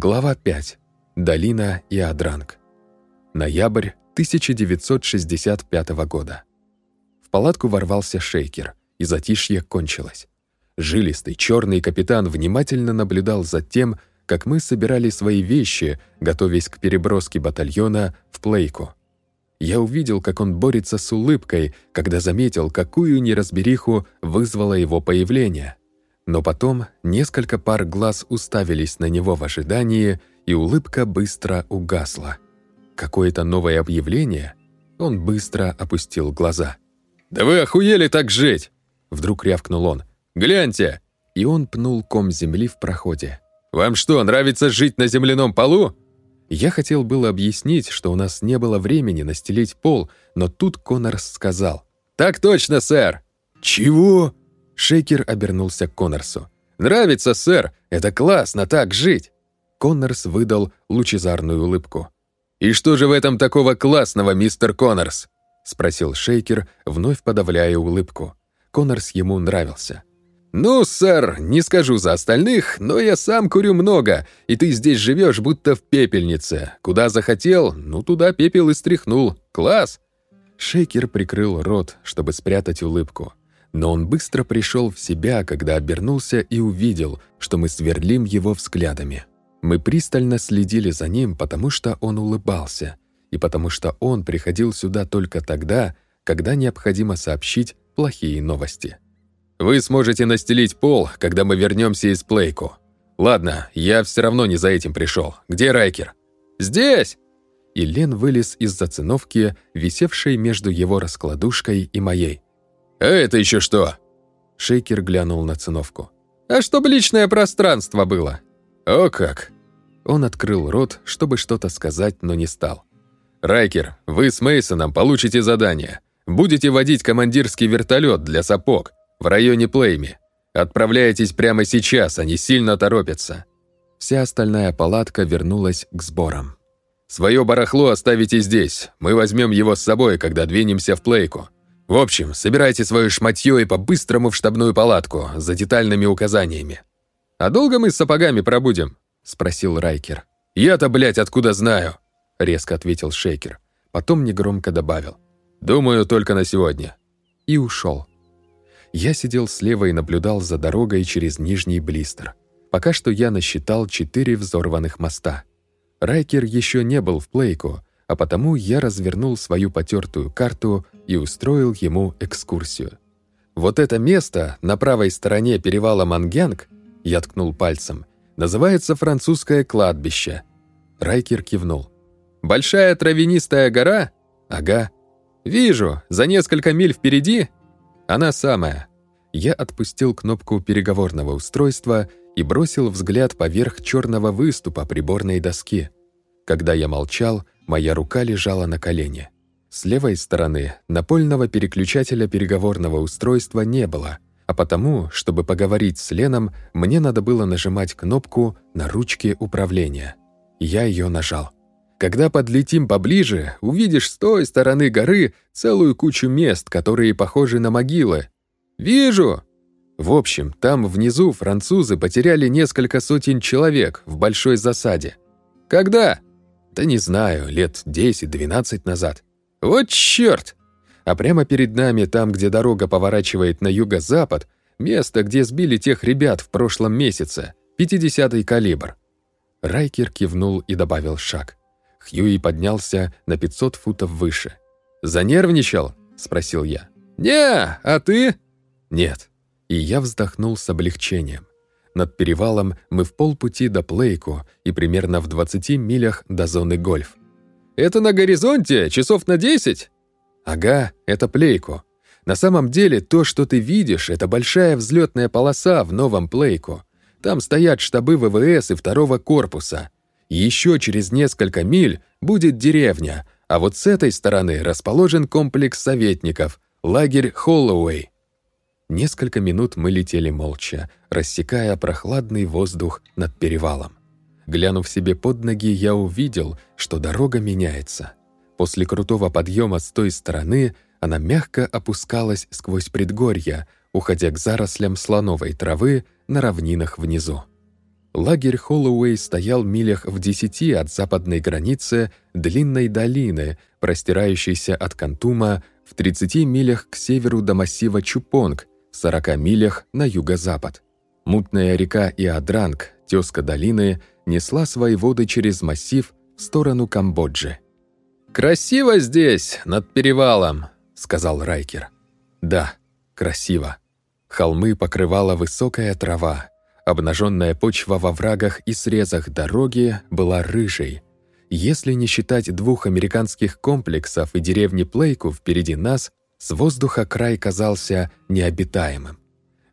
Глава 5. Долина Иодранг. Ноябрь 1965 года. В палатку ворвался шейкер, и затишье кончилось. Жилистый черный капитан внимательно наблюдал за тем, как мы собирали свои вещи, готовясь к переброске батальона в Плейку. Я увидел, как он борется с улыбкой, когда заметил, какую неразбериху вызвало его появление. Но потом несколько пар глаз уставились на него в ожидании, и улыбка быстро угасла. Какое-то новое объявление? Он быстро опустил глаза. «Да вы охуели так жить!» Вдруг рявкнул он. «Гляньте!» И он пнул ком земли в проходе. «Вам что, нравится жить на земляном полу?» Я хотел было объяснить, что у нас не было времени настелить пол, но тут Коннорс сказал. «Так точно, сэр!» «Чего?» Шейкер обернулся к Коннорсу. «Нравится, сэр! Это классно так жить!» Коннорс выдал лучезарную улыбку. «И что же в этом такого классного, мистер Коннорс?» — спросил Шейкер, вновь подавляя улыбку. Коннорс ему нравился. «Ну, сэр, не скажу за остальных, но я сам курю много, и ты здесь живешь будто в пепельнице. Куда захотел, ну туда пепел и стряхнул. Класс!» Шейкер прикрыл рот, чтобы спрятать улыбку. Но он быстро пришел в себя, когда обернулся и увидел, что мы сверлим его взглядами. Мы пристально следили за ним, потому что он улыбался, и потому что он приходил сюда только тогда, когда необходимо сообщить плохие новости. «Вы сможете настелить пол, когда мы вернемся из Плейку. Ладно, я все равно не за этим пришел. Где Райкер?» «Здесь!» И Лен вылез из-за циновки, висевшей между его раскладушкой и моей. «А это еще что?» Шейкер глянул на циновку. «А чтобы личное пространство было». «О как!» Он открыл рот, чтобы что-то сказать, но не стал. «Райкер, вы с Мейсоном получите задание. Будете водить командирский вертолет для сапог в районе Плейме. Отправляйтесь прямо сейчас, они сильно торопятся». Вся остальная палатка вернулась к сборам. «Своё барахло оставите здесь. Мы возьмем его с собой, когда двинемся в Плейку. В общем, собирайте свое шматье и по-быстрому в штабную палатку за детальными указаниями. «А долго мы с сапогами пробудем?» — спросил Райкер. «Я-то, блядь, откуда знаю?» — резко ответил Шейкер. Потом негромко добавил. «Думаю, только на сегодня». И ушел. Я сидел слева и наблюдал за дорогой через Нижний Блистер. Пока что я насчитал четыре взорванных моста. Райкер еще не был в Плейку, а потому я развернул свою потертую карту и устроил ему экскурсию. «Вот это место на правой стороне перевала Мангянг», я ткнул пальцем, называется французское кладбище. Райкер кивнул. «Большая травянистая гора? Ага. Вижу, за несколько миль впереди? Она самая». Я отпустил кнопку переговорного устройства и бросил взгляд поверх черного выступа приборной доски. Когда я молчал, Моя рука лежала на колене. С левой стороны напольного переключателя переговорного устройства не было, а потому, чтобы поговорить с Леном, мне надо было нажимать кнопку на ручке управления. Я ее нажал. Когда подлетим поближе, увидишь с той стороны горы целую кучу мест, которые похожи на могилы. «Вижу!» В общем, там внизу французы потеряли несколько сотен человек в большой засаде. «Когда?» Да не знаю, лет 10-12 назад. Вот чёрт! А прямо перед нами, там, где дорога поворачивает на юго-запад, место, где сбили тех ребят в прошлом месяце, 50-й калибр. Райкер кивнул и добавил шаг. Хьюи поднялся на 500 футов выше. «Занервничал?» — спросил я. «Не, а ты?» «Нет». И я вздохнул с облегчением. Над перевалом мы в полпути до Плейку и примерно в 20 милях до зоны гольф. «Это на горизонте? Часов на 10?» «Ага, это Плейку. На самом деле то, что ты видишь, это большая взлетная полоса в новом Плейку. Там стоят штабы ВВС и второго корпуса. Еще через несколько миль будет деревня, а вот с этой стороны расположен комплекс советников, лагерь Холлоуэй. Несколько минут мы летели молча, рассекая прохладный воздух над перевалом. Глянув себе под ноги, я увидел, что дорога меняется. После крутого подъема с той стороны она мягко опускалась сквозь предгорья, уходя к зарослям слоновой травы на равнинах внизу. Лагерь Холлоуэй стоял милях в десяти от западной границы длинной долины, простирающейся от Кантума в 30 милях к северу до массива Чупонг, в 40 милях на юго-запад. Мутная река Иадранг, тезка долины, несла свои воды через массив в сторону Камбоджи. «Красиво здесь, над перевалом», — сказал Райкер. «Да, красиво. Холмы покрывала высокая трава, Обнаженная почва во врагах и срезах дороги была рыжей. Если не считать двух американских комплексов и деревни Плейку впереди нас, с воздуха край казался необитаемым.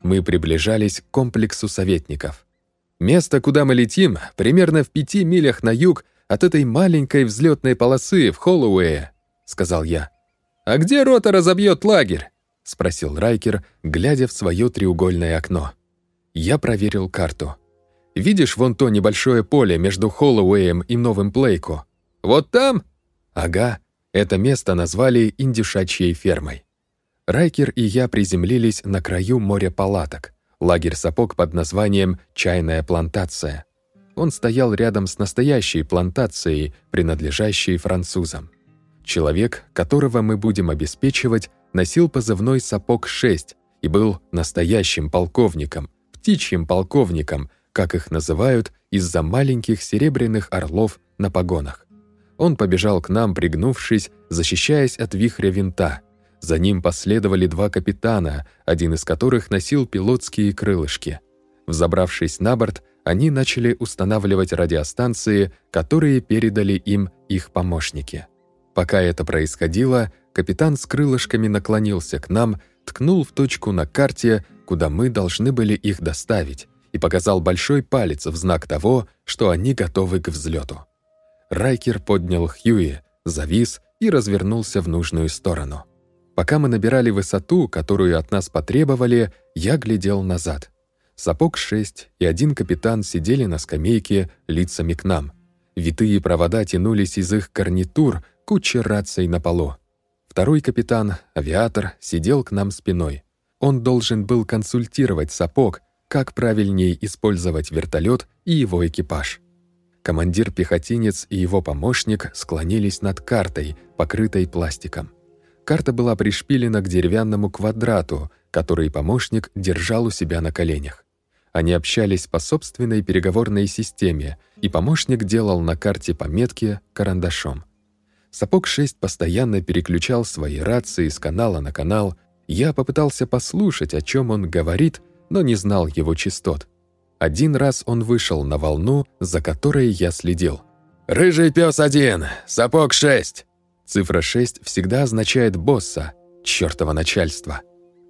Мы приближались к комплексу советников. Место, куда мы летим, примерно в пяти милях на юг от этой маленькой взлетной полосы в Холлоуэе, сказал я. «А где рота разобьет лагерь?» — спросил Райкер, глядя в свое треугольное окно. Я проверил карту. «Видишь вон то небольшое поле между Холлоуэем и Новым Плейко? Вот там?» «Ага, это место назвали индюшачьей фермой». Райкер и я приземлились на краю моря палаток, лагерь сапог под названием «Чайная плантация». Он стоял рядом с настоящей плантацией, принадлежащей французам. Человек, которого мы будем обеспечивать, носил позывной «Сапог-6» и был настоящим полковником, птичьим полковником, как их называют из-за маленьких серебряных орлов на погонах. Он побежал к нам, пригнувшись, защищаясь от вихря винта. За ним последовали два капитана, один из которых носил пилотские крылышки. Взобравшись на борт, они начали устанавливать радиостанции, которые передали им их помощники. Пока это происходило, капитан с крылышками наклонился к нам, ткнул в точку на карте, куда мы должны были их доставить, и показал большой палец в знак того, что они готовы к взлету. Райкер поднял Хьюи, завис и развернулся в нужную сторону. Пока мы набирали высоту, которую от нас потребовали, я глядел назад. Сапог 6 и один капитан сидели на скамейке лицами к нам. Витые провода тянулись из их гарнитур, куча раций на полу. Второй капитан, авиатор, сидел к нам спиной. Он должен был консультировать сапог, как правильнее использовать вертолет и его экипаж. Командир-пехотинец и его помощник склонились над картой, покрытой пластиком. Карта была пришпилена к деревянному квадрату, который помощник держал у себя на коленях. Они общались по собственной переговорной системе, и помощник делал на карте пометки карандашом. Сапог-6 постоянно переключал свои рации с канала на канал, я попытался послушать, о чем он говорит, но не знал его частот. Один раз он вышел на волну, за которой я следил. «Рыжий пес один, сапог шесть!» Цифра 6 всегда означает босса, чертова начальства.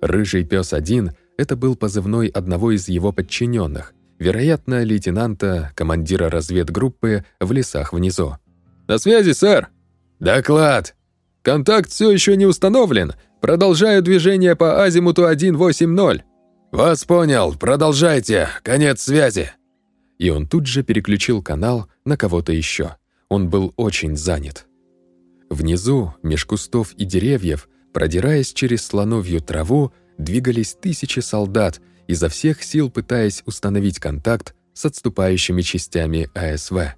«Рыжий пес один» — это был позывной одного из его подчиненных, вероятно, лейтенанта, командира разведгруппы в лесах внизу. «На связи, сэр!» «Доклад!» «Контакт все еще не установлен. Продолжаю движение по азимуту 180». «Вас понял. Продолжайте. Конец связи». И он тут же переключил канал на кого-то еще. Он был очень занят. Внизу, меж кустов и деревьев, продираясь через слоновью траву, двигались тысячи солдат, изо всех сил пытаясь установить контакт с отступающими частями АСВ.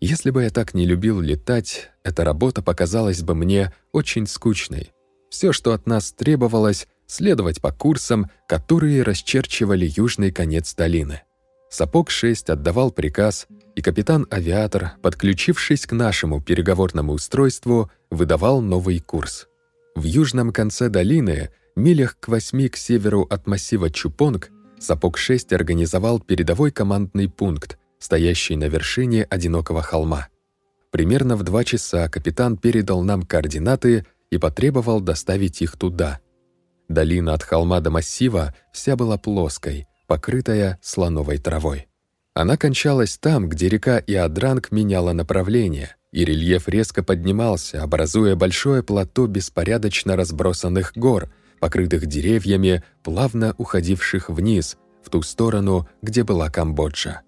Если бы я так не любил летать, эта работа показалась бы мне очень скучной. Все, что от нас требовалось, следовать по курсам, которые расчерчивали южный конец долины. Сапог-6 отдавал приказ, и капитан-авиатор, подключившись к нашему переговорному устройству, выдавал новый курс. В южном конце долины, милях к восьми к северу от массива Чупонг, Сапог-6 организовал передовой командный пункт, стоящий на вершине одинокого холма. Примерно в два часа капитан передал нам координаты и потребовал доставить их туда. Долина от холма до массива вся была плоской, покрытая слоновой травой. Она кончалась там, где река Иодранг меняла направление, и рельеф резко поднимался, образуя большое плато беспорядочно разбросанных гор, покрытых деревьями, плавно уходивших вниз, в ту сторону, где была Камбоджа.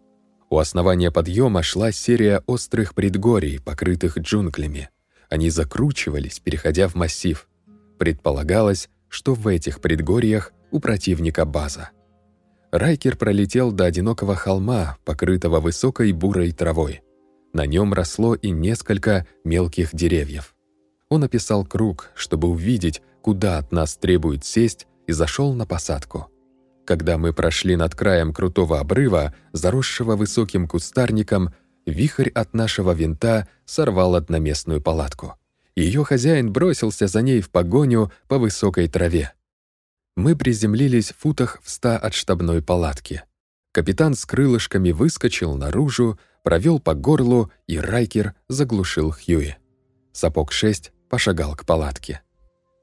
У основания подъема шла серия острых предгорий, покрытых джунглями. Они закручивались, переходя в массив. Предполагалось, что в этих предгорьях у противника база. Райкер пролетел до одинокого холма, покрытого высокой бурой травой. На нем росло и несколько мелких деревьев. Он описал круг, чтобы увидеть, куда от нас требует сесть, и зашел на посадку. Когда мы прошли над краем крутого обрыва, заросшего высоким кустарником, вихрь от нашего винта сорвал одноместную палатку. Ее хозяин бросился за ней в погоню по высокой траве. Мы приземлились в футах в ста от штабной палатки. Капитан с крылышками выскочил наружу, провел по горлу, и Райкер заглушил Хьюи. Сапог 6 пошагал к палатке.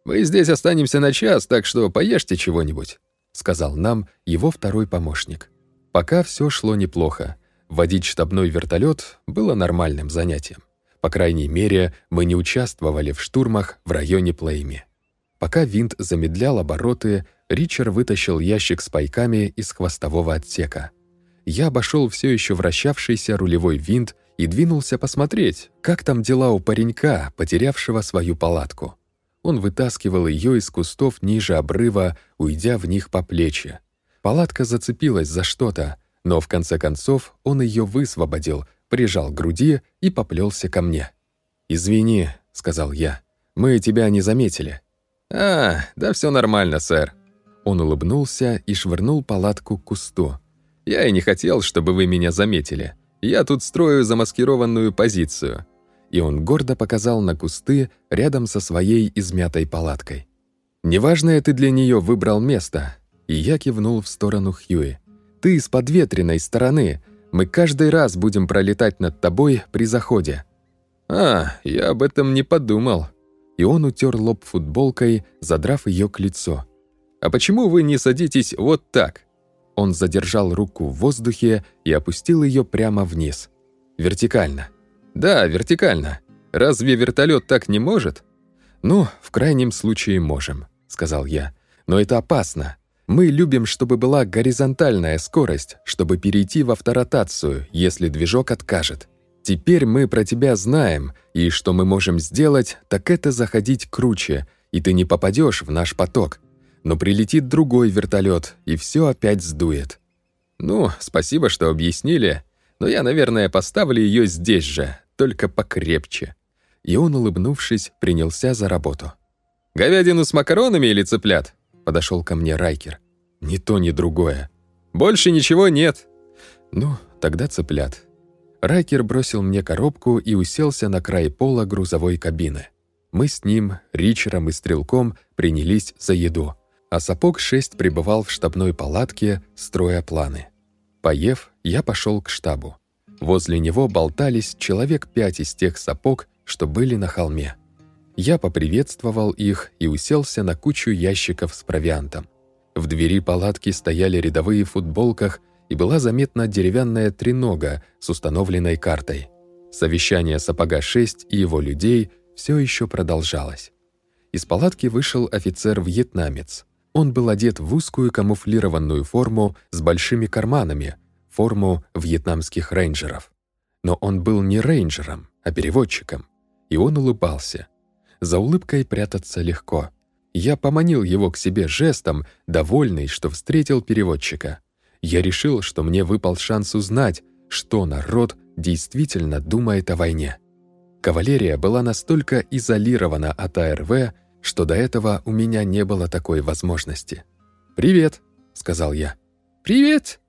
«Мы здесь останемся на час, так что поешьте чего-нибудь», сказал нам его второй помощник. Пока все шло неплохо. Водить штабной вертолет было нормальным занятием. По крайней мере, мы не участвовали в штурмах в районе Плейми. Пока винт замедлял обороты, Ричард вытащил ящик с пайками из хвостового отсека. Я обошел все еще вращавшийся рулевой винт и двинулся посмотреть, как там дела у паренька, потерявшего свою палатку. Он вытаскивал ее из кустов ниже обрыва, уйдя в них по плечи. Палатка зацепилась за что-то, но в конце концов он ее высвободил, прижал к груди и поплелся ко мне. «Извини», — сказал я, — «мы тебя не заметили». «А, да все нормально, сэр». Он улыбнулся и швырнул палатку к кусту. «Я и не хотел, чтобы вы меня заметили. Я тут строю замаскированную позицию». И он гордо показал на кусты рядом со своей измятой палаткой. «Неважное ты для нее выбрал место». И я кивнул в сторону Хьюи. «Ты с подветренной стороны. Мы каждый раз будем пролетать над тобой при заходе». «А, я об этом не подумал», и он утер лоб футболкой, задрав ее к лицу. «А почему вы не садитесь вот так?» Он задержал руку в воздухе и опустил ее прямо вниз. «Вертикально». «Да, вертикально. Разве вертолет так не может?» «Ну, в крайнем случае можем», — сказал я. «Но это опасно. Мы любим, чтобы была горизонтальная скорость, чтобы перейти в авторотацию, если движок откажет. Теперь мы про тебя знаем, и что мы можем сделать, так это заходить круче, и ты не попадешь в наш поток. Но прилетит другой вертолет, и все опять сдует. Ну, спасибо, что объяснили, но я, наверное, поставлю ее здесь же, только покрепче. И он, улыбнувшись, принялся за работу. «Говядину с макаронами или цыплят?» Подошел ко мне Райкер. «Ни то, ни другое. Больше ничего нет». «Ну, тогда цыплят». Райкер бросил мне коробку и уселся на край пола грузовой кабины. Мы с ним, Ричером и Стрелком принялись за еду, а Сапог-6 пребывал в штабной палатке, строя планы. Поев, я пошел к штабу. Возле него болтались человек пять из тех сапог, что были на холме. Я поприветствовал их и уселся на кучу ящиков с провиантом. В двери палатки стояли рядовые в футболках и была заметна деревянная тренога с установленной картой. Совещание Сапога-6 и его людей все еще продолжалось. Из палатки вышел офицер-вьетнамец. Он был одет в узкую камуфлированную форму с большими карманами, форму вьетнамских рейнджеров. Но он был не рейнджером, а переводчиком, и он улыбался. За улыбкой прятаться легко. Я поманил его к себе жестом, довольный, что встретил переводчика я решил, что мне выпал шанс узнать, что народ действительно думает о войне. Кавалерия была настолько изолирована от АРВ, что до этого у меня не было такой возможности. «Привет», — сказал я. «Привет!»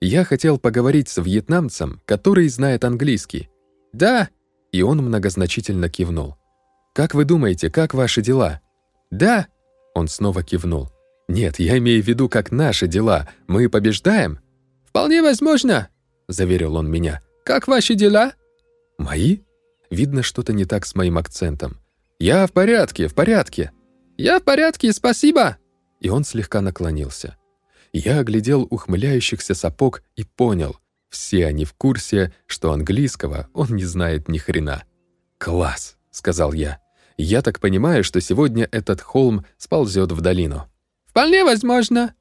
Я хотел поговорить с вьетнамцем, который знает английский. «Да!» И он многозначительно кивнул. «Как вы думаете, как ваши дела?» «Да!» Он снова кивнул. «Нет, я имею в виду, как наши дела. Мы побеждаем?» «Вполне возможно», — заверил он меня. «Как ваши дела?» «Мои?» Видно, что-то не так с моим акцентом. «Я в порядке, в порядке». «Я в порядке, спасибо!» И он слегка наклонился. Я оглядел ухмыляющихся сапог и понял, все они в курсе, что английского он не знает ни хрена. «Класс!» — сказал я. «Я так понимаю, что сегодня этот холм сползет в долину». «Вполне возможно».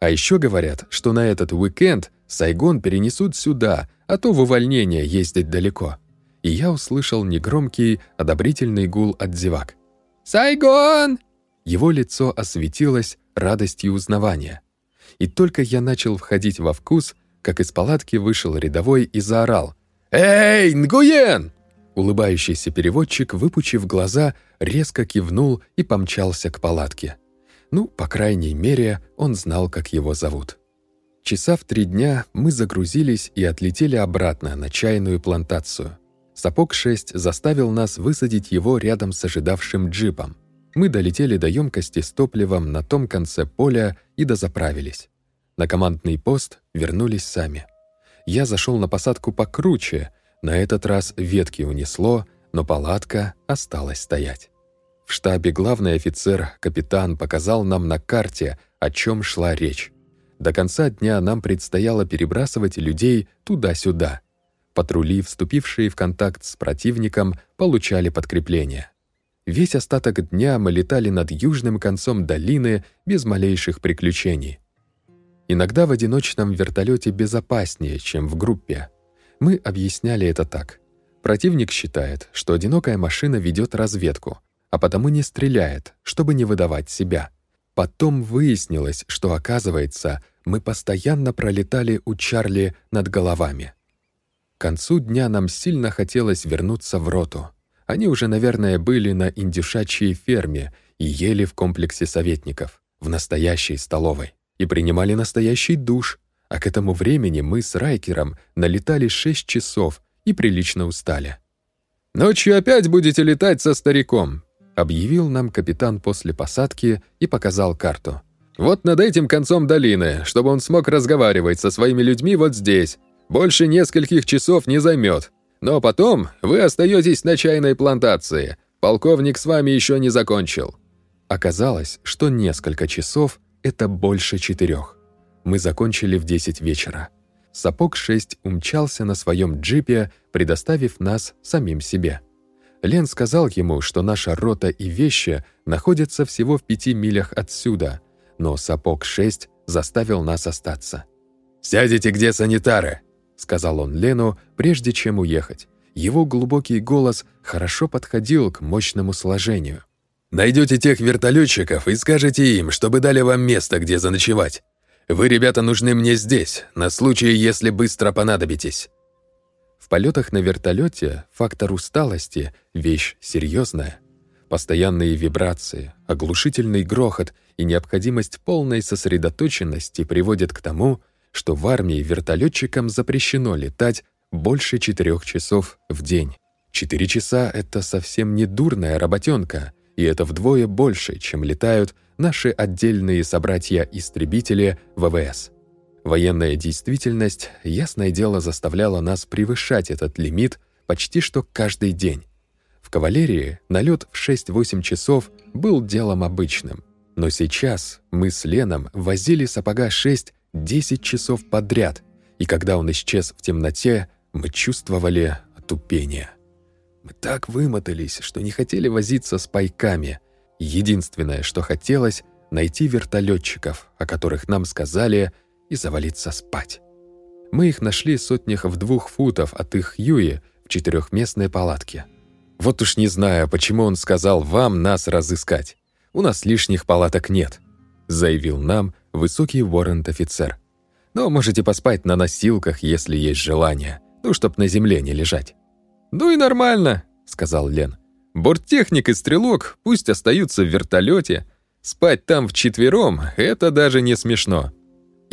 А еще говорят, что на этот уикенд Сайгон перенесут сюда, а то в увольнение ездить далеко. И я услышал негромкий, одобрительный гул от зевак. «Сайгон!» Его лицо осветилось радостью узнавания. И только я начал входить во вкус, как из палатки вышел рядовой и заорал. «Эй, Нгуен!» Улыбающийся переводчик, выпучив глаза, резко кивнул и помчался к палатке. Ну, по крайней мере, он знал, как его зовут. Часа в три дня мы загрузились и отлетели обратно на чайную плантацию. Сапог 6 заставил нас высадить его рядом с ожидавшим джипом. Мы долетели до емкости с топливом на том конце поля и дозаправились. На командный пост вернулись сами. Я зашел на посадку покруче, на этот раз ветки унесло, но палатка осталась стоять. В штабе главный офицер, капитан, показал нам на карте, о чем шла речь. До конца дня нам предстояло перебрасывать людей туда-сюда. Патрули, вступившие в контакт с противником, получали подкрепление. Весь остаток дня мы летали над южным концом долины без малейших приключений. Иногда в одиночном вертолете безопаснее, чем в группе. Мы объясняли это так. Противник считает, что одинокая машина ведет разведку, а потому не стреляет, чтобы не выдавать себя. Потом выяснилось, что, оказывается, мы постоянно пролетали у Чарли над головами. К концу дня нам сильно хотелось вернуться в роту. Они уже, наверное, были на индюшачьей ферме и ели в комплексе советников, в настоящей столовой, и принимали настоящий душ, а к этому времени мы с Райкером налетали шесть часов и прилично устали. «Ночью опять будете летать со стариком», — объявил нам капитан после посадки и показал карту. «Вот над этим концом долины, чтобы он смог разговаривать со своими людьми вот здесь. Больше нескольких часов не займет. Но потом вы остаетесь на чайной плантации. Полковник с вами еще не закончил». Оказалось, что несколько часов — это больше четырех мы закончили в 10 вечера. Сапог 6 умчался на своем джипе, предоставив нас самим себе. Лен сказал ему, что наша рота и вещи находятся всего в пяти милях отсюда, но Сапог 6 заставил нас остаться. «Сядете, где санитары!» — сказал он Лену, прежде чем уехать. Его глубокий голос хорошо подходил к мощному сложению. «Найдете тех вертолетчиков и скажете им, чтобы дали вам место, где заночевать. Вы, ребята, нужны мне здесь, на случай, если быстро понадобитесь». В полетах на вертолете фактор усталости — вещь серьезная. Постоянные вибрации, оглушительный грохот и необходимость полной сосредоточенности приводят к тому, что в армии вертолетчикам запрещено летать больше четырех часов в день. Четыре часа — это совсем не дурная работенка, и это вдвое больше, чем летают наши отдельные собратья-истребители ВВС. Военная действительность, ясное дело, заставляла нас превышать этот лимит почти что каждый день. В кавалерии налет в 6-8 часов был делом обычным. Но сейчас мы с Леном возили сапога 6-10 часов подряд, и когда он исчез в темноте, мы чувствовали отупение. Мы так вымотались, что не хотели возиться с пайками, Единственное, что хотелось — найти вертолетчиков, о которых нам сказали, и завалиться спать. Мы их нашли сотнях в двух футов от их Юи в четырехместной палатке. Вот уж не знаю, почему он сказал вам нас разыскать. У нас лишних палаток нет, заявил нам высокий воррент-офицер. Но можете поспать на носилках, если есть желание, ну, чтоб на земле не лежать. «Ну и нормально», — сказал Лен. Борттехник и стрелок пусть остаются в вертолете. Спать там вчетвером — это даже не смешно.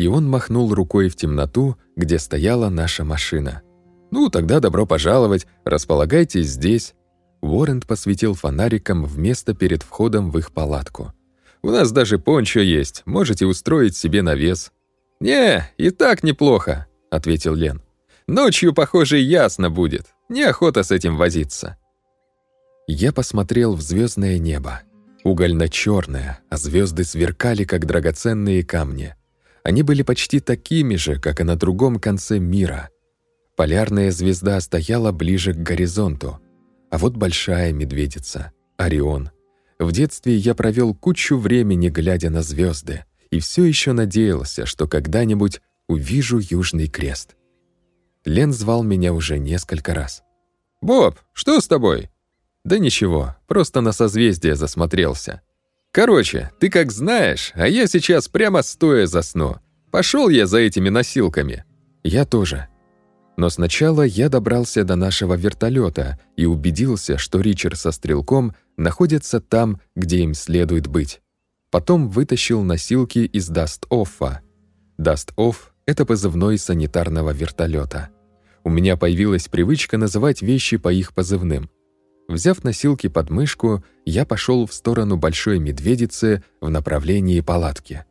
И он махнул рукой в темноту, где стояла наша машина. «Ну, тогда добро пожаловать, располагайтесь здесь». Уоррент посветил фонариком в место перед входом в их палатку. «У нас даже пончо есть, можете устроить себе навес». «Не, и так неплохо», — ответил Лен. «Ночью, похоже, ясно будет. Неохота с этим возиться». Я посмотрел в звездное небо. Угольно-черное, а звезды сверкали, как драгоценные камни. Они были почти такими же, как и на другом конце мира. Полярная звезда стояла ближе к горизонту. А вот большая медведица — Орион. В детстве я провел кучу времени, глядя на звезды, и все еще надеялся, что когда-нибудь увижу Южный Крест. Лен звал меня уже несколько раз. «Боб, что с тобой?» Да ничего, просто на созвездие засмотрелся. Короче, ты как знаешь, а я сейчас прямо стоя засну. Пошел я за этими носилками. Я тоже. Но сначала я добрался до нашего вертолета и убедился, что Ричард со стрелком находятся там, где им следует быть. Потом вытащил носилки из Даст-Оффа. Даст-Офф — это позывной санитарного вертолета. У меня появилась привычка называть вещи по их позывным. Взяв носилки под мышку, я пошел в сторону Большой Медведицы в направлении палатки.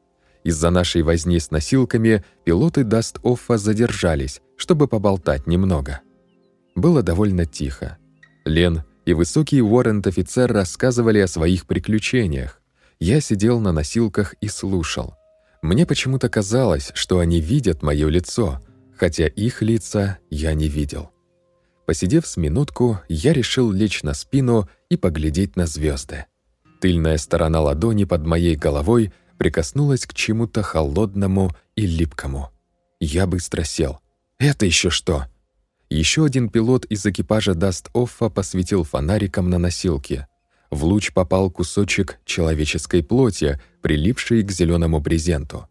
Из-за нашей возни с носилками пилоты Даст-Оффа задержались, чтобы поболтать немного. Было довольно тихо. Лен и высокий Уоррент-офицер рассказывали о своих приключениях. Я сидел на носилках и слушал. Мне почему-то казалось, что они видят мое лицо, хотя их лица я не видел. Посидев с минутку, я решил лечь на спину и поглядеть на звезды. Тыльная сторона ладони под моей головой прикоснулась к чему-то холодному и липкому. Я быстро сел. «Это еще что?» Еще один пилот из экипажа Даст-Оффа посветил фонариком на носилки. В луч попал кусочек человеческой плоти, прилипший к зеленому брезенту.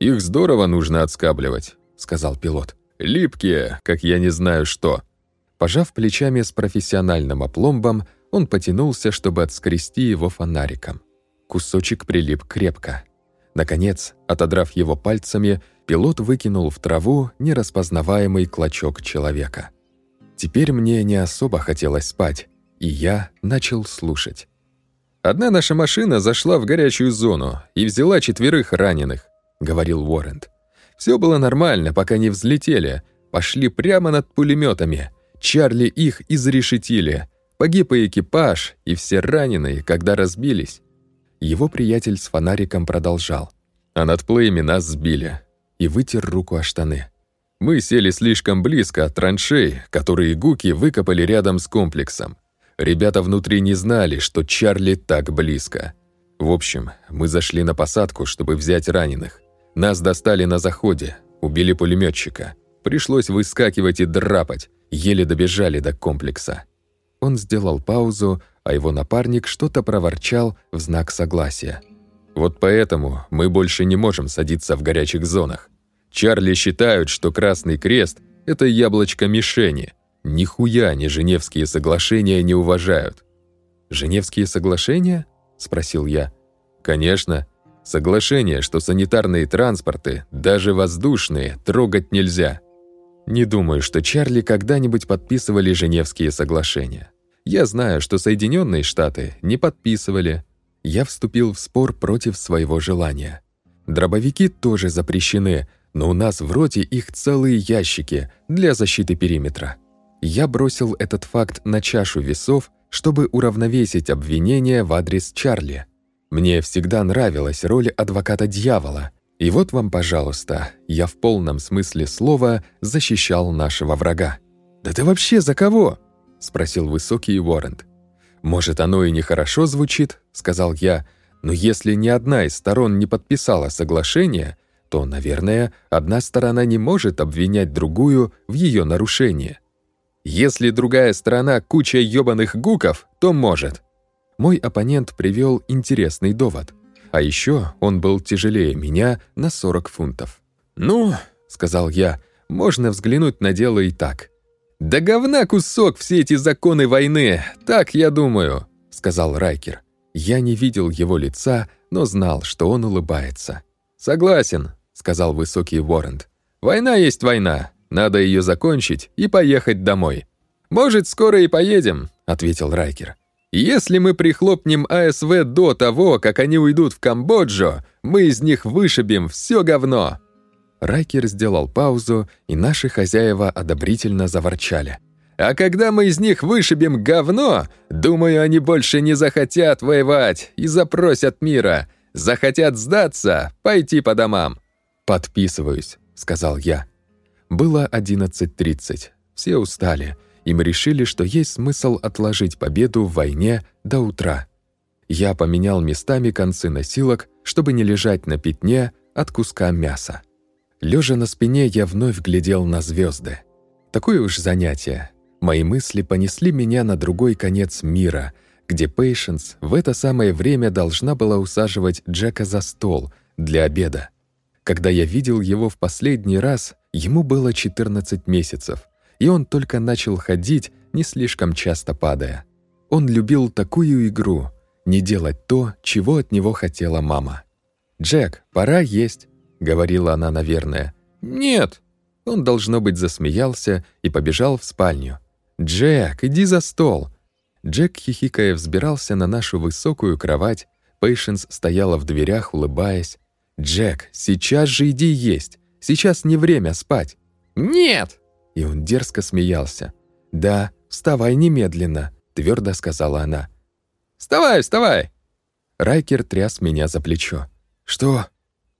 «Их здорово нужно отскабливать», — сказал пилот. «Липкие, как я не знаю что». Пожав плечами с профессиональным опломбом, он потянулся, чтобы отскрести его фонариком. Кусочек прилип крепко. Наконец, отодрав его пальцами, пилот выкинул в траву нераспознаваемый клочок человека. Теперь мне не особо хотелось спать, и я начал слушать. «Одна наша машина зашла в горячую зону и взяла четверых раненых», — говорил Уоррент. «Все было нормально, пока не взлетели. Пошли прямо над пулеметами. Чарли их изрешетили. Погиб и экипаж, и все раненые, когда разбились. Его приятель с фонариком продолжал. «А над плеями нас сбили». И вытер руку о штаны. «Мы сели слишком близко от траншей, которые гуки выкопали рядом с комплексом. Ребята внутри не знали, что Чарли так близко. В общем, мы зашли на посадку, чтобы взять раненых. Нас достали на заходе, убили пулеметчика. Пришлось выскакивать и драпать, еле добежали до комплекса». Он сделал паузу, а его напарник что-то проворчал в знак согласия. «Вот поэтому мы больше не можем садиться в горячих зонах. Чарли считают, что Красный Крест — это яблочко мишени. Нихуя они Женевские соглашения не уважают». «Женевские соглашения?» — спросил я. «Конечно. Соглашение, что санитарные транспорты, даже воздушные, трогать нельзя». Не думаю, что Чарли когда-нибудь подписывали Женевские соглашения. Я знаю, что Соединенные Штаты не подписывали. Я вступил в спор против своего желания. Дробовики тоже запрещены, но у нас в роте их целые ящики для защиты периметра. Я бросил этот факт на чашу весов, чтобы уравновесить обвинения в адрес Чарли. Мне всегда нравилась роль адвоката дьявола. И вот вам, пожалуйста, я в полном смысле слова защищал нашего врага. «Да ты вообще за кого?» — спросил высокий Уоррент. «Может, оно и нехорошо звучит», — сказал я, «но если ни одна из сторон не подписала соглашение, то, наверное, одна сторона не может обвинять другую в ее нарушении. Если другая сторона куча ёбаных гуков, то может». Мой оппонент привел интересный довод. А еще он был тяжелее меня на 40 фунтов. «Ну», — сказал я, — «можно взглянуть на дело и так. «Да говна кусок все эти законы войны, так я думаю», — сказал Райкер. Я не видел его лица, но знал, что он улыбается. «Согласен», — сказал высокий Уоррент. «Война есть война, надо ее закончить и поехать домой». «Может, скоро и поедем», — ответил Райкер. «Если мы прихлопнем АСВ до того, как они уйдут в Камбоджу, мы из них вышибем все говно». Райкер сделал паузу, и наши хозяева одобрительно заворчали. «А когда мы из них вышибем говно, думаю, они больше не захотят воевать и запросят мира. Захотят сдаться, пойти по домам». «Подписываюсь», — сказал я. Было 11.30. Все устали, и мы решили, что есть смысл отложить победу в войне до утра. Я поменял местами концы носилок, чтобы не лежать на пятне от куска мяса. Лежа на спине, я вновь глядел на звезды. Такое уж занятие. Мои мысли понесли меня на другой конец мира, где Пейшенс в это самое время должна была усаживать Джека за стол для обеда. Когда я видел его в последний раз, ему было 14 месяцев, и он только начал ходить, не слишком часто падая. Он любил такую игру — не делать то, чего от него хотела мама. «Джек, пора есть», — говорила она, наверное. «Нет». Он, должно быть, засмеялся и побежал в спальню. «Джек, иди за стол!» Джек, хихикая, взбирался на нашу высокую кровать. Пейшенс стояла в дверях, улыбаясь. «Джек, сейчас же иди есть! Сейчас не время спать!» «Нет!» И он дерзко смеялся. «Да, вставай немедленно», — твердо сказала она. «Вставай, вставай!» Райкер тряс меня за плечо. «Что?»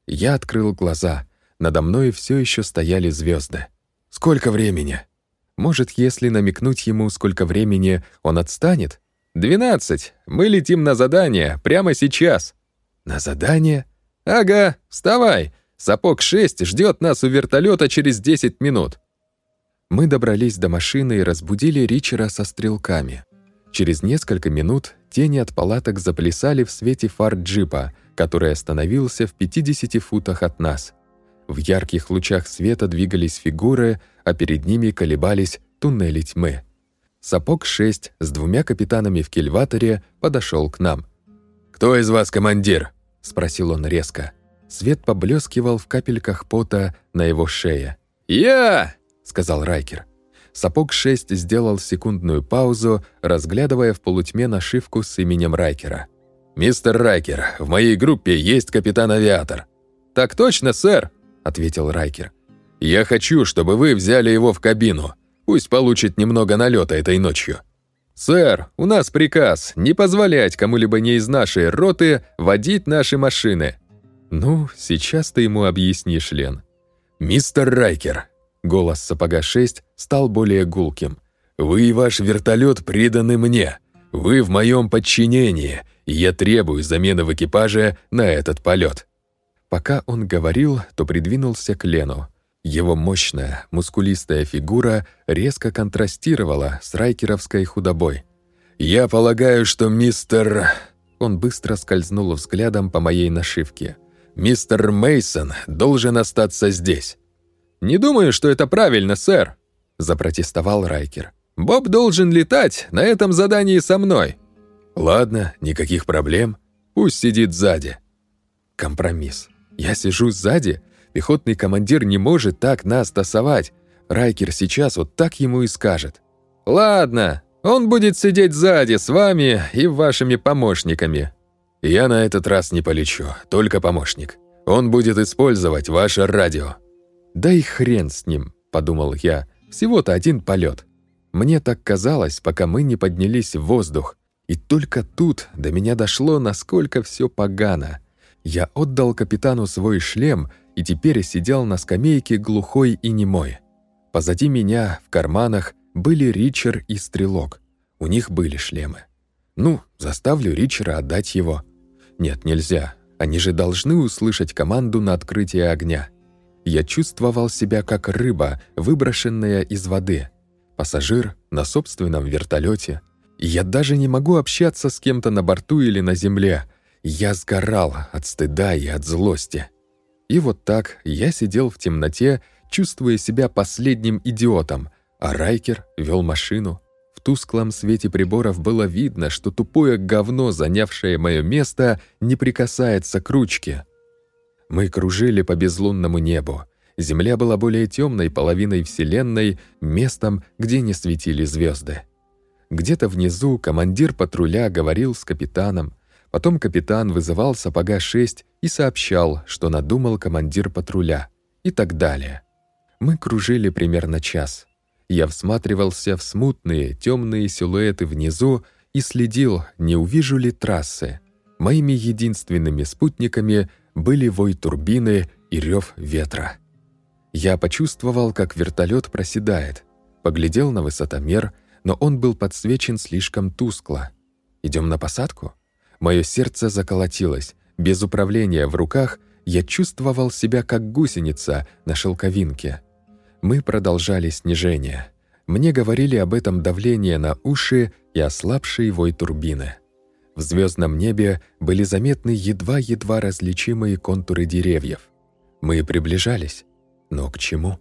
Я открыл глаза. Надо мной все еще стояли звезды. «Сколько времени?» Может, если намекнуть ему, сколько времени, он отстанет? «Двенадцать. Мы летим на задание. Прямо сейчас». «На задание?» «Ага. Вставай. Сапог 6 ждет нас у вертолета через 10 минут». Мы добрались до машины и разбудили Ричера со стрелками. Через несколько минут тени от палаток заплясали в свете фар джипа, который остановился в 50 футах от нас. В ярких лучах света двигались фигуры, а перед ними колебались туннели тьмы. Сапог 6 с двумя капитанами в кильваторе подошел к нам. «Кто из вас командир?» — спросил он резко. Свет поблескивал в капельках пота на его шее. «Я!» — сказал Райкер. Сапог 6 сделал секундную паузу, разглядывая в полутьме нашивку с именем Райкера. «Мистер Райкер, в моей группе есть капитан-авиатор». «Так точно, сэр», — ответил Райкер. «Я хочу, чтобы вы взяли его в кабину. Пусть получит немного налета этой ночью». «Сэр, у нас приказ не позволять кому-либо не из нашей роты водить наши машины». «Ну, сейчас ты ему объяснишь, Лен». «Мистер Райкер», — голос сапога 6 стал более гулким. «Вы и ваш вертолет преданы мне. Вы в моем подчинении, и я требую замены в экипаже на этот полет». Пока он говорил, то придвинулся к Лену. Его мощная, мускулистая фигура резко контрастировала с райкеровской худобой. «Я полагаю, что мистер...» Он быстро скользнул взглядом по моей нашивке. «Мистер Мейсон должен остаться здесь». «Не думаю, что это правильно, сэр», — запротестовал Райкер. «Боб должен летать на этом задании со мной». «Ладно, никаких проблем. Пусть сидит сзади». Компромисс. Я сижу сзади? Пехотный командир не может так нас тасовать. Райкер сейчас вот так ему и скажет. «Ладно, он будет сидеть сзади с вами и вашими помощниками». «Я на этот раз не полечу, только помощник. Он будет использовать ваше радио». «Да и хрен с ним», — подумал я. «Всего-то один полет. Мне так казалось, пока мы не поднялись в воздух. И только тут до меня дошло, насколько все погано. Я отдал капитану свой шлем и теперь сидел на скамейке глухой и немой. Позади меня, в карманах, были Ричер и Стрелок. У них были шлемы. Ну, заставлю Ричера отдать его. Нет, нельзя. Они же должны услышать команду на открытие огня. Я чувствовал себя как рыба, выброшенная из воды. Пассажир на собственном вертолете. Я даже не могу общаться с кем-то на борту или на земле, я сгорал от стыда и от злости. И вот так я сидел в темноте, чувствуя себя последним идиотом, а Райкер вел машину. В тусклом свете приборов было видно, что тупое говно, занявшее мое место, не прикасается к ручке. Мы кружили по безлунному небу. Земля была более темной половиной Вселенной, местом, где не светили звезды. Где-то внизу командир патруля говорил с капитаном, Потом капитан вызывал сапога 6 и сообщал, что надумал командир патруля, и так далее. Мы кружили примерно час. Я всматривался в смутные, темные силуэты внизу и следил, не увижу ли трассы. Моими единственными спутниками были вой турбины и рев ветра. Я почувствовал, как вертолет проседает. Поглядел на высотомер, но он был подсвечен слишком тускло. Идем на посадку? Мое сердце заколотилось. Без управления в руках я чувствовал себя как гусеница на шелковинке. Мы продолжали снижение. Мне говорили об этом давление на уши и ослабший вой турбины. В звездном небе были заметны едва-едва различимые контуры деревьев. Мы приближались. Но к чему?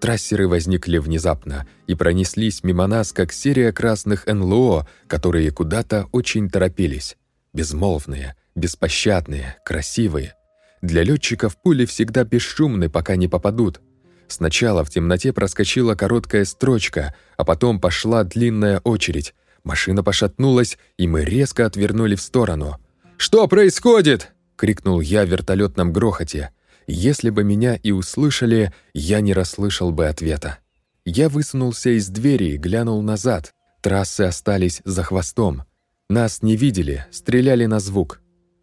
Трассеры возникли внезапно и пронеслись мимо нас, как серия красных НЛО, которые куда-то очень торопились. Безмолвные, беспощадные, красивые. Для летчиков пули всегда бесшумны, пока не попадут. Сначала в темноте проскочила короткая строчка, а потом пошла длинная очередь. Машина пошатнулась, и мы резко отвернули в сторону. «Что происходит?» — крикнул я в вертолетном грохоте. Если бы меня и услышали, я не расслышал бы ответа. Я высунулся из двери и глянул назад. Трассы остались за хвостом. Нас не видели, стреляли на звук.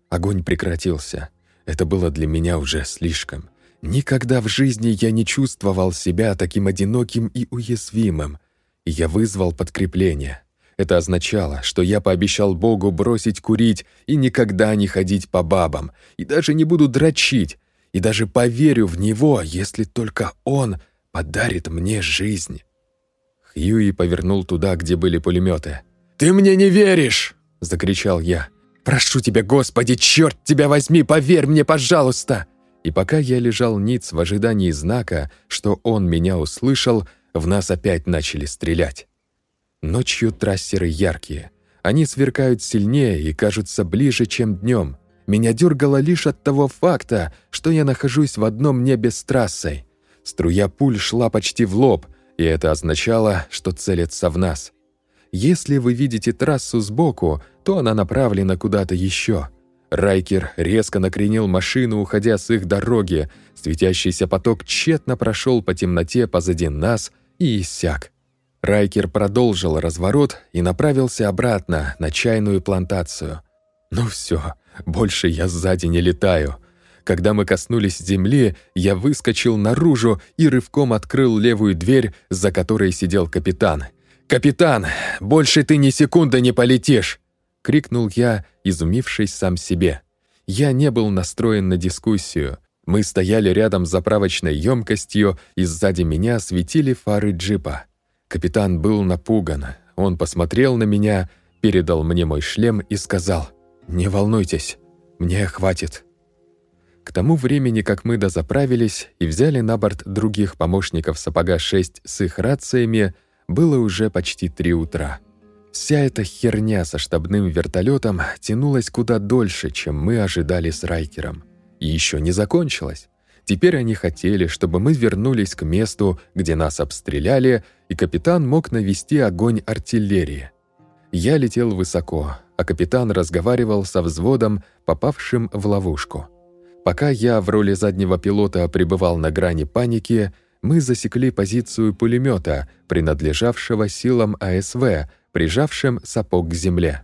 Огонь прекратился. Это было для меня уже слишком. Никогда в жизни я не чувствовал себя таким одиноким и уязвимым. Я вызвал подкрепление. Это означало, что я пообещал Богу бросить курить и никогда не ходить по бабам, и даже не буду дрочить, и даже поверю в него, если только он подарит мне жизнь. Хьюи повернул туда, где были пулеметы. «Ты мне не веришь!» — закричал я. «Прошу тебя, Господи, черт тебя возьми, поверь мне, пожалуйста!» И пока я лежал ниц в ожидании знака, что он меня услышал, в нас опять начали стрелять. Ночью трассеры яркие. Они сверкают сильнее и кажутся ближе, чем днем. Меня дергало лишь от того факта, что я нахожусь в одном небе с трассой. Струя пуль шла почти в лоб, и это означало, что целятся в нас. Если вы видите трассу сбоку, то она направлена куда-то еще. Райкер резко накренил машину, уходя с их дороги. Светящийся поток тщетно прошел по темноте позади нас и иссяк. Райкер продолжил разворот и направился обратно на чайную плантацию. «Ну все, больше я сзади не летаю. Когда мы коснулись земли, я выскочил наружу и рывком открыл левую дверь, за которой сидел капитан. «Капитан, больше ты ни секунды не полетишь!» — крикнул я, изумившись сам себе. Я не был настроен на дискуссию. Мы стояли рядом с заправочной емкостью, и сзади меня светили фары джипа. Капитан был напуган. Он посмотрел на меня, передал мне мой шлем и сказал — «Не волнуйтесь, мне хватит». К тому времени, как мы дозаправились и взяли на борт других помощников «Сапога-6» с их рациями, было уже почти три утра. Вся эта херня со штабным вертолетом тянулась куда дольше, чем мы ожидали с Райкером. И еще не закончилась. Теперь они хотели, чтобы мы вернулись к месту, где нас обстреляли, и капитан мог навести огонь артиллерии. Я летел высоко, а капитан разговаривал со взводом, попавшим в ловушку. Пока я в роли заднего пилота пребывал на грани паники, мы засекли позицию пулемета, принадлежавшего силам АСВ, прижавшим сапог к земле.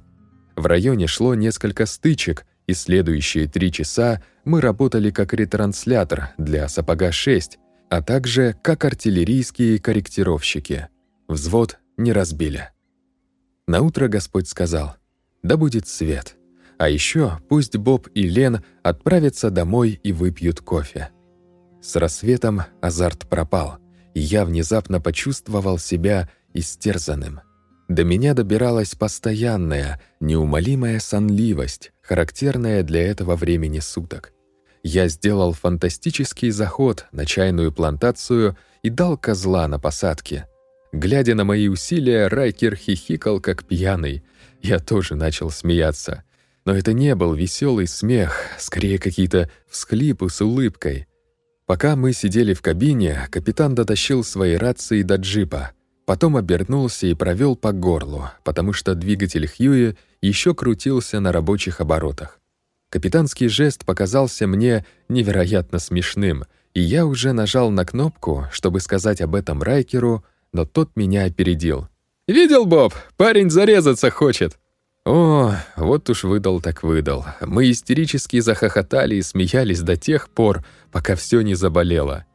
В районе шло несколько стычек, и следующие три часа мы работали как ретранслятор для «Сапога-6», а также как артиллерийские корректировщики. Взвод не разбили. Наутро Господь сказал, «Да будет свет». А еще пусть Боб и Лен отправятся домой и выпьют кофе. С рассветом азарт пропал, и я внезапно почувствовал себя истерзанным. До меня добиралась постоянная, неумолимая сонливость, характерная для этого времени суток. Я сделал фантастический заход на чайную плантацию и дал козла на посадке — Глядя на мои усилия, Райкер хихикал, как пьяный. Я тоже начал смеяться. Но это не был веселый смех, скорее какие-то всхлипы с улыбкой. Пока мы сидели в кабине, капитан дотащил свои рации до джипа. Потом обернулся и провел по горлу, потому что двигатель Хьюи еще крутился на рабочих оборотах. Капитанский жест показался мне невероятно смешным, и я уже нажал на кнопку, чтобы сказать об этом Райкеру, но тот меня опередил. «Видел, Боб? Парень зарезаться хочет!» О, вот уж выдал так выдал. Мы истерически захохотали и смеялись до тех пор, пока все не заболело.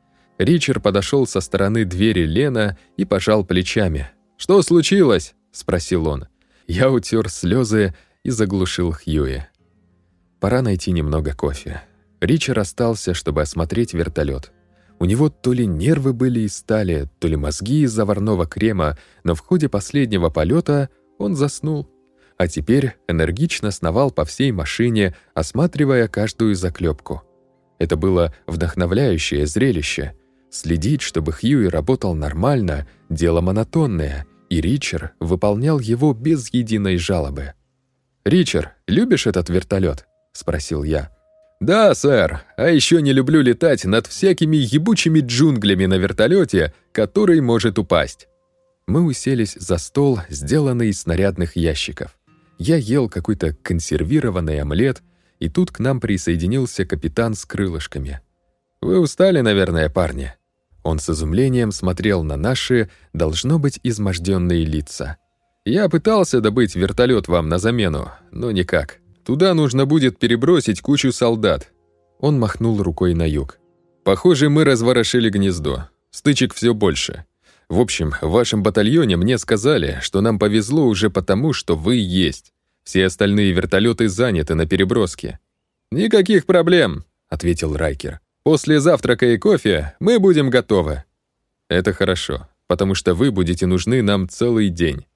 Ричард подошел со стороны двери Лена и пожал плечами. «Что случилось?» — спросил он. Я утер слезы и заглушил Хьюи. Пора найти немного кофе. Ричард остался, чтобы осмотреть вертолет. У него то ли нервы были из стали, то ли мозги из заварного крема, но в ходе последнего полета он заснул. А теперь энергично сновал по всей машине, осматривая каждую заклепку. Это было вдохновляющее зрелище. Следить, чтобы Хьюи работал нормально, дело монотонное, и Ричер выполнял его без единой жалобы. «Ричер, любишь этот вертолет? спросил я. «Да, сэр. А еще не люблю летать над всякими ебучими джунглями на вертолете, который может упасть». Мы уселись за стол, сделанный из снарядных ящиков. Я ел какой-то консервированный омлет, и тут к нам присоединился капитан с крылышками. «Вы устали, наверное, парни?» Он с изумлением смотрел на наши, должно быть, изможденные лица. «Я пытался добыть вертолет вам на замену, но никак. Туда нужно будет перебросить кучу солдат». Он махнул рукой на юг. «Похоже, мы разворошили гнездо. Стычек все больше. В общем, в вашем батальоне мне сказали, что нам повезло уже потому, что вы есть. Все остальные вертолеты заняты на переброске». «Никаких проблем», — ответил Райкер. «После завтрака и кофе мы будем готовы». «Это хорошо, потому что вы будете нужны нам целый день».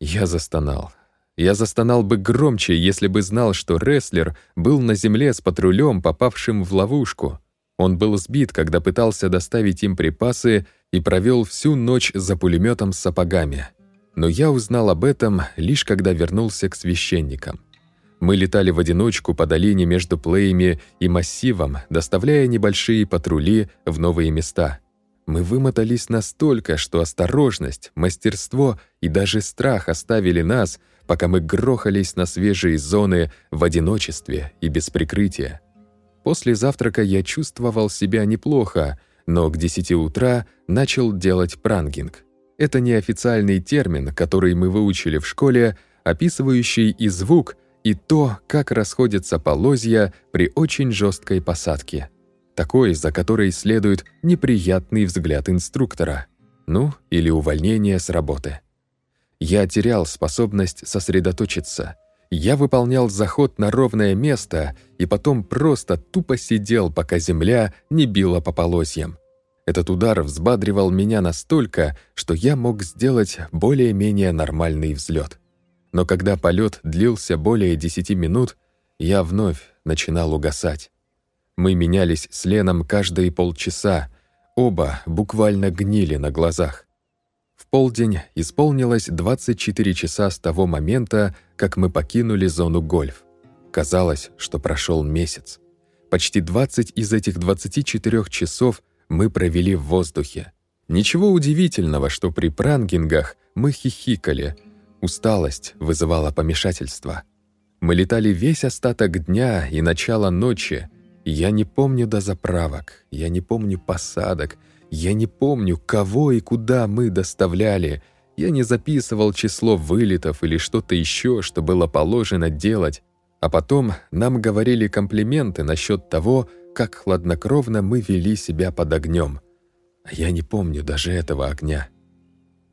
Я застонал. Я застонал бы громче, если бы знал, что рестлер был на земле с патрулем, попавшим в ловушку. Он был сбит, когда пытался доставить им припасы и провел всю ночь за пулеметом с сапогами. Но я узнал об этом лишь когда вернулся к священникам. Мы летали в одиночку по долине между плеями и массивом, доставляя небольшие патрули в новые места. Мы вымотались настолько, что осторожность, мастерство и даже страх оставили нас — пока мы грохались на свежие зоны в одиночестве и без прикрытия. После завтрака я чувствовал себя неплохо, но к 10 утра начал делать прангинг. Это неофициальный термин, который мы выучили в школе, описывающий и звук, и то, как расходятся полозья при очень жесткой посадке. Такой, за которой следует неприятный взгляд инструктора. Ну, или увольнение с работы. Я терял способность сосредоточиться. Я выполнял заход на ровное место и потом просто тупо сидел, пока земля не била по полозьям. Этот удар взбадривал меня настолько, что я мог сделать более-менее нормальный взлет. Но когда полет длился более 10 минут, я вновь начинал угасать. Мы менялись с Леном каждые полчаса, оба буквально гнили на глазах полдень исполнилось 24 часа с того момента, как мы покинули зону гольф. Казалось, что прошел месяц. Почти 20 из этих 24 часов мы провели в воздухе. Ничего удивительного, что при прангингах мы хихикали. Усталость вызывала помешательство. Мы летали весь остаток дня и начало ночи. Я не помню дозаправок, я не помню посадок — я не помню, кого и куда мы доставляли. Я не записывал число вылетов или что-то еще, что было положено делать. А потом нам говорили комплименты насчет того, как хладнокровно мы вели себя под огнем. А я не помню даже этого огня.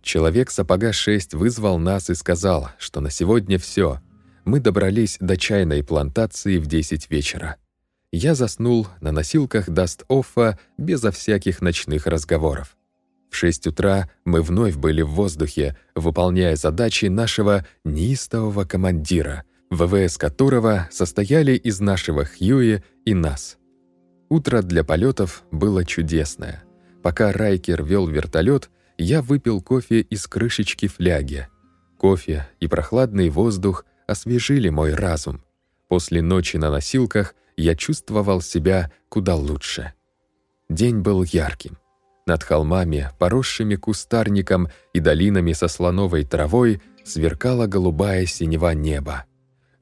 Человек сапога 6 вызвал нас и сказал, что на сегодня все. Мы добрались до чайной плантации в 10 вечера я заснул на носилках Даст-Оффа безо всяких ночных разговоров. В шесть утра мы вновь были в воздухе, выполняя задачи нашего неистового командира, ВВС которого состояли из нашего Хьюи и нас. Утро для полетов было чудесное. Пока Райкер вел вертолет, я выпил кофе из крышечки фляги. Кофе и прохладный воздух освежили мой разум. После ночи на носилках я чувствовал себя куда лучше. День был ярким. Над холмами, поросшими кустарником и долинами со слоновой травой, сверкала голубая синева неба.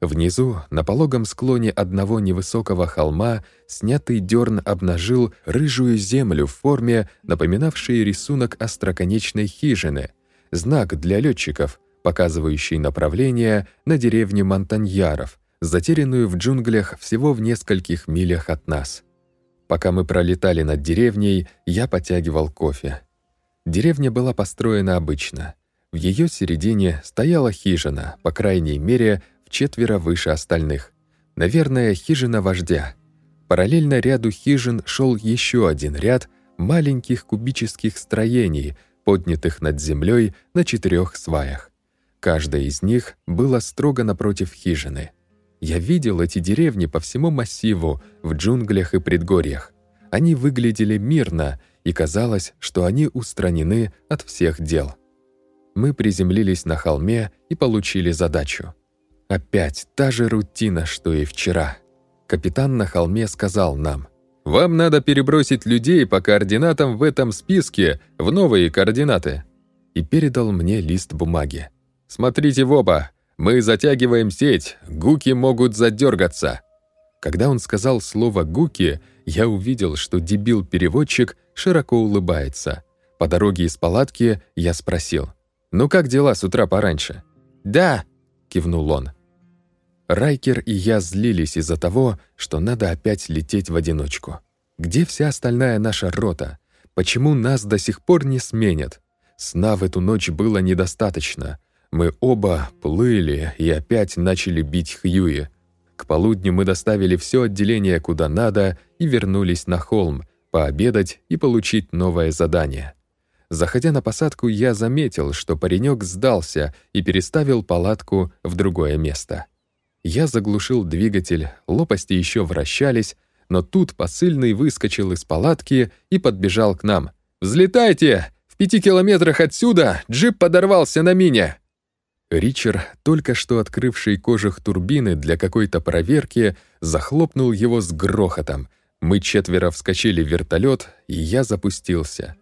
Внизу, на пологом склоне одного невысокого холма, снятый дерн обнажил рыжую землю в форме, напоминавшей рисунок остроконечной хижины, знак для летчиков, показывающий направление на деревню Монтаньяров, затерянную в джунглях всего в нескольких милях от нас. Пока мы пролетали над деревней, я потягивал кофе. Деревня была построена обычно. В ее середине стояла хижина, по крайней мере, четверо выше остальных. Наверное, хижина вождя. Параллельно ряду хижин шел еще один ряд маленьких кубических строений, поднятых над землей на четырех сваях. Каждая из них была строго напротив хижины — Я видел эти деревни по всему массиву, в джунглях и предгорьях. Они выглядели мирно, и казалось, что они устранены от всех дел. Мы приземлились на холме и получили задачу. Опять та же рутина, что и вчера. Капитан на холме сказал нам, «Вам надо перебросить людей по координатам в этом списке в новые координаты». И передал мне лист бумаги. «Смотрите в оба, мы затягиваем сеть, гуки могут задергаться». Когда он сказал слово «гуки», я увидел, что дебил-переводчик широко улыбается. По дороге из палатки я спросил, «Ну как дела с утра пораньше?» «Да», — кивнул он. Райкер и я злились из-за того, что надо опять лететь в одиночку. Где вся остальная наша рота? Почему нас до сих пор не сменят? Сна в эту ночь было недостаточно. Мы оба плыли и опять начали бить Хьюи. К полудню мы доставили все отделение куда надо и вернулись на холм, пообедать и получить новое задание. Заходя на посадку, я заметил, что паренек сдался и переставил палатку в другое место. Я заглушил двигатель, лопасти еще вращались, но тут посыльный выскочил из палатки и подбежал к нам. «Взлетайте! В пяти километрах отсюда джип подорвался на мине!» Ричард, только что открывший кожух турбины для какой-то проверки, захлопнул его с грохотом. Мы четверо вскочили в вертолет, и я запустился.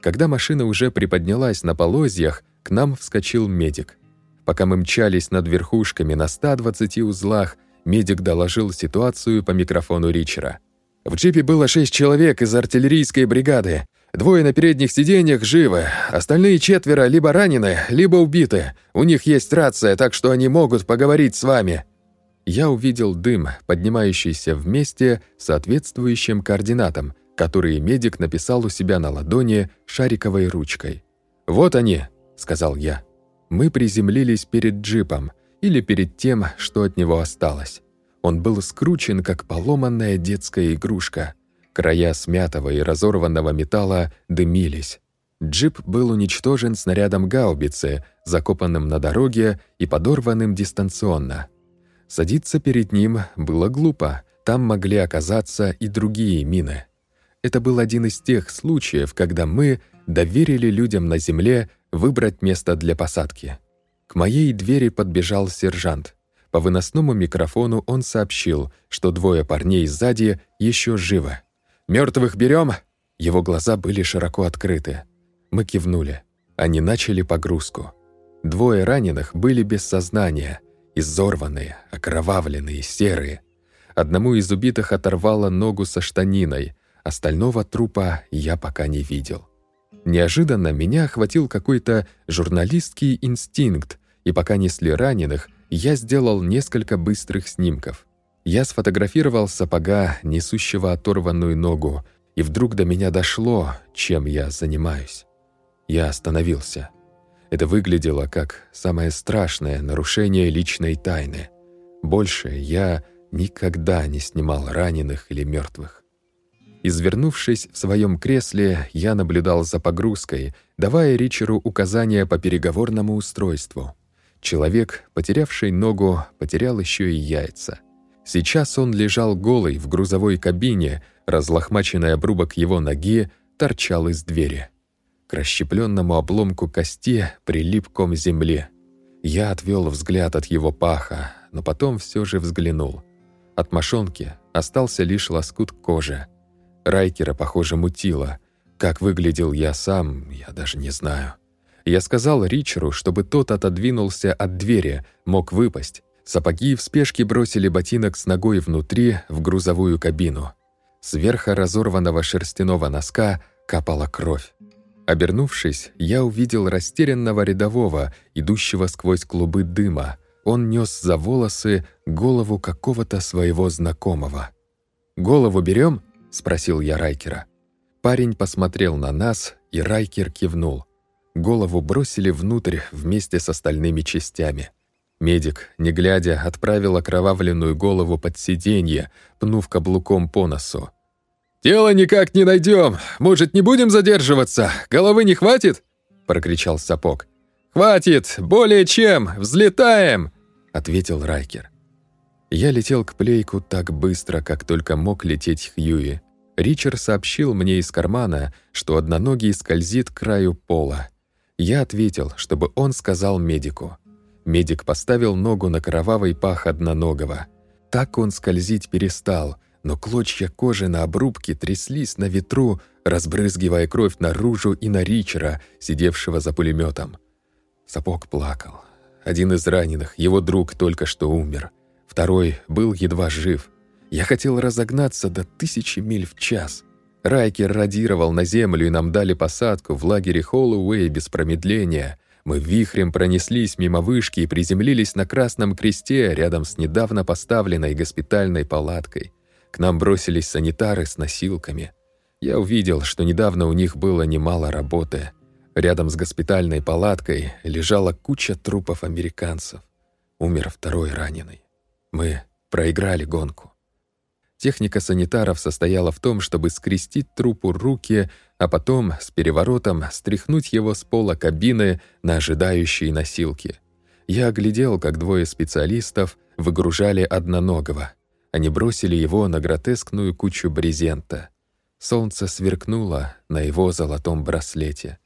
Когда машина уже приподнялась на полозьях, к нам вскочил медик. Пока мы мчались над верхушками на 120 узлах, медик доложил ситуацию по микрофону Ричера. В джипе было шесть человек из артиллерийской бригады. Двое на передних сиденьях живы, остальные четверо либо ранены, либо убиты. У них есть рация, так что они могут поговорить с вами. Я увидел дым, поднимающийся вместе соответствующим координатам, которые медик написал у себя на ладони шариковой ручкой. «Вот они», — сказал я. Мы приземлились перед джипом, или перед тем, что от него осталось. Он был скручен, как поломанная детская игрушка. Края смятого и разорванного металла дымились. Джип был уничтожен снарядом гаубицы, закопанным на дороге и подорванным дистанционно. Садиться перед ним было глупо, там могли оказаться и другие мины. Это был один из тех случаев, когда мы доверили людям на земле выбрать место для посадки. К моей двери подбежал сержант. По выносному микрофону он сообщил, что двое парней сзади еще живы. «Мертвых берем?» Его глаза были широко открыты. Мы кивнули. Они начали погрузку. Двое раненых были без сознания, изорванные, окровавленные, серые. Одному из убитых оторвало ногу со штаниной, остального трупа я пока не видел. Неожиданно меня охватил какой-то журналистский инстинкт, и пока несли раненых, я сделал несколько быстрых снимков. Я сфотографировал сапога, несущего оторванную ногу, и вдруг до меня дошло, чем я занимаюсь. Я остановился. Это выглядело как самое страшное нарушение личной тайны. Больше я никогда не снимал раненых или мертвых. Извернувшись в своем кресле, я наблюдал за погрузкой, давая Ричеру указания по переговорному устройству. Человек, потерявший ногу, потерял еще и яйца. Сейчас он лежал голый в грузовой кабине, разлохмаченный обрубок его ноги торчал из двери. К расщепленному обломку кости прилип ком земли. Я отвел взгляд от его паха, но потом все же взглянул. От мошонки остался лишь лоскут кожи, Райкера, похоже, мутило. Как выглядел я сам, я даже не знаю. Я сказал Ричеру, чтобы тот отодвинулся от двери, мог выпасть. Сапоги в спешке бросили ботинок с ногой внутри в грузовую кабину. Сверху разорванного шерстяного носка капала кровь. Обернувшись, я увидел растерянного рядового, идущего сквозь клубы дыма. Он нес за волосы голову какого-то своего знакомого. «Голову берем?» — спросил я Райкера. Парень посмотрел на нас, и Райкер кивнул. Голову бросили внутрь вместе с остальными частями. Медик, не глядя, отправил окровавленную голову под сиденье, пнув каблуком по носу. «Тело никак не найдем. Может, не будем задерживаться? Головы не хватит?» — прокричал сапог. «Хватит! Более чем! Взлетаем!» — ответил Райкер. Я летел к Плейку так быстро, как только мог лететь Хьюи. Ричард сообщил мне из кармана, что одноногий скользит к краю пола. Я ответил, чтобы он сказал медику. Медик поставил ногу на кровавый пах одноногого. Так он скользить перестал, но клочья кожи на обрубке тряслись на ветру, разбрызгивая кровь наружу и на Ричера, сидевшего за пулеметом. Сапог плакал. Один из раненых, его друг, только что умер. Второй был едва жив. Я хотел разогнаться до тысячи миль в час. Райкер радировал на землю, и нам дали посадку в лагере Холлоуэй без промедления. Мы вихрем пронеслись мимо вышки и приземлились на Красном Кресте рядом с недавно поставленной госпитальной палаткой. К нам бросились санитары с носилками. Я увидел, что недавно у них было немало работы. Рядом с госпитальной палаткой лежала куча трупов американцев. Умер второй раненый. Мы проиграли гонку. Техника санитаров состояла в том, чтобы скрестить трупу руки, а потом с переворотом стряхнуть его с пола кабины на ожидающие носилки. Я оглядел, как двое специалистов выгружали одноногого. Они бросили его на гротескную кучу брезента. Солнце сверкнуло на его золотом браслете.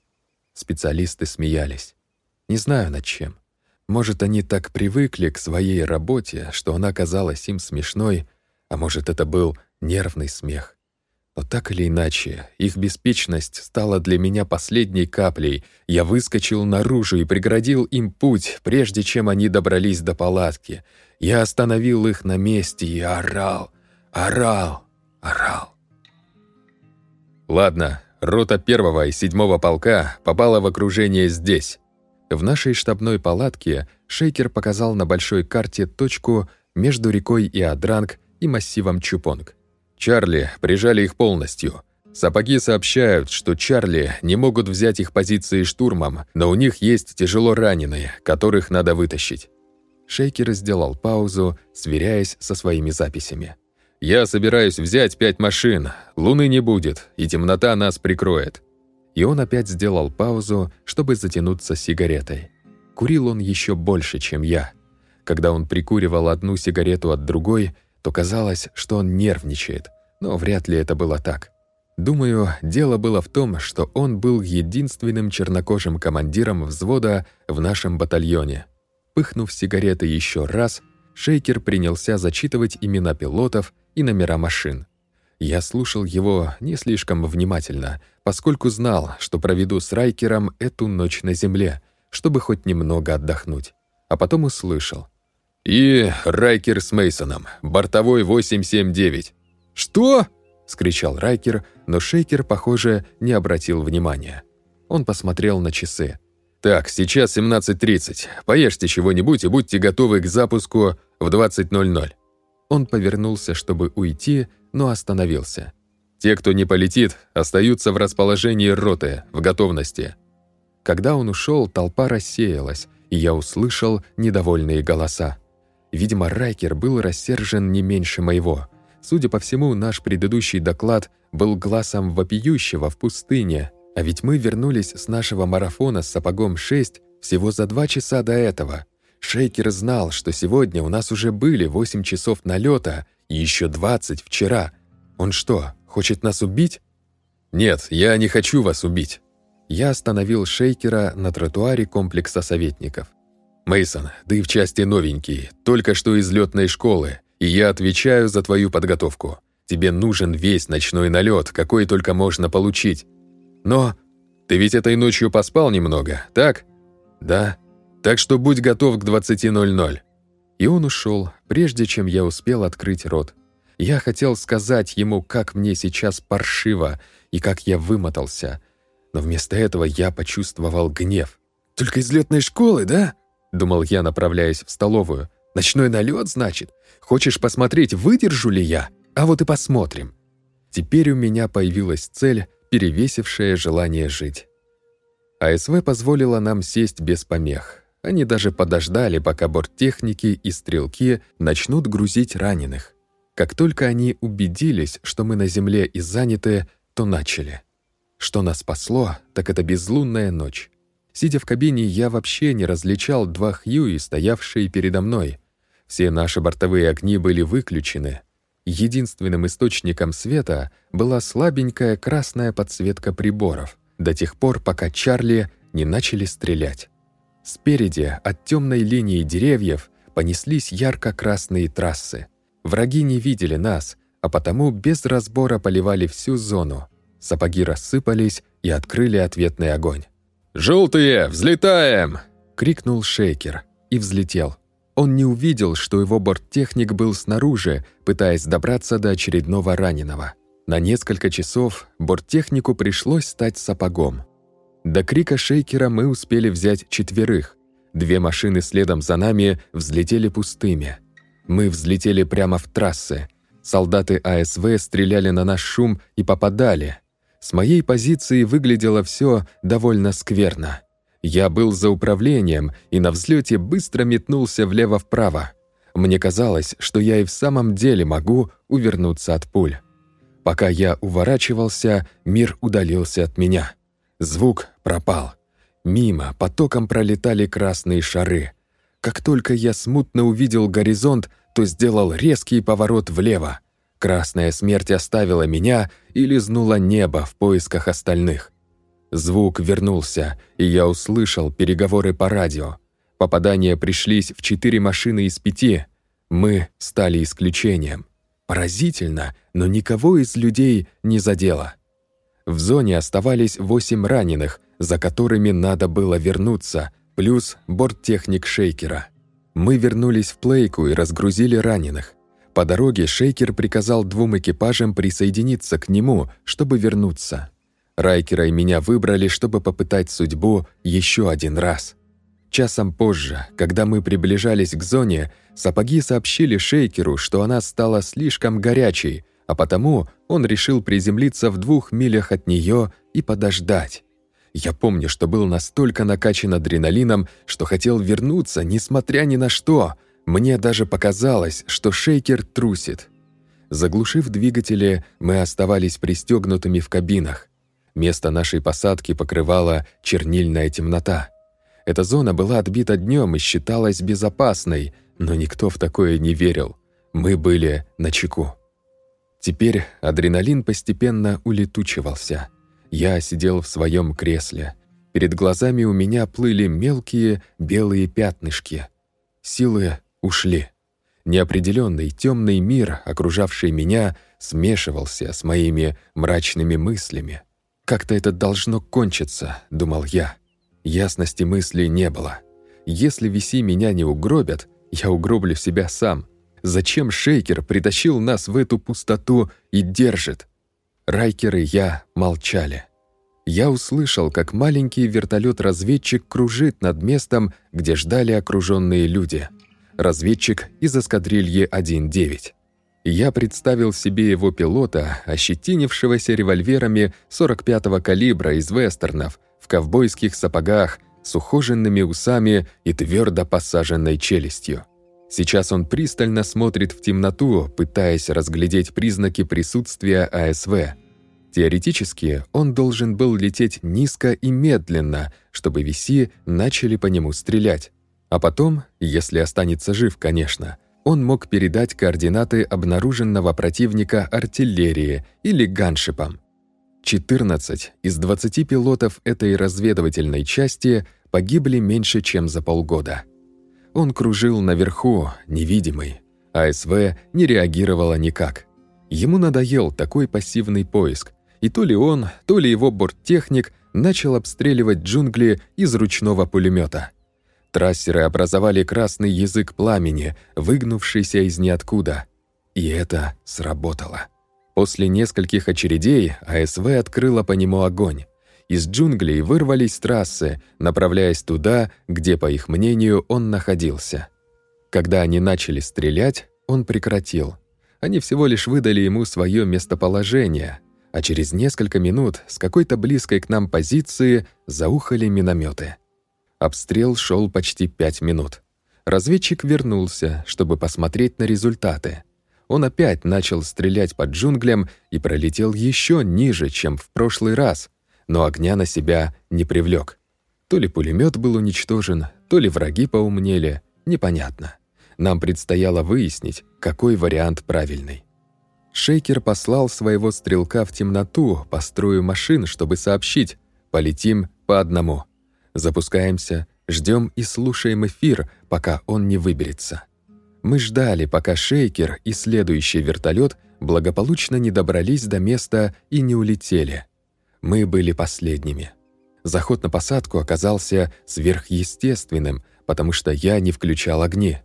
Специалисты смеялись. Не знаю над чем. Может, они так привыкли к своей работе, что она казалась им смешной, а может, это был нервный смех. Но так или иначе, их беспечность стала для меня последней каплей. Я выскочил наружу и преградил им путь, прежде чем они добрались до палатки. Я остановил их на месте и орал, орал, орал. «Ладно, рота первого и седьмого полка попала в окружение здесь». В нашей штабной палатке Шейкер показал на большой карте точку между рекой Иодранг и массивом Чупонг. Чарли прижали их полностью. Сапоги сообщают, что Чарли не могут взять их позиции штурмом, но у них есть тяжело раненые, которых надо вытащить. Шейкер сделал паузу, сверяясь со своими записями. «Я собираюсь взять пять машин. Луны не будет, и темнота нас прикроет». И он опять сделал паузу, чтобы затянуться сигаретой. Курил он еще больше, чем я. Когда он прикуривал одну сигарету от другой, то казалось, что он нервничает, но вряд ли это было так. Думаю, дело было в том, что он был единственным чернокожим командиром взвода в нашем батальоне. Пыхнув сигареты еще раз, Шейкер принялся зачитывать имена пилотов и номера машин. Я слушал его не слишком внимательно, поскольку знал, что проведу с Райкером эту ночь на земле, чтобы хоть немного отдохнуть. А потом услышал — «И Райкер с Мейсоном, бортовой 879». «Что?» — скричал Райкер, но Шейкер, похоже, не обратил внимания. Он посмотрел на часы. «Так, сейчас 17.30. Поешьте чего-нибудь и будьте готовы к запуску в 20.00». Он повернулся, чтобы уйти, но остановился. «Те, кто не полетит, остаются в расположении роты, в готовности». Когда он ушел, толпа рассеялась, и я услышал недовольные голоса. Видимо, Райкер был рассержен не меньше моего. Судя по всему, наш предыдущий доклад был глазом вопиющего в пустыне, а ведь мы вернулись с нашего марафона с сапогом 6 всего за два часа до этого. Шейкер знал, что сегодня у нас уже были 8 часов налета и еще 20 вчера. Он что, хочет нас убить? Нет, я не хочу вас убить. Я остановил Шейкера на тротуаре комплекса советников. Мейсон, ты в части новенький, только что из летной школы, и я отвечаю за твою подготовку. Тебе нужен весь ночной налет, какой только можно получить. Но ты ведь этой ночью поспал немного, так? Да. Так что будь готов к 20.00. И он ушел, прежде чем я успел открыть рот. Я хотел сказать ему, как мне сейчас паршиво и как я вымотался, но вместо этого я почувствовал гнев. «Только из летной школы, да?» Думал я, направляясь в столовую. «Ночной налет, значит? Хочешь посмотреть, выдержу ли я? А вот и посмотрим». Теперь у меня появилась цель, перевесившая желание жить. АСВ позволила нам сесть без помех. Они даже подождали, пока борттехники и стрелки начнут грузить раненых. Как только они убедились, что мы на земле и заняты, то начали. Что нас спасло, так это безлунная ночь. Сидя в кабине, я вообще не различал два Хьюи, стоявшие передо мной. Все наши бортовые огни были выключены. Единственным источником света была слабенькая красная подсветка приборов до тех пор, пока Чарли не начали стрелять. Спереди, от темной линии деревьев, понеслись ярко-красные трассы. Враги не видели нас, а потому без разбора поливали всю зону. Сапоги рассыпались и открыли ответный огонь. «Желтые, взлетаем!» — крикнул Шейкер и взлетел. Он не увидел, что его борттехник был снаружи, пытаясь добраться до очередного раненого. На несколько часов борттехнику пришлось стать сапогом. До крика шейкера мы успели взять четверых. Две машины следом за нами взлетели пустыми. Мы взлетели прямо в трассы. Солдаты АСВ стреляли на наш шум и попадали. С моей позиции выглядело все довольно скверно. Я был за управлением и на взлете быстро метнулся влево-вправо. Мне казалось, что я и в самом деле могу увернуться от пуль. Пока я уворачивался, мир удалился от меня. Звук пропал. Мимо потоком пролетали красные шары. Как только я смутно увидел горизонт, то сделал резкий поворот влево. Красная смерть оставила меня и лизнула небо в поисках остальных. Звук вернулся, и я услышал переговоры по радио. Попадания пришлись в четыре машины из пяти. Мы стали исключением. Поразительно, но никого из людей не задело. В зоне оставались восемь раненых, за которыми надо было вернуться, плюс борттехник Шейкера. Мы вернулись в Плейку и разгрузили раненых. По дороге Шейкер приказал двум экипажам присоединиться к нему, чтобы вернуться. Райкера и меня выбрали, чтобы попытать судьбу еще один раз. Часом позже, когда мы приближались к зоне, сапоги сообщили Шейкеру, что она стала слишком горячей, а потому он решил приземлиться в двух милях от нее и подождать. Я помню, что был настолько накачан адреналином, что хотел вернуться, несмотря ни на что. Мне даже показалось, что Шейкер трусит. Заглушив двигатели, мы оставались пристегнутыми в кабинах. Место нашей посадки покрывала чернильная темнота. Эта зона была отбита днем и считалась безопасной, но никто в такое не верил. Мы были на чеку. Теперь адреналин постепенно улетучивался. Я сидел в своем кресле. Перед глазами у меня плыли мелкие белые пятнышки. Силы ушли. Неопределенный темный мир, окружавший меня, смешивался с моими мрачными мыслями. «Как-то это должно кончиться», — думал я. Ясности мысли не было. Если виси меня не угробят, я угроблю себя сам. Зачем Шейкер притащил нас в эту пустоту и держит? Райкер и я молчали. Я услышал, как маленький вертолет-разведчик кружит над местом, где ждали окруженные люди. Разведчик из эскадрильи 1-9. Я представил себе его пилота, ощетинившегося револьверами 45-го калибра из вестернов, в ковбойских сапогах, с ухоженными усами и твердо посаженной челюстью. Сейчас он пристально смотрит в темноту, пытаясь разглядеть признаки присутствия АСВ. Теоретически, он должен был лететь низко и медленно, чтобы виси начали по нему стрелять. А потом, если останется жив, конечно, он мог передать координаты обнаруженного противника артиллерии или ганшипам. 14 из 20 пилотов этой разведывательной части погибли меньше, чем за полгода. Он кружил наверху, невидимый. АСВ не реагировала никак. Ему надоел такой пассивный поиск, и то ли он, то ли его борттехник начал обстреливать джунгли из ручного пулемета. Трассеры образовали красный язык пламени, выгнувшийся из ниоткуда. И это сработало. После нескольких очередей АСВ открыла по нему огонь. Из джунглей вырвались трассы, направляясь туда, где, по их мнению, он находился. Когда они начали стрелять, он прекратил. Они всего лишь выдали ему свое местоположение, а через несколько минут с какой-то близкой к нам позиции заухали минометы. Обстрел шел почти пять минут. Разведчик вернулся, чтобы посмотреть на результаты. Он опять начал стрелять по джунглям и пролетел еще ниже, чем в прошлый раз, но огня на себя не привлек. То ли пулемет был уничтожен, то ли враги поумнели, непонятно. Нам предстояло выяснить, какой вариант правильный. Шейкер послал своего стрелка в темноту по строю машин, чтобы сообщить «полетим по одному». Запускаемся, ждем и слушаем эфир, пока он не выберется. Мы ждали, пока Шейкер и следующий вертолет благополучно не добрались до места и не улетели. Мы были последними. Заход на посадку оказался сверхъестественным, потому что я не включал огни.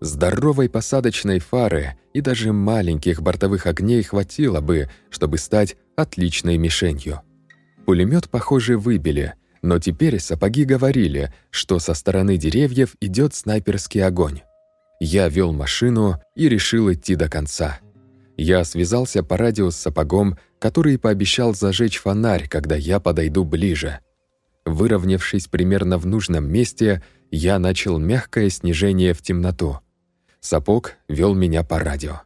Здоровой посадочной фары и даже маленьких бортовых огней хватило бы, чтобы стать отличной мишенью. Пулемет, похоже, выбили, но теперь сапоги говорили, что со стороны деревьев идет снайперский огонь. Я вел машину и решил идти до конца. Я связался по радио с сапогом, который пообещал зажечь фонарь, когда я подойду ближе. Выровнявшись примерно в нужном месте, я начал мягкое снижение в темноту. Сапог вел меня по радио.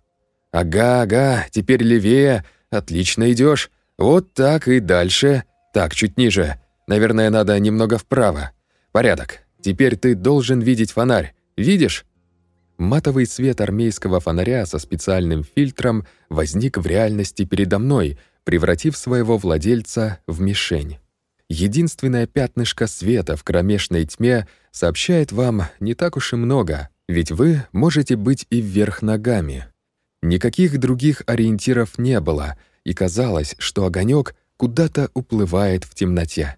«Ага, ага, теперь левее. Отлично идешь. Вот так и дальше. Так, чуть ниже. Наверное, надо немного вправо. Порядок. Теперь ты должен видеть фонарь. Видишь?» Матовый свет армейского фонаря со специальным фильтром возник в реальности передо мной, превратив своего владельца в мишень. Единственное пятнышко света в кромешной тьме сообщает вам не так уж и много, ведь вы можете быть и вверх ногами. Никаких других ориентиров не было, и казалось, что огонек куда-то уплывает в темноте.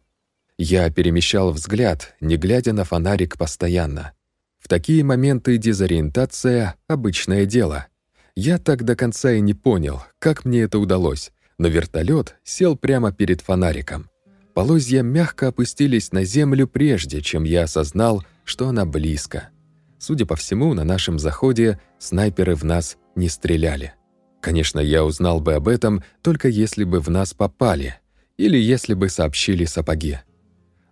Я перемещал взгляд, не глядя на фонарик постоянно. В такие моменты дезориентация — обычное дело. Я так до конца и не понял, как мне это удалось, но вертолет сел прямо перед фонариком. Полозья мягко опустились на землю прежде, чем я осознал, что она близко. Судя по всему, на нашем заходе снайперы в нас не стреляли. Конечно, я узнал бы об этом, только если бы в нас попали, или если бы сообщили сапоги.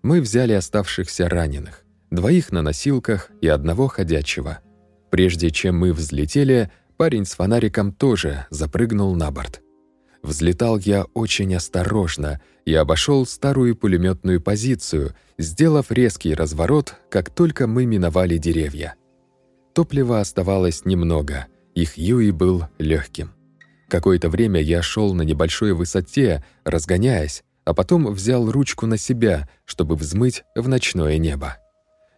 Мы взяли оставшихся раненых двоих на носилках и одного ходячего. Прежде чем мы взлетели, парень с фонариком тоже запрыгнул на борт. Взлетал я очень осторожно и обошел старую пулеметную позицию, сделав резкий разворот, как только мы миновали деревья. Топлива оставалось немного, их Юи был легким. Какое-то время я шел на небольшой высоте, разгоняясь, а потом взял ручку на себя, чтобы взмыть в ночное небо.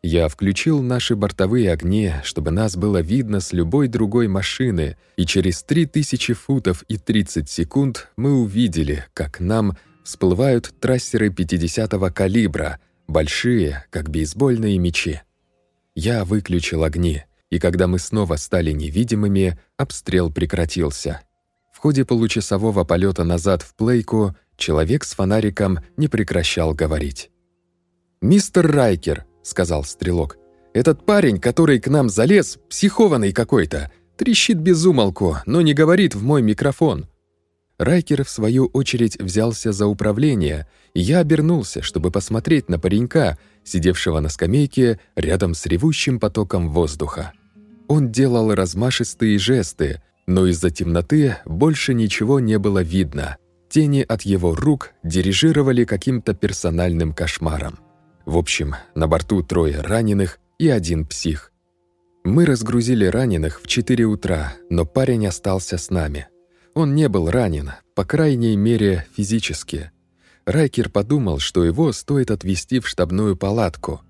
Я включил наши бортовые огни, чтобы нас было видно с любой другой машины, и через 3000 футов и 30 секунд мы увидели, как нам всплывают трассеры 50-го калибра, большие, как бейсбольные мячи. Я выключил огни, и когда мы снова стали невидимыми, обстрел прекратился. В ходе получасового полета назад в Плейку человек с фонариком не прекращал говорить. «Мистер Райкер!» — сказал Стрелок. «Этот парень, который к нам залез, психованный какой-то. Трещит без умолку, но не говорит в мой микрофон». Райкер, в свою очередь, взялся за управление, и я обернулся, чтобы посмотреть на паренька, сидевшего на скамейке рядом с ревущим потоком воздуха. Он делал размашистые жесты, но из-за темноты больше ничего не было видно. Тени от его рук дирижировали каким-то персональным кошмаром. В общем, на борту трое раненых и один псих. Мы разгрузили раненых в 4 утра, но парень остался с нами. Он не был ранен, по крайней мере, физически. Райкер подумал, что его стоит отвезти в штабную палатку.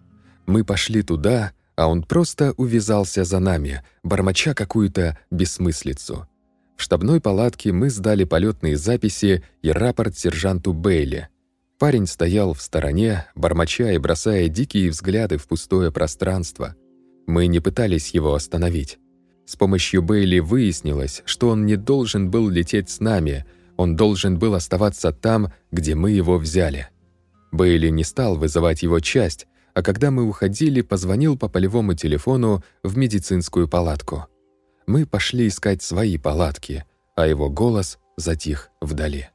Мы пошли туда, а он просто увязался за нами, бормоча какую-то бессмыслицу. В штабной палатке мы сдали полетные записи и рапорт сержанту Бейли. Парень стоял в стороне, бормоча и бросая дикие взгляды в пустое пространство. Мы не пытались его остановить. С помощью Бейли выяснилось, что он не должен был лететь с нами, он должен был оставаться там, где мы его взяли. Бейли не стал вызывать его часть, а когда мы уходили, позвонил по полевому телефону в медицинскую палатку. Мы пошли искать свои палатки, а его голос затих вдали.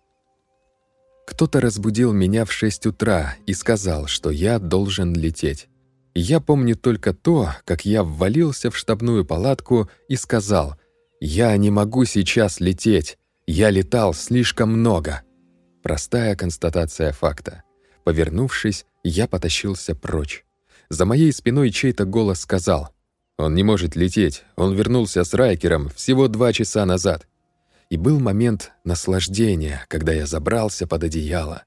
Кто-то разбудил меня в 6 утра и сказал, что я должен лететь. Я помню только то, как я ввалился в штабную палатку и сказал «Я не могу сейчас лететь, я летал слишком много». Простая констатация факта. Повернувшись, я потащился прочь. За моей спиной чей-то голос сказал Он не может лететь, он вернулся с Райкером всего два часа назад. И был момент наслаждения, когда я забрался под одеяло.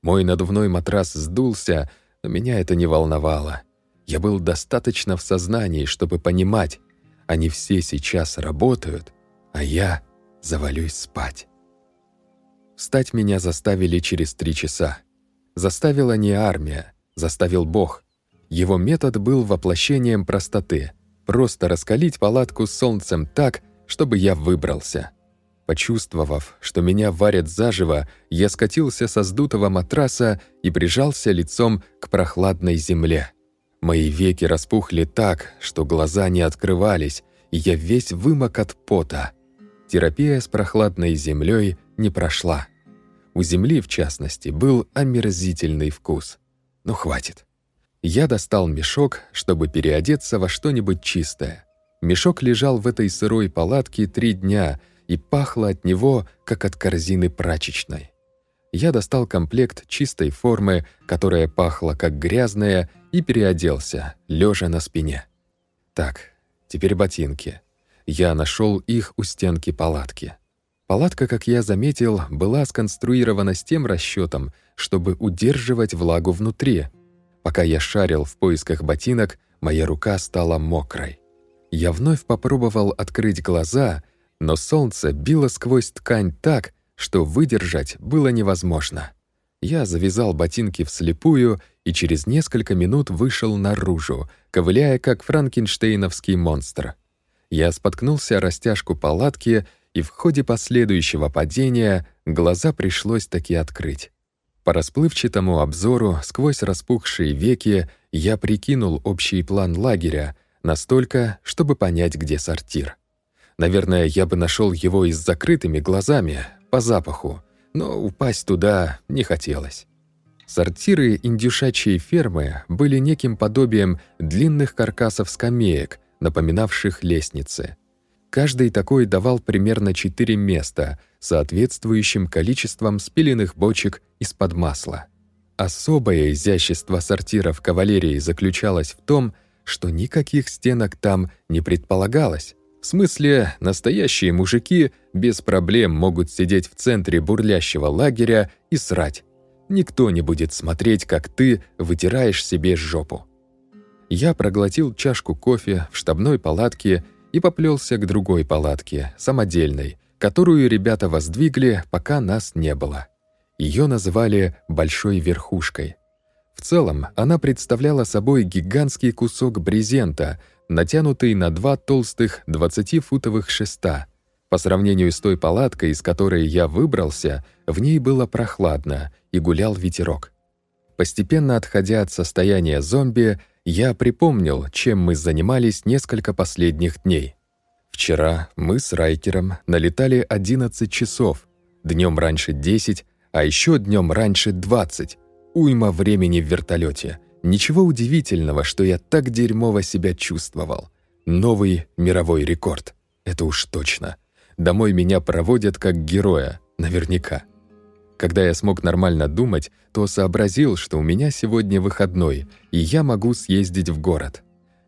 Мой надувной матрас сдулся, но меня это не волновало. Я был достаточно в сознании, чтобы понимать, они все сейчас работают, а я завалюсь спать. Встать меня заставили через три часа. Заставила не армия, заставил Бог. Его метод был воплощением простоты. Просто раскалить палатку солнцем так, чтобы я выбрался. Почувствовав, что меня варят заживо, я скатился со сдутого матраса и прижался лицом к прохладной земле. Мои веки распухли так, что глаза не открывались, и я весь вымок от пота. Терапия с прохладной землей не прошла. У земли, в частности, был омерзительный вкус. Ну, хватит. Я достал мешок, чтобы переодеться во что-нибудь чистое. Мешок лежал в этой сырой палатке три дня и пахло от него, как от корзины прачечной. Я достал комплект чистой формы, которая пахла как грязная, и переоделся, лежа на спине. Так, теперь ботинки. Я нашел их у стенки палатки. Палатка, как я заметил, была сконструирована с тем расчетом, чтобы удерживать влагу внутри. Пока я шарил в поисках ботинок, моя рука стала мокрой. Я вновь попробовал открыть глаза, но солнце било сквозь ткань так, что выдержать было невозможно. Я завязал ботинки вслепую и через несколько минут вышел наружу, ковыляя как франкенштейновский монстр. Я споткнулся о растяжку палатки, и в ходе последующего падения глаза пришлось таки открыть. По расплывчатому обзору, сквозь распухшие веки, я прикинул общий план лагеря, настолько, чтобы понять, где сортир. Наверное, я бы нашел его и с закрытыми глазами, по запаху, но упасть туда не хотелось. Сортиры индюшачьей фермы были неким подобием длинных каркасов скамеек, напоминавших лестницы. Каждый такой давал примерно четыре места, соответствующим количеством спиленных бочек из-под масла. Особое изящество сортиров кавалерии заключалось в том, что никаких стенок там не предполагалось. В смысле, настоящие мужики без проблем могут сидеть в центре бурлящего лагеря и срать. Никто не будет смотреть, как ты вытираешь себе жопу. Я проглотил чашку кофе в штабной палатке и поплелся к другой палатке, самодельной, которую ребята воздвигли, пока нас не было. Ее называли «большой верхушкой». В целом, она представляла собой гигантский кусок брезента, натянутый на два толстых 20-футовых шеста. По сравнению с той палаткой, из которой я выбрался, в ней было прохладно и гулял ветерок. Постепенно отходя от состояния зомби, я припомнил, чем мы занимались несколько последних дней. Вчера мы с Райкером налетали 11 часов, днем раньше 10, а еще днем раньше 20. Уйма времени в вертолете — Ничего удивительного, что я так дерьмово себя чувствовал. Новый мировой рекорд. Это уж точно. Домой меня проводят как героя, наверняка. Когда я смог нормально думать, то сообразил, что у меня сегодня выходной, и я могу съездить в город.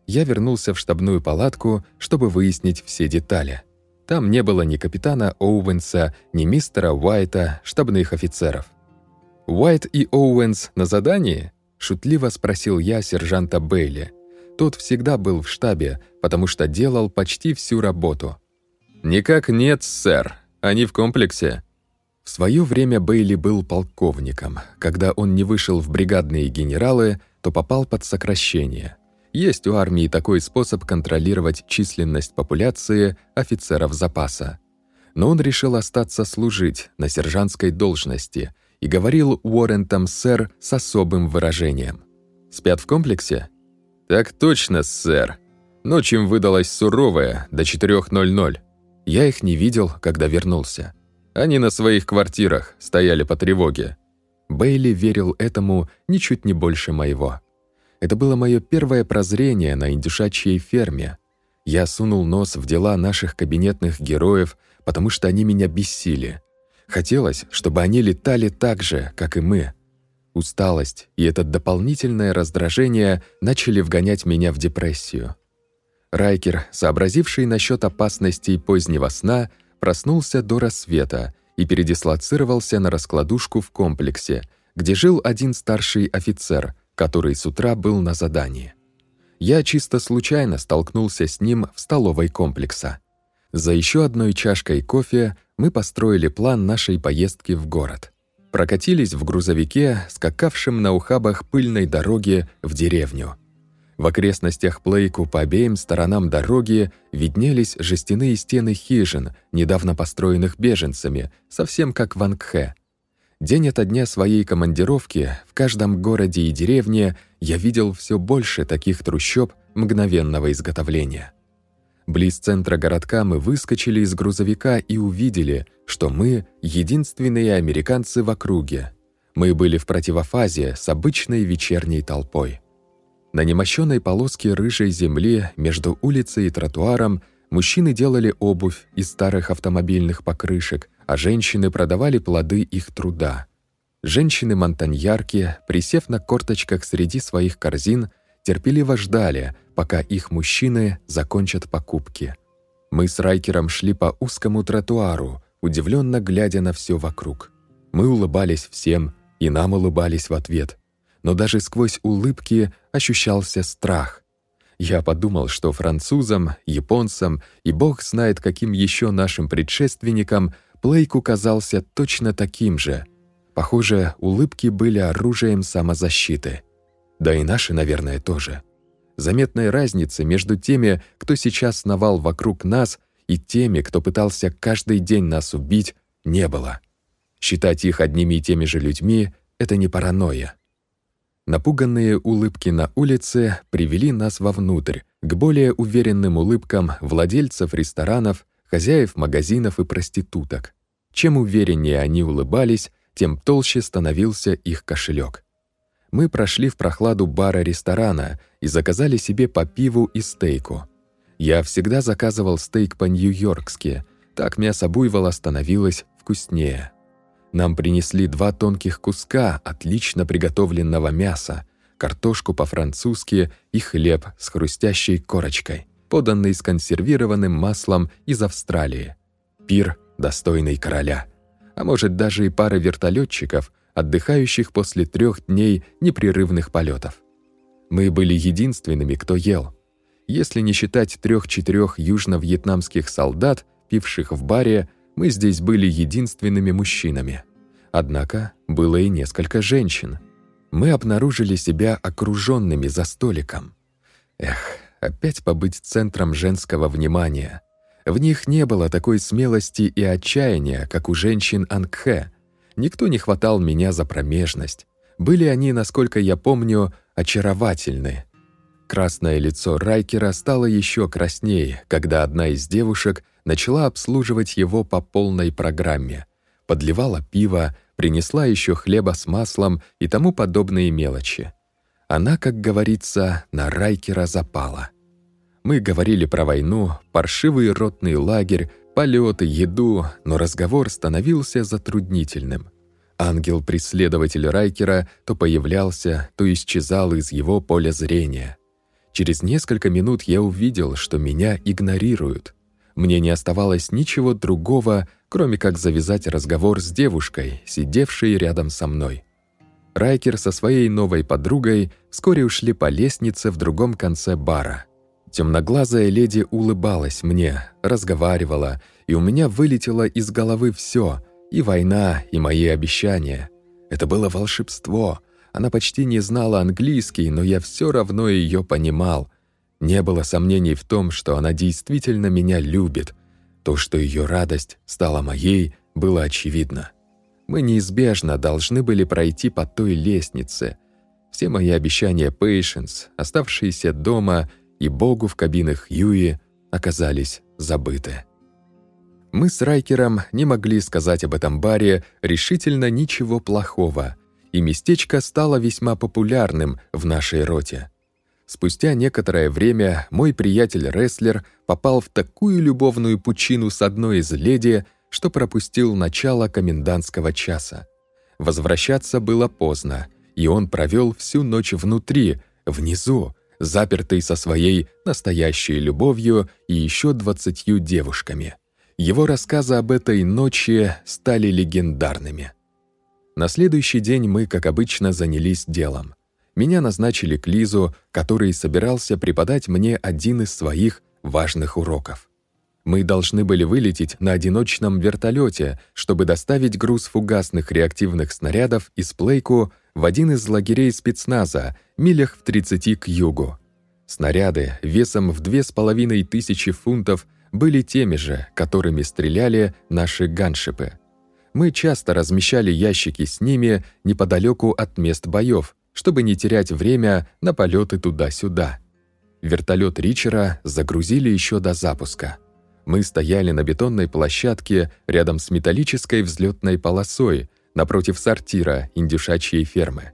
Я вернулся в штабную палатку, чтобы выяснить все детали. Там не было ни капитана Оуэнса, ни мистера Уайта, штабных офицеров. Уайт и Оуэнс на задании? Шутливо спросил я сержанта Бейли. Тот всегда был в штабе, потому что делал почти всю работу. «Никак нет, сэр. Они в комплексе». В свое время Бейли был полковником. Когда он не вышел в бригадные генералы, то попал под сокращение. Есть у армии такой способ контролировать численность популяции офицеров запаса. Но он решил остаться служить на сержантской должности и говорил Уоррентом сэр с особым выражением. «Спят в комплексе?» «Так точно, сэр. Ночь им выдалась суровая, до 4.00. Я их не видел, когда вернулся. Они на своих квартирах стояли по тревоге». Бейли верил этому ничуть не больше моего. Это было мое первое прозрение на индюшачьей ферме. Я сунул нос в дела наших кабинетных героев, потому что они меня бесили. Хотелось, чтобы они летали так же, как и мы. Усталость и это дополнительное раздражение начали вгонять меня в депрессию. Райкер, сообразивший насчет опасностей позднего сна, проснулся до рассвета и передислоцировался на раскладушку в комплексе, где жил один старший офицер, который с утра был на задании. Я чисто случайно столкнулся с ним в столовой комплекса. За еще одной чашкой кофе мы построили план нашей поездки в город. Прокатились в грузовике, скакавшем на ухабах пыльной дороги в деревню. В окрестностях Плейку по обеим сторонам дороги виднелись жестяные стены хижин, недавно построенных беженцами, совсем как в Ангхе. День ото дня своей командировки в каждом городе и деревне я видел все больше таких трущоб мгновенного изготовления. Близ центра городка мы выскочили из грузовика и увидели, что мы — единственные американцы в округе. Мы были в противофазе с обычной вечерней толпой. На немощенной полоске рыжей земли между улицей и тротуаром мужчины делали обувь из старых автомобильных покрышек, а женщины продавали плоды их труда. Женщины-монтаньярки, присев на корточках среди своих корзин, терпеливо ждали, пока их мужчины закончат покупки. Мы с Райкером шли по узкому тротуару, удивленно глядя на все вокруг. Мы улыбались всем, и нам улыбались в ответ. Но даже сквозь улыбки ощущался страх. Я подумал, что французам, японцам и бог знает каким еще нашим предшественникам Плейку казался точно таким же. Похоже, улыбки были оружием самозащиты. Да и наши, наверное, тоже. Заметной разницы между теми, кто сейчас сновал вокруг нас, и теми, кто пытался каждый день нас убить, не было. Считать их одними и теми же людьми — это не паранойя. Напуганные улыбки на улице привели нас вовнутрь, к более уверенным улыбкам владельцев ресторанов, хозяев магазинов и проституток. Чем увереннее они улыбались, тем толще становился их кошелек мы прошли в прохладу бара-ресторана и заказали себе по пиву и стейку. Я всегда заказывал стейк по-нью-йоркски, так мясо буйвола становилось вкуснее. Нам принесли два тонких куска отлично приготовленного мяса, картошку по-французски и хлеб с хрустящей корочкой, поданный с консервированным маслом из Австралии. Пир, достойный короля. А может, даже и пара вертолетчиков, отдыхающих после трех дней непрерывных полетов. Мы были единственными, кто ел. Если не считать трех-четырех южно-вьетнамских солдат, пивших в баре, мы здесь были единственными мужчинами. Однако было и несколько женщин. Мы обнаружили себя окруженными за столиком. Эх, опять побыть центром женского внимания. В них не было такой смелости и отчаяния, как у женщин Ангхэ, Никто не хватал меня за промежность. Были они, насколько я помню, очаровательны. Красное лицо Райкера стало еще краснее, когда одна из девушек начала обслуживать его по полной программе. Подливала пиво, принесла еще хлеба с маслом и тому подобные мелочи. Она, как говорится, на Райкера запала. Мы говорили про войну, паршивый ротный лагерь, полеты, еду, но разговор становился затруднительным. Ангел-преследователь Райкера то появлялся, то исчезал из его поля зрения. Через несколько минут я увидел, что меня игнорируют. Мне не оставалось ничего другого, кроме как завязать разговор с девушкой, сидевшей рядом со мной. Райкер со своей новой подругой вскоре ушли по лестнице в другом конце бара. Темноглазая леди улыбалась мне, разговаривала, и у меня вылетело из головы все: и война, и мои обещания. Это было волшебство. Она почти не знала английский, но я все равно ее понимал. Не было сомнений в том, что она действительно меня любит. То, что ее радость стала моей, было очевидно. Мы неизбежно должны были пройти по той лестнице. Все мои обещания Пейшенс, оставшиеся дома — и Богу в кабинах Юи оказались забыты. Мы с Райкером не могли сказать об этом баре решительно ничего плохого, и местечко стало весьма популярным в нашей роте. Спустя некоторое время мой приятель-рестлер попал в такую любовную пучину с одной из леди, что пропустил начало комендантского часа. Возвращаться было поздно, и он провел всю ночь внутри, внизу, запертый со своей настоящей любовью и еще двадцатью девушками. Его рассказы об этой ночи стали легендарными. На следующий день мы, как обычно, занялись делом. Меня назначили к Лизу, который собирался преподать мне один из своих важных уроков. Мы должны были вылететь на одиночном вертолете, чтобы доставить груз фугасных реактивных снарядов из Плейку в один из лагерей спецназа, милях в 30 к югу. Снаряды весом в две с половиной тысячи фунтов были теми же, которыми стреляли наши ганшипы. Мы часто размещали ящики с ними неподалеку от мест боев, чтобы не терять время на полеты туда-сюда. Вертолет Ричера загрузили еще до запуска. Мы стояли на бетонной площадке рядом с металлической взлетной полосой, напротив сортира индюшачьей фермы.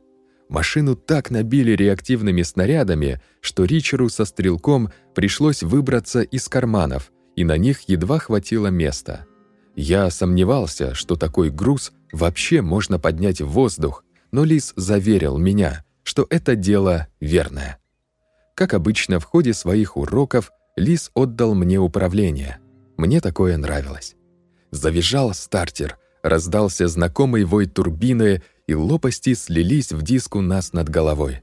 Машину так набили реактивными снарядами, что Ричеру со стрелком пришлось выбраться из карманов, и на них едва хватило места. Я сомневался, что такой груз вообще можно поднять в воздух, но Лис заверил меня, что это дело верное. Как обычно, в ходе своих уроков Лис отдал мне управление. Мне такое нравилось. Завизжал стартер, раздался знакомый вой турбины, и лопасти слились в диск у нас над головой.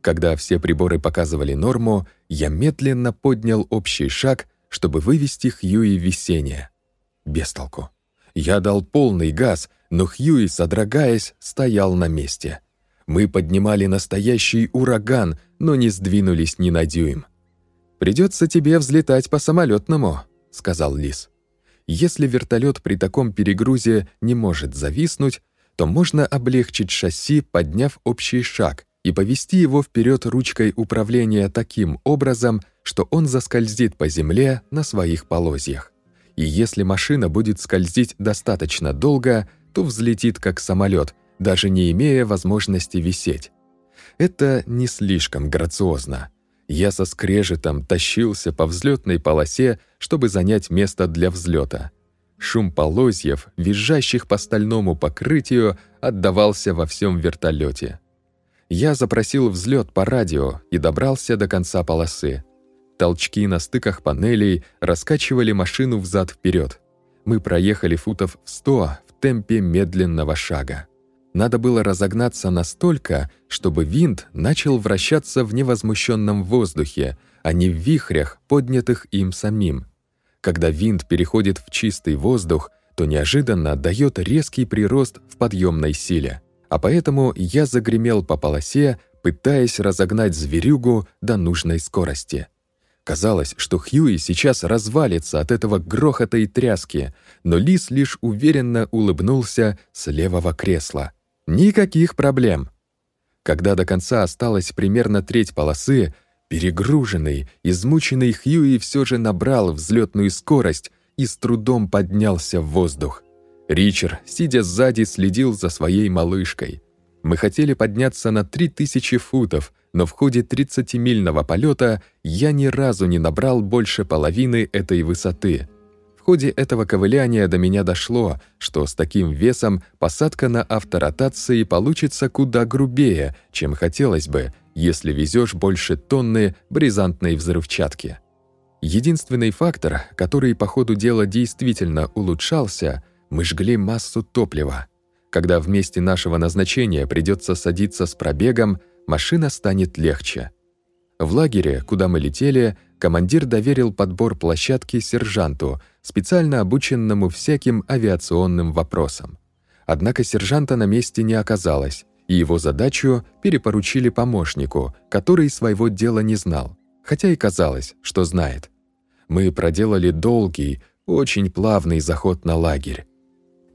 Когда все приборы показывали норму, я медленно поднял общий шаг, чтобы вывести Хьюи в весеннее. Без толку. Я дал полный газ, но Хьюи, содрогаясь, стоял на месте. Мы поднимали настоящий ураган, но не сдвинулись ни на дюйм. «Придется тебе взлетать по самолетному», — сказал Лис. Если вертолет при таком перегрузе не может зависнуть, то можно облегчить шасси, подняв общий шаг, и повести его вперед ручкой управления таким образом, что он заскользит по земле на своих полозьях. И если машина будет скользить достаточно долго, то взлетит как самолет, даже не имея возможности висеть. Это не слишком грациозно. Я со скрежетом тащился по взлетной полосе, чтобы занять место для взлета. Шум полозьев, визжащих по стальному покрытию, отдавался во всем вертолете. Я запросил взлет по радио и добрался до конца полосы. Толчки на стыках панелей раскачивали машину взад вперед. Мы проехали футов в сто в темпе медленного шага. Надо было разогнаться настолько, чтобы винт начал вращаться в невозмущенном воздухе, а не в вихрях, поднятых им самим. Когда винт переходит в чистый воздух, то неожиданно дает резкий прирост в подъемной силе. А поэтому я загремел по полосе, пытаясь разогнать зверюгу до нужной скорости. Казалось, что Хьюи сейчас развалится от этого грохота и тряски, но Лис лишь уверенно улыбнулся с левого кресла — Никаких проблем. Когда до конца осталась примерно треть полосы, перегруженный, измученный Хьюи все же набрал взлетную скорость и с трудом поднялся в воздух. Ричард, сидя сзади, следил за своей малышкой. Мы хотели подняться на 3000 футов, но в ходе 30-мильного полета я ни разу не набрал больше половины этой высоты — ходе этого ковыляния до меня дошло, что с таким весом посадка на авторотации получится куда грубее, чем хотелось бы, если везешь больше тонны бризантной взрывчатки. Единственный фактор, который по ходу дела действительно улучшался, мы жгли массу топлива. Когда в месте нашего назначения придется садиться с пробегом, машина станет легче. В лагере, куда мы летели, командир доверил подбор площадки сержанту, специально обученному всяким авиационным вопросам. Однако сержанта на месте не оказалось, и его задачу перепоручили помощнику, который своего дела не знал, хотя и казалось, что знает. Мы проделали долгий, очень плавный заход на лагерь.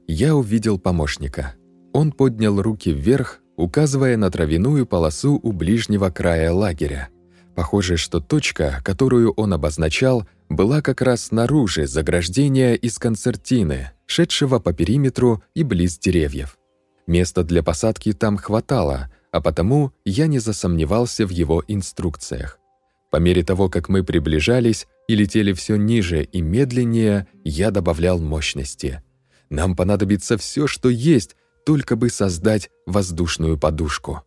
Я увидел помощника. Он поднял руки вверх, указывая на травяную полосу у ближнего края лагеря. Похоже, что точка, которую он обозначал, была как раз снаружи заграждения из концертины, шедшего по периметру и близ деревьев. Места для посадки там хватало, а потому я не засомневался в его инструкциях. По мере того, как мы приближались и летели все ниже и медленнее, я добавлял мощности. Нам понадобится все, что есть, только бы создать воздушную подушку.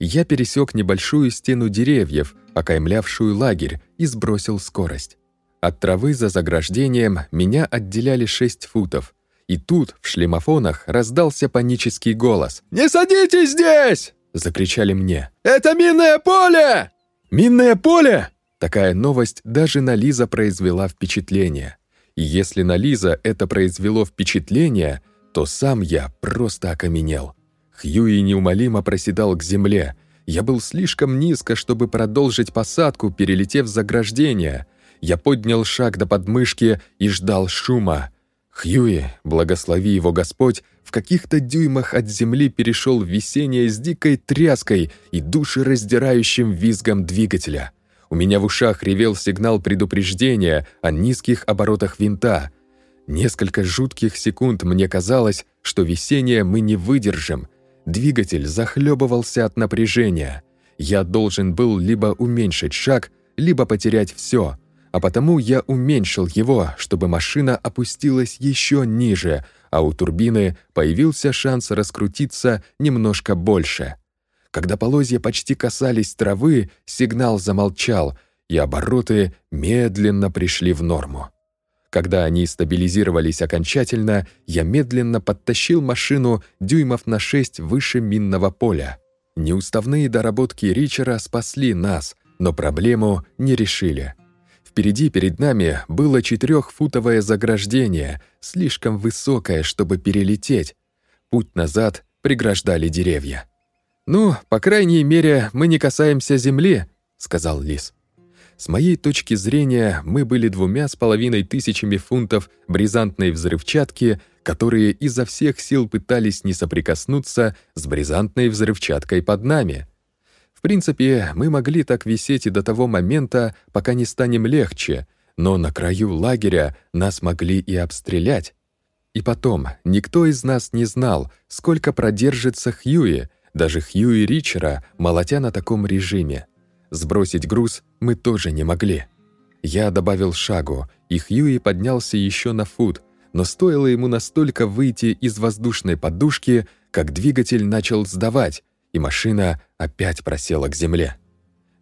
Я пересек небольшую стену деревьев, окаймлявшую лагерь, и сбросил скорость. От травы за заграждением меня отделяли 6 футов. И тут, в шлемофонах, раздался панический голос. «Не садитесь здесь!» — закричали мне. «Это минное поле!» «Минное поле!» Такая новость даже на Лиза произвела впечатление. И если на Лиза это произвело впечатление, то сам я просто окаменел. Хьюи неумолимо проседал к земле. Я был слишком низко, чтобы продолжить посадку, перелетев заграждение. Я поднял шаг до подмышки и ждал шума. Хьюи, благослови его Господь, в каких-то дюймах от земли перешел в весеннее с дикой тряской и душераздирающим визгом двигателя. У меня в ушах ревел сигнал предупреждения о низких оборотах винта. Несколько жутких секунд мне казалось, что весеннее мы не выдержим. Двигатель захлебывался от напряжения. Я должен был либо уменьшить шаг, либо потерять все, а потому я уменьшил его, чтобы машина опустилась еще ниже, а у турбины появился шанс раскрутиться немножко больше. Когда полозья почти касались травы, сигнал замолчал, и обороты медленно пришли в норму. Когда они стабилизировались окончательно, я медленно подтащил машину дюймов на шесть выше минного поля. Неуставные доработки Ричера спасли нас, но проблему не решили. Впереди перед нами было четырехфутовое заграждение, слишком высокое, чтобы перелететь. Путь назад преграждали деревья. «Ну, по крайней мере, мы не касаемся земли», — сказал Лис. С моей точки зрения, мы были двумя с половиной тысячами фунтов бризантной взрывчатки, которые изо всех сил пытались не соприкоснуться с бризантной взрывчаткой под нами. В принципе, мы могли так висеть и до того момента, пока не станем легче, но на краю лагеря нас могли и обстрелять. И потом, никто из нас не знал, сколько продержится Хьюи, даже Хьюи Ричера, молотя на таком режиме. Сбросить груз мы тоже не могли. Я добавил шагу, и Хьюи поднялся еще на фут, но стоило ему настолько выйти из воздушной подушки, как двигатель начал сдавать, и машина опять просела к земле.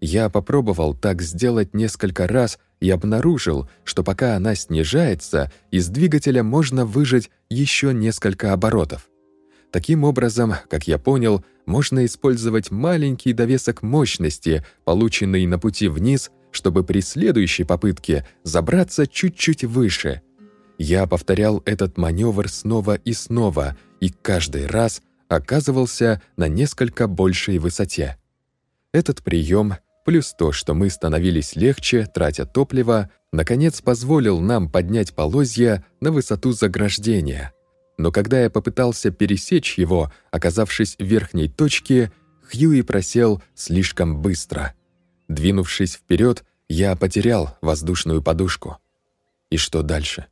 Я попробовал так сделать несколько раз и обнаружил, что пока она снижается, из двигателя можно выжать еще несколько оборотов. Таким образом, как я понял, можно использовать маленький довесок мощности, полученный на пути вниз, чтобы при следующей попытке забраться чуть-чуть выше. Я повторял этот маневр снова и снова, и каждый раз оказывался на несколько большей высоте. Этот прием, плюс то, что мы становились легче, тратя топливо, наконец позволил нам поднять полозья на высоту заграждения — но когда я попытался пересечь его, оказавшись в верхней точке, Хьюи просел слишком быстро. Двинувшись вперед, я потерял воздушную подушку. И что дальше?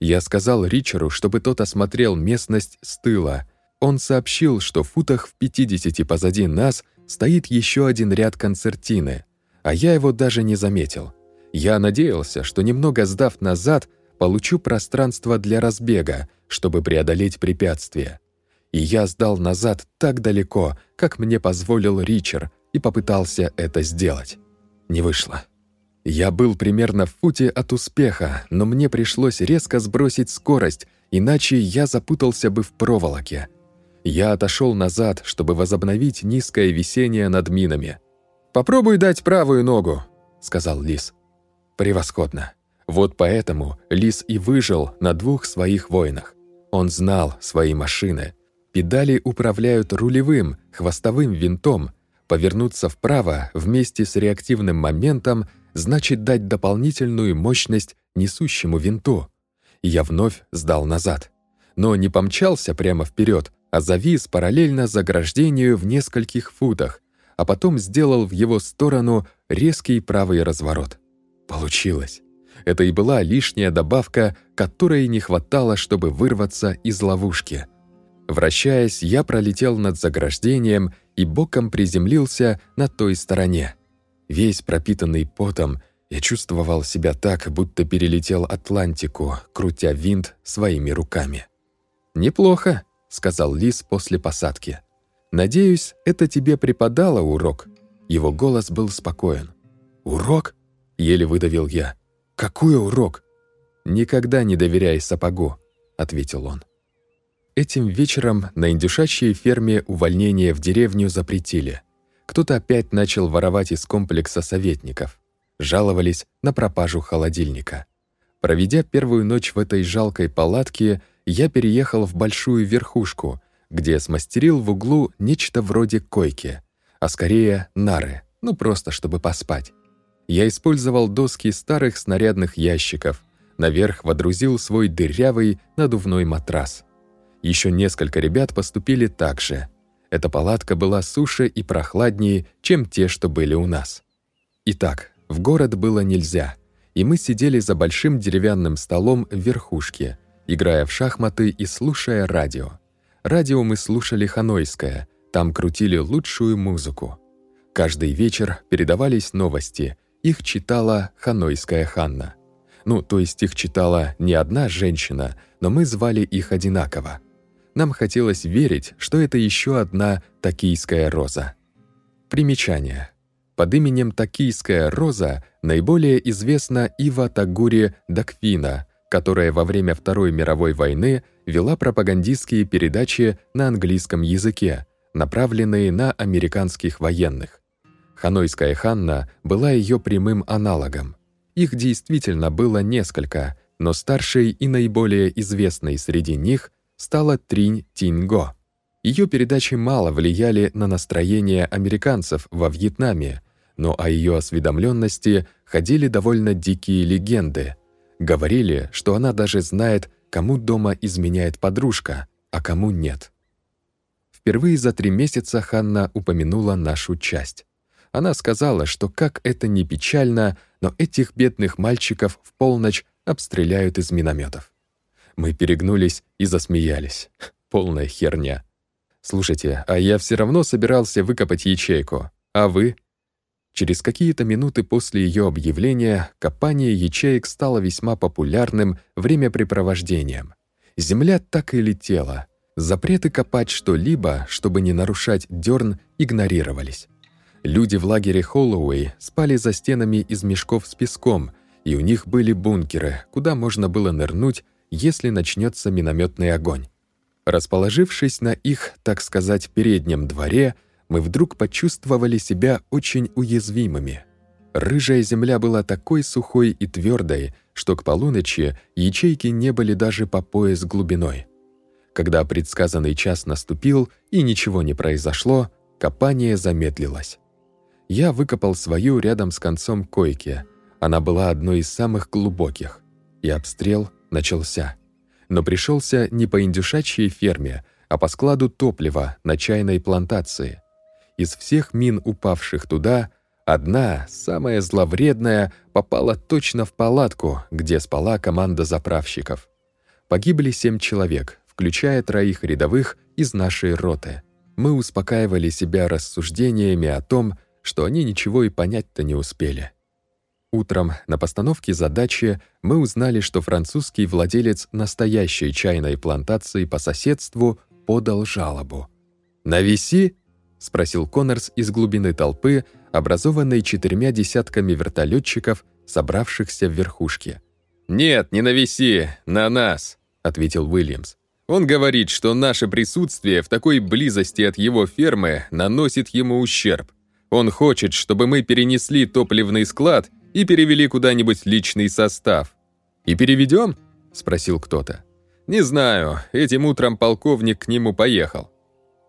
Я сказал Ричеру, чтобы тот осмотрел местность с тыла. Он сообщил, что в футах в 50 позади нас стоит еще один ряд концертины, а я его даже не заметил. Я надеялся, что немного сдав назад, получу пространство для разбега, чтобы преодолеть препятствие. И я сдал назад так далеко, как мне позволил Ричер, и попытался это сделать. Не вышло. Я был примерно в футе от успеха, но мне пришлось резко сбросить скорость, иначе я запутался бы в проволоке. Я отошел назад, чтобы возобновить низкое висение над минами. «Попробуй дать правую ногу», — сказал Лис. «Превосходно. Вот поэтому Лис и выжил на двух своих войнах. Он знал свои машины. Педали управляют рулевым, хвостовым винтом. Повернуться вправо вместе с реактивным моментом значит дать дополнительную мощность несущему винту. я вновь сдал назад. Но не помчался прямо вперед, а завис параллельно заграждению в нескольких футах, а потом сделал в его сторону резкий правый разворот. Получилось. Это и была лишняя добавка, которой не хватало, чтобы вырваться из ловушки. Вращаясь, я пролетел над заграждением и боком приземлился на той стороне. Весь пропитанный потом, я чувствовал себя так, будто перелетел Атлантику, крутя винт своими руками. «Неплохо», — сказал Лис после посадки. «Надеюсь, это тебе преподало урок». Его голос был спокоен. «Урок?» — еле выдавил я. «Какой урок?» «Никогда не доверяй сапогу», — ответил он. Этим вечером на индюшачьей ферме увольнение в деревню запретили. Кто-то опять начал воровать из комплекса советников. Жаловались на пропажу холодильника. Проведя первую ночь в этой жалкой палатке, я переехал в большую верхушку, где смастерил в углу нечто вроде койки, а скорее нары, ну просто чтобы поспать. Я использовал доски старых снарядных ящиков, наверх водрузил свой дырявый надувной матрас. Еще несколько ребят поступили так же. Эта палатка была суше и прохладнее, чем те, что были у нас. Итак, в город было нельзя, и мы сидели за большим деревянным столом в верхушке, играя в шахматы и слушая радио. Радио мы слушали ханойское, там крутили лучшую музыку. Каждый вечер передавались новости, их читала ханойская Ханна. Ну, то есть их читала не одна женщина, но мы звали их одинаково. Нам хотелось верить, что это еще одна токийская роза. Примечание. Под именем токийская роза наиболее известна Ива Тагури Даквина, которая во время Второй мировой войны вела пропагандистские передачи на английском языке, направленные на американских военных. Ханойская Ханна была ее прямым аналогом. Их действительно было несколько, но старшей и наиболее известной среди них стала Тринь Тиньго. Ее передачи мало влияли на настроение американцев во Вьетнаме, но о ее осведомленности ходили довольно дикие легенды. Говорили, что она даже знает, кому дома изменяет подружка, а кому нет. Впервые за три месяца Ханна упомянула нашу часть. Она сказала, что как это ни печально, но этих бедных мальчиков в полночь обстреляют из минометов. Мы перегнулись и засмеялись. Полная херня. Слушайте, а я все равно собирался выкопать ячейку. А вы? Через какие-то минуты после ее объявления копание ячеек стало весьма популярным времяпрепровождением. Земля так и летела. Запреты копать что-либо, чтобы не нарушать дерн, игнорировались. Люди в лагере Холлоуэй спали за стенами из мешков с песком, и у них были бункеры, куда можно было нырнуть, если начнется минометный огонь. Расположившись на их, так сказать, переднем дворе, мы вдруг почувствовали себя очень уязвимыми. Рыжая земля была такой сухой и твердой, что к полуночи ячейки не были даже по пояс глубиной. Когда предсказанный час наступил и ничего не произошло, копание замедлилось. Я выкопал свою рядом с концом койки. Она была одной из самых глубоких. И обстрел начался. Но пришелся не по индюшачьей ферме, а по складу топлива на чайной плантации. Из всех мин, упавших туда, одна, самая зловредная, попала точно в палатку, где спала команда заправщиков. Погибли семь человек, включая троих рядовых из нашей роты. Мы успокаивали себя рассуждениями о том, что они ничего и понять-то не успели. Утром на постановке задачи мы узнали, что французский владелец настоящей чайной плантации по соседству подал жалобу. «На виси?» — спросил Коннорс из глубины толпы, образованной четырьмя десятками вертолетчиков, собравшихся в верхушке. «Нет, не на виси, на нас», — ответил Уильямс. «Он говорит, что наше присутствие в такой близости от его фермы наносит ему ущерб. Он хочет, чтобы мы перенесли топливный склад и перевели куда-нибудь личный состав. «И переведем?» — спросил кто-то. «Не знаю, этим утром полковник к нему поехал».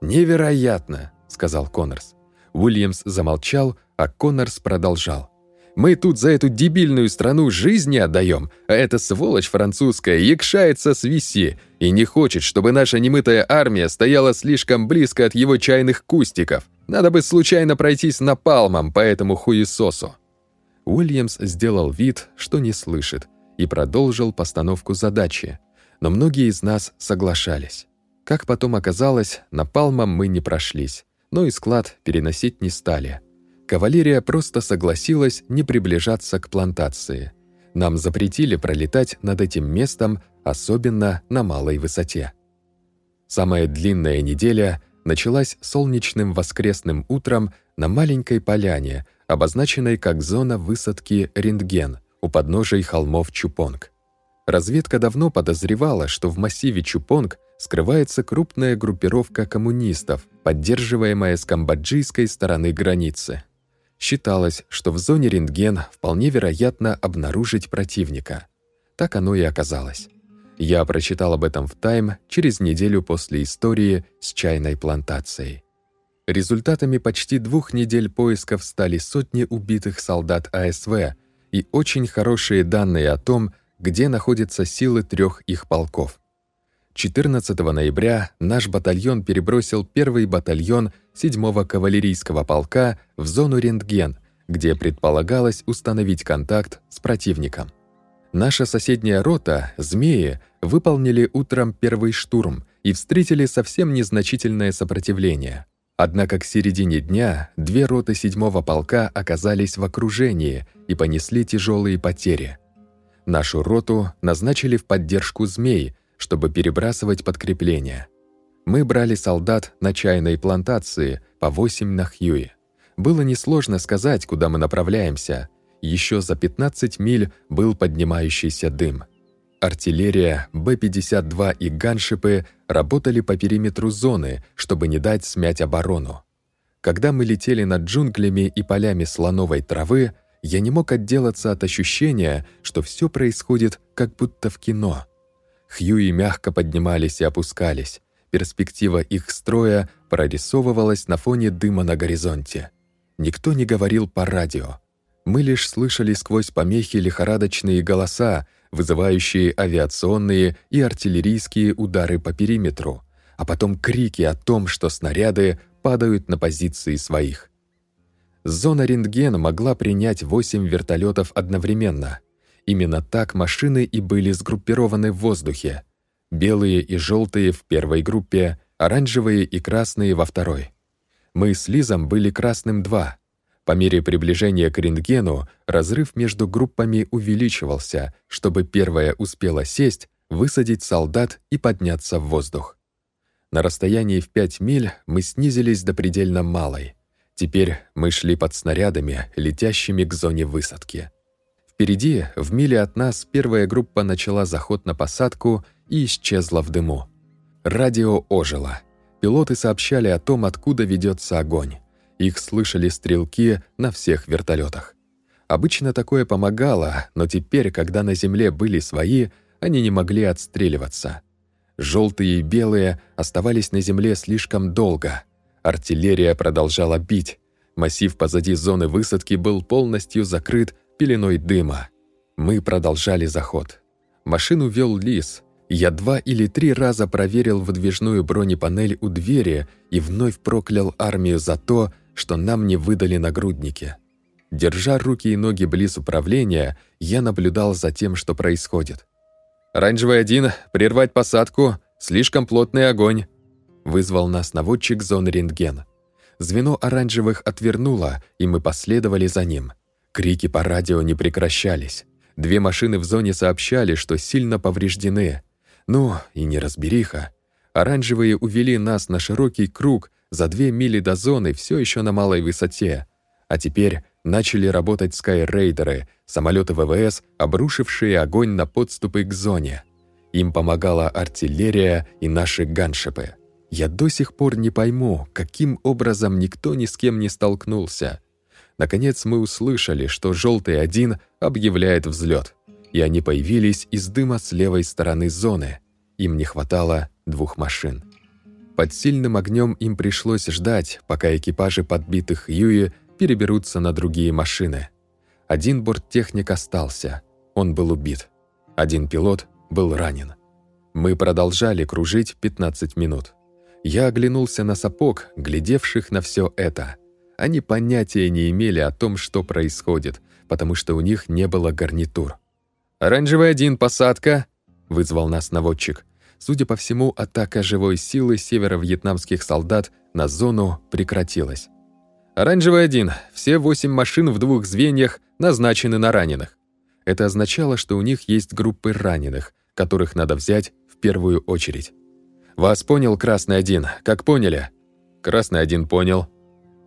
«Невероятно», — сказал Коннорс. Уильямс замолчал, а Коннорс продолжал. «Мы тут за эту дебильную страну жизни отдаем, а эта сволочь французская якшается с виси и не хочет, чтобы наша немытая армия стояла слишком близко от его чайных кустиков. Надо бы случайно пройтись напалмом по этому хуесосу». Уильямс сделал вид, что не слышит, и продолжил постановку задачи, но многие из нас соглашались. Как потом оказалось, напалмом мы не прошлись, но и склад переносить не стали. Кавалерия просто согласилась не приближаться к плантации. Нам запретили пролетать над этим местом, особенно на малой высоте. Самая длинная неделя началась солнечным воскресным утром на маленькой поляне, обозначенной как зона высадки «Рентген» у подножия холмов Чупонг. Разведка давно подозревала, что в массиве Чупонг скрывается крупная группировка коммунистов, поддерживаемая с камбоджийской стороны границы. Считалось, что в зоне рентген вполне вероятно обнаружить противника. Так оно и оказалось. Я прочитал об этом в «Тайм» через неделю после истории с чайной плантацией. Результатами почти двух недель поисков стали сотни убитых солдат АСВ и очень хорошие данные о том, где находятся силы трех их полков. 14 ноября наш батальон перебросил первый батальон 7-го кавалерийского полка в зону рентген, где предполагалось установить контакт с противником. Наша соседняя рота, «Змеи», выполнили утром первый штурм и встретили совсем незначительное сопротивление. Однако к середине дня две роты 7-го полка оказались в окружении и понесли тяжелые потери. Нашу роту назначили в поддержку «Змей», чтобы перебрасывать подкрепления. Мы брали солдат на чайной плантации по 8 на Хьюи. Было несложно сказать, куда мы направляемся. Еще за 15 миль был поднимающийся дым. Артиллерия, Б-52 и ганшипы работали по периметру зоны, чтобы не дать смять оборону. Когда мы летели над джунглями и полями слоновой травы, я не мог отделаться от ощущения, что все происходит как будто в кино — Хьюи мягко поднимались и опускались. Перспектива их строя прорисовывалась на фоне дыма на горизонте. Никто не говорил по радио. Мы лишь слышали сквозь помехи лихорадочные голоса, вызывающие авиационные и артиллерийские удары по периметру, а потом крики о том, что снаряды падают на позиции своих. Зона рентген могла принять восемь вертолетов одновременно — Именно так машины и были сгруппированы в воздухе. Белые и желтые в первой группе, оранжевые и красные во второй. Мы с Лизом были красным два. По мере приближения к рентгену разрыв между группами увеличивался, чтобы первая успела сесть, высадить солдат и подняться в воздух. На расстоянии в 5 миль мы снизились до предельно малой. Теперь мы шли под снарядами, летящими к зоне высадки. Впереди, в миле от нас, первая группа начала заход на посадку и исчезла в дыму. Радио ожило. Пилоты сообщали о том, откуда ведется огонь. Их слышали стрелки на всех вертолетах. Обычно такое помогало, но теперь, когда на земле были свои, они не могли отстреливаться. Желтые и белые оставались на земле слишком долго. Артиллерия продолжала бить. Массив позади зоны высадки был полностью закрыт пеленой дыма. Мы продолжали заход. Машину вел Лис. Я два или три раза проверил выдвижную бронепанель у двери и вновь проклял армию за то, что нам не выдали нагрудники. Держа руки и ноги близ управления, я наблюдал за тем, что происходит. «Оранжевый один, прервать посадку, слишком плотный огонь», вызвал нас наводчик зоны рентген. Звено оранжевых отвернуло, и мы последовали за ним. Крики по радио не прекращались. Две машины в зоне сообщали, что сильно повреждены. Ну, и неразбериха. Оранжевые увели нас на широкий круг за две мили до зоны все еще на малой высоте. А теперь начали работать скайрейдеры, самолеты ВВС, обрушившие огонь на подступы к зоне. Им помогала артиллерия и наши ганшипы. Я до сих пор не пойму, каким образом никто ни с кем не столкнулся. Наконец мы услышали, что желтый один объявляет взлет, и они появились из дыма с левой стороны зоны. Им не хватало двух машин. Под сильным огнем им пришлось ждать, пока экипажи подбитых Юи переберутся на другие машины. Один борттехник остался, он был убит. Один пилот был ранен. Мы продолжали кружить 15 минут. Я оглянулся на сапог, глядевших на все это. Они понятия не имели о том, что происходит, потому что у них не было гарнитур. «Оранжевый один, посадка!» — вызвал нас наводчик. Судя по всему, атака живой силы северо-вьетнамских солдат на зону прекратилась. «Оранжевый один, все восемь машин в двух звеньях назначены на раненых». Это означало, что у них есть группы раненых, которых надо взять в первую очередь. «Вас понял, Красный один, как поняли?» «Красный один понял»,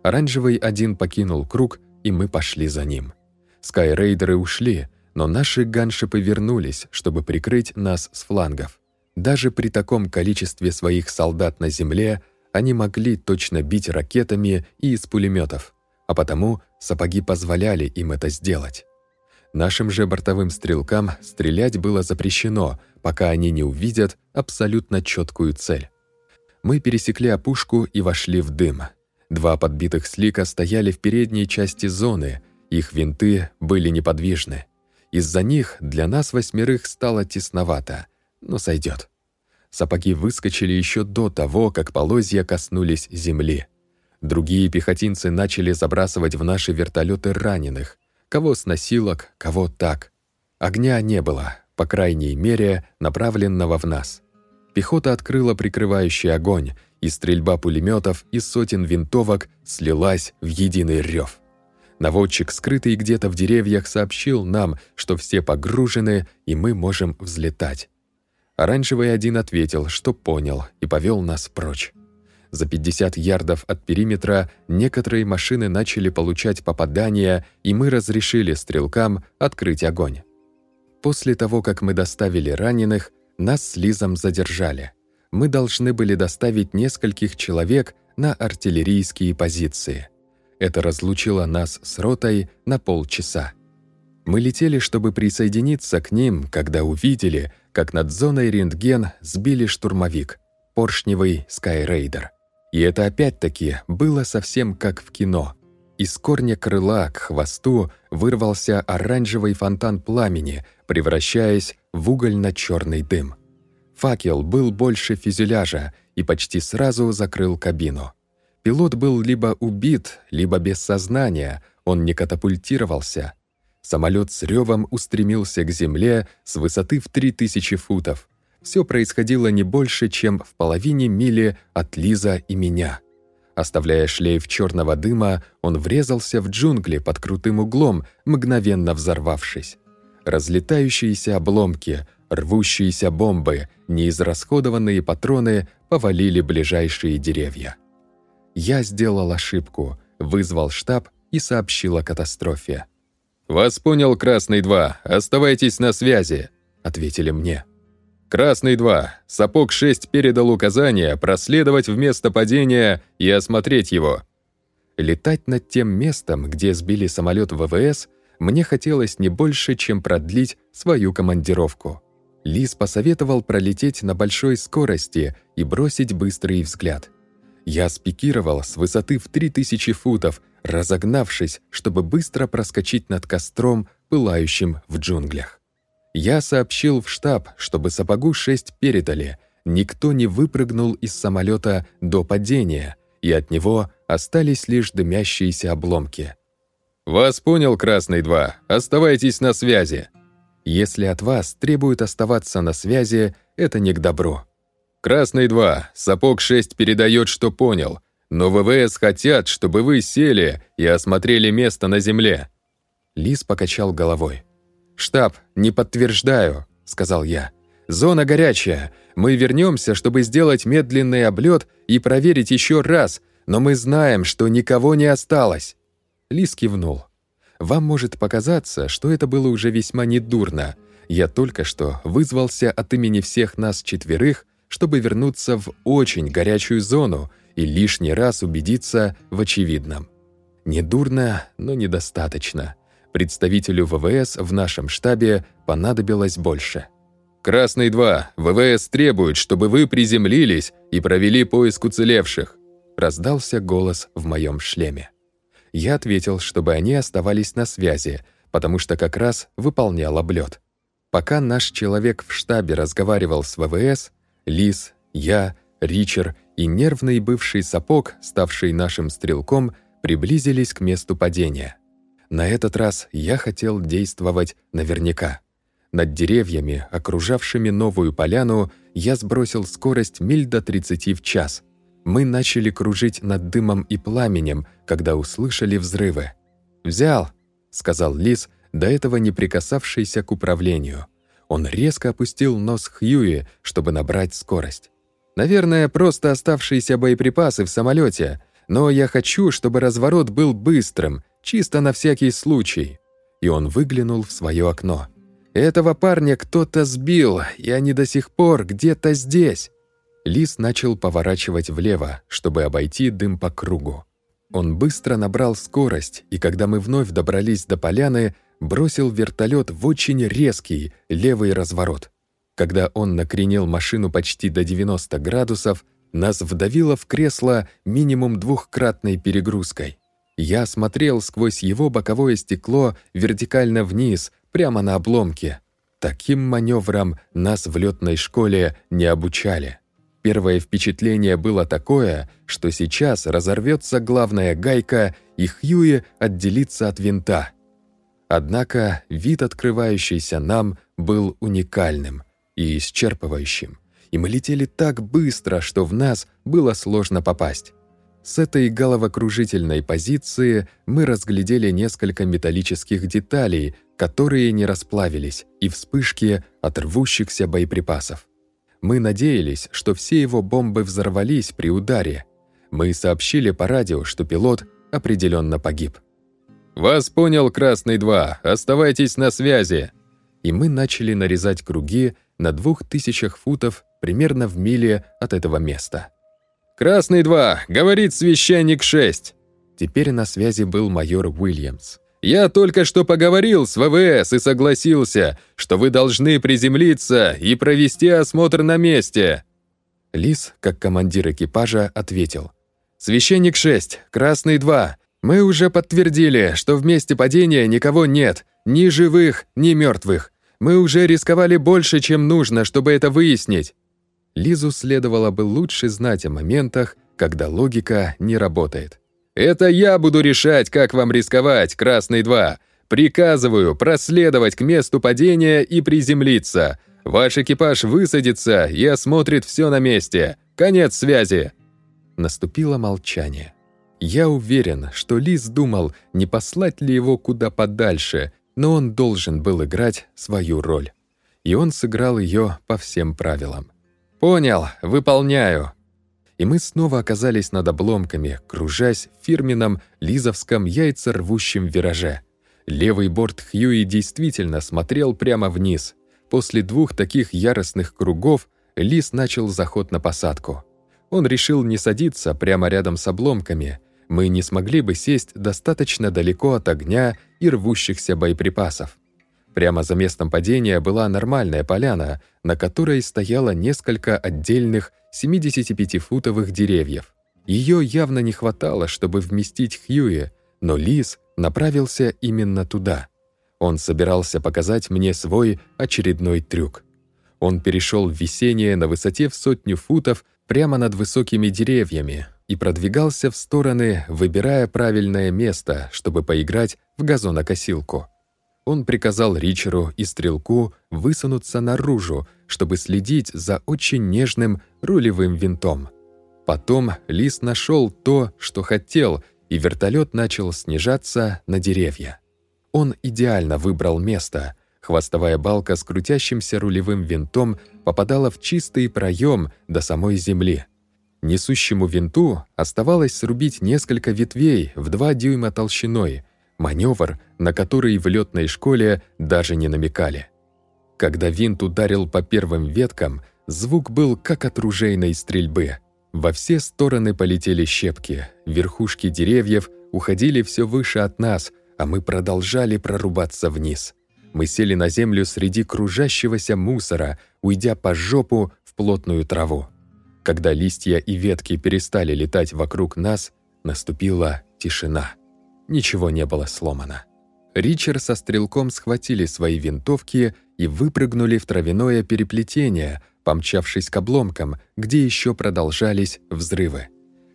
Оранжевый один покинул круг, и мы пошли за ним. Скайрейдеры ушли, но наши ганшипы вернулись, чтобы прикрыть нас с флангов. Даже при таком количестве своих солдат на земле они могли точно бить ракетами и из пулеметов, а потому сапоги позволяли им это сделать. Нашим же бортовым стрелкам стрелять было запрещено, пока они не увидят абсолютно четкую цель. Мы пересекли опушку и вошли в дым. Два подбитых слика стояли в передней части зоны, их винты были неподвижны. Из-за них для нас восьмерых стало тесновато, но сойдет. Сапоги выскочили еще до того, как полозья коснулись земли. Другие пехотинцы начали забрасывать в наши вертолеты раненых. Кого с носилок, кого так. Огня не было, по крайней мере, направленного в нас. Пехота открыла прикрывающий огонь, и стрельба пулеметов и сотен винтовок слилась в единый рев. Наводчик, скрытый где-то в деревьях, сообщил нам, что все погружены, и мы можем взлетать. Оранжевый один ответил, что понял, и повел нас прочь. За 50 ярдов от периметра некоторые машины начали получать попадания, и мы разрешили стрелкам открыть огонь. После того, как мы доставили раненых, нас с Лизом задержали. Мы должны были доставить нескольких человек на артиллерийские позиции – это разлучило нас с ротой на полчаса. Мы летели, чтобы присоединиться к ним, когда увидели, как над зоной рентген сбили штурмовик, поршневый Скайрейдер. И это опять-таки было совсем как в кино. Из корня крыла к хвосту вырвался оранжевый фонтан пламени, превращаясь в угольно черный дым. Факел был больше фюзеляжа и почти сразу закрыл кабину. Пилот был либо убит, либо без сознания, он не катапультировался. Самолет с ревом устремился к земле с высоты в 3000 футов. Все происходило не больше, чем в половине мили от Лиза и меня. Оставляя шлейф черного дыма, он врезался в джунгли под крутым углом, мгновенно взорвавшись. Разлетающиеся обломки, рвущиеся бомбы, неизрасходованные патроны повалили ближайшие деревья. Я сделал ошибку, вызвал штаб и сообщил о катастрофе. «Вас понял, Красный-2, оставайтесь на связи», — ответили мне. «Красный-2, Сапог-6 передал указание проследовать в место падения и осмотреть его». Летать над тем местом, где сбили самолет ВВС, мне хотелось не больше, чем продлить свою командировку. Лис посоветовал пролететь на большой скорости и бросить быстрый взгляд. Я спикировал с высоты в 3000 футов, разогнавшись, чтобы быстро проскочить над костром, пылающим в джунглях. Я сообщил в штаб, чтобы сапогу-6 передали. Никто не выпрыгнул из самолета до падения, и от него остались лишь дымящиеся обломки. «Вас понял, Красный-2. Оставайтесь на связи». Если от вас требуют оставаться на связи, это не к добру. «Красный-2, Сапог-6 передает, что понял, но ВВС хотят, чтобы вы сели и осмотрели место на земле». Лис покачал головой. «Штаб, не подтверждаю», — сказал я. «Зона горячая. Мы вернемся, чтобы сделать медленный облет и проверить еще раз, но мы знаем, что никого не осталось». Лис кивнул. «Вам может показаться, что это было уже весьма недурно. Я только что вызвался от имени всех нас четверых чтобы вернуться в очень горячую зону и лишний раз убедиться в очевидном. Недурно, но недостаточно. Представителю ВВС в нашем штабе понадобилось больше. «Красный-2, ВВС требует, чтобы вы приземлились и провели поиск уцелевших», раздался голос в моем шлеме. Я ответил, чтобы они оставались на связи, потому что как раз выполнял облет. Пока наш человек в штабе разговаривал с ВВС, Лис, я, Ричер и нервный бывший сапог, ставший нашим стрелком, приблизились к месту падения. На этот раз я хотел действовать наверняка. Над деревьями, окружавшими новую поляну, я сбросил скорость миль до 30 в час. Мы начали кружить над дымом и пламенем, когда услышали взрывы. «Взял», — сказал Лис, до этого не прикасавшийся к управлению. Он резко опустил нос Хьюи, чтобы набрать скорость. «Наверное, просто оставшиеся боеприпасы в самолете. но я хочу, чтобы разворот был быстрым, чисто на всякий случай». И он выглянул в свое окно. «Этого парня кто-то сбил, и они до сих пор где-то здесь». Лис начал поворачивать влево, чтобы обойти дым по кругу. Он быстро набрал скорость, и когда мы вновь добрались до поляны, бросил вертолет в очень резкий левый разворот. Когда он накренил машину почти до 90 градусов, нас вдавило в кресло минимум двухкратной перегрузкой. Я смотрел сквозь его боковое стекло вертикально вниз, прямо на обломке. Таким маневрам нас в летной школе не обучали. Первое впечатление было такое, что сейчас разорвется главная гайка, и Хьюи отделится от винта. Однако вид, открывающийся нам, был уникальным и исчерпывающим, и мы летели так быстро, что в нас было сложно попасть. С этой головокружительной позиции мы разглядели несколько металлических деталей, которые не расплавились, и вспышки от рвущихся боеприпасов. Мы надеялись, что все его бомбы взорвались при ударе. Мы сообщили по радио, что пилот определенно погиб. «Вас понял, Красный-2, оставайтесь на связи!» И мы начали нарезать круги на двух тысячах футов примерно в миле от этого места. «Красный-2, говорит священник 6!» Теперь на связи был майор Уильямс. «Я только что поговорил с ВВС и согласился, что вы должны приземлиться и провести осмотр на месте». Лис, как командир экипажа, ответил. «Священник 6, Красный 2, мы уже подтвердили, что в месте падения никого нет, ни живых, ни мертвых. Мы уже рисковали больше, чем нужно, чтобы это выяснить. Лизу следовало бы лучше знать о моментах, когда логика не работает. «Это я буду решать, как вам рисковать, Красный 2. Приказываю проследовать к месту падения и приземлиться. Ваш экипаж высадится и осмотрит все на месте. Конец связи». Наступило молчание. Я уверен, что Лис думал, не послать ли его куда подальше, но он должен был играть свою роль. И он сыграл ее по всем правилам. «Понял, выполняю». И мы снова оказались над обломками, кружась в фирменном лизовском яйцервущем вираже. Левый борт Хьюи действительно смотрел прямо вниз. После двух таких яростных кругов Лис начал заход на посадку. Он решил не садиться прямо рядом с обломками, мы не смогли бы сесть достаточно далеко от огня и рвущихся боеприпасов. Прямо за местом падения была нормальная поляна, на которой стояло несколько отдельных 75-футовых деревьев. Ее явно не хватало, чтобы вместить Хьюи, но Лис направился именно туда. Он собирался показать мне свой очередной трюк. Он перешел в весеннее на высоте в сотню футов прямо над высокими деревьями, и продвигался в стороны, выбирая правильное место, чтобы поиграть в газонокосилку. Он приказал Ричеру и Стрелку высунуться наружу, чтобы следить за очень нежным рулевым винтом. Потом Лис нашел то, что хотел, и вертолет начал снижаться на деревья. Он идеально выбрал место. Хвостовая балка с крутящимся рулевым винтом попадала в чистый проем до самой земли. Несущему винту оставалось срубить несколько ветвей в два дюйма толщиной, маневр, на который в летной школе даже не намекали. Когда винт ударил по первым веткам, звук был как от ружейной стрельбы. Во все стороны полетели щепки, верхушки деревьев уходили все выше от нас, а мы продолжали прорубаться вниз. Мы сели на землю среди кружащегося мусора, уйдя по жопу в плотную траву. Когда листья и ветки перестали летать вокруг нас, наступила тишина. Ничего не было сломано. Ричард со стрелком схватили свои винтовки и выпрыгнули в травяное переплетение, помчавшись к обломкам, где еще продолжались взрывы.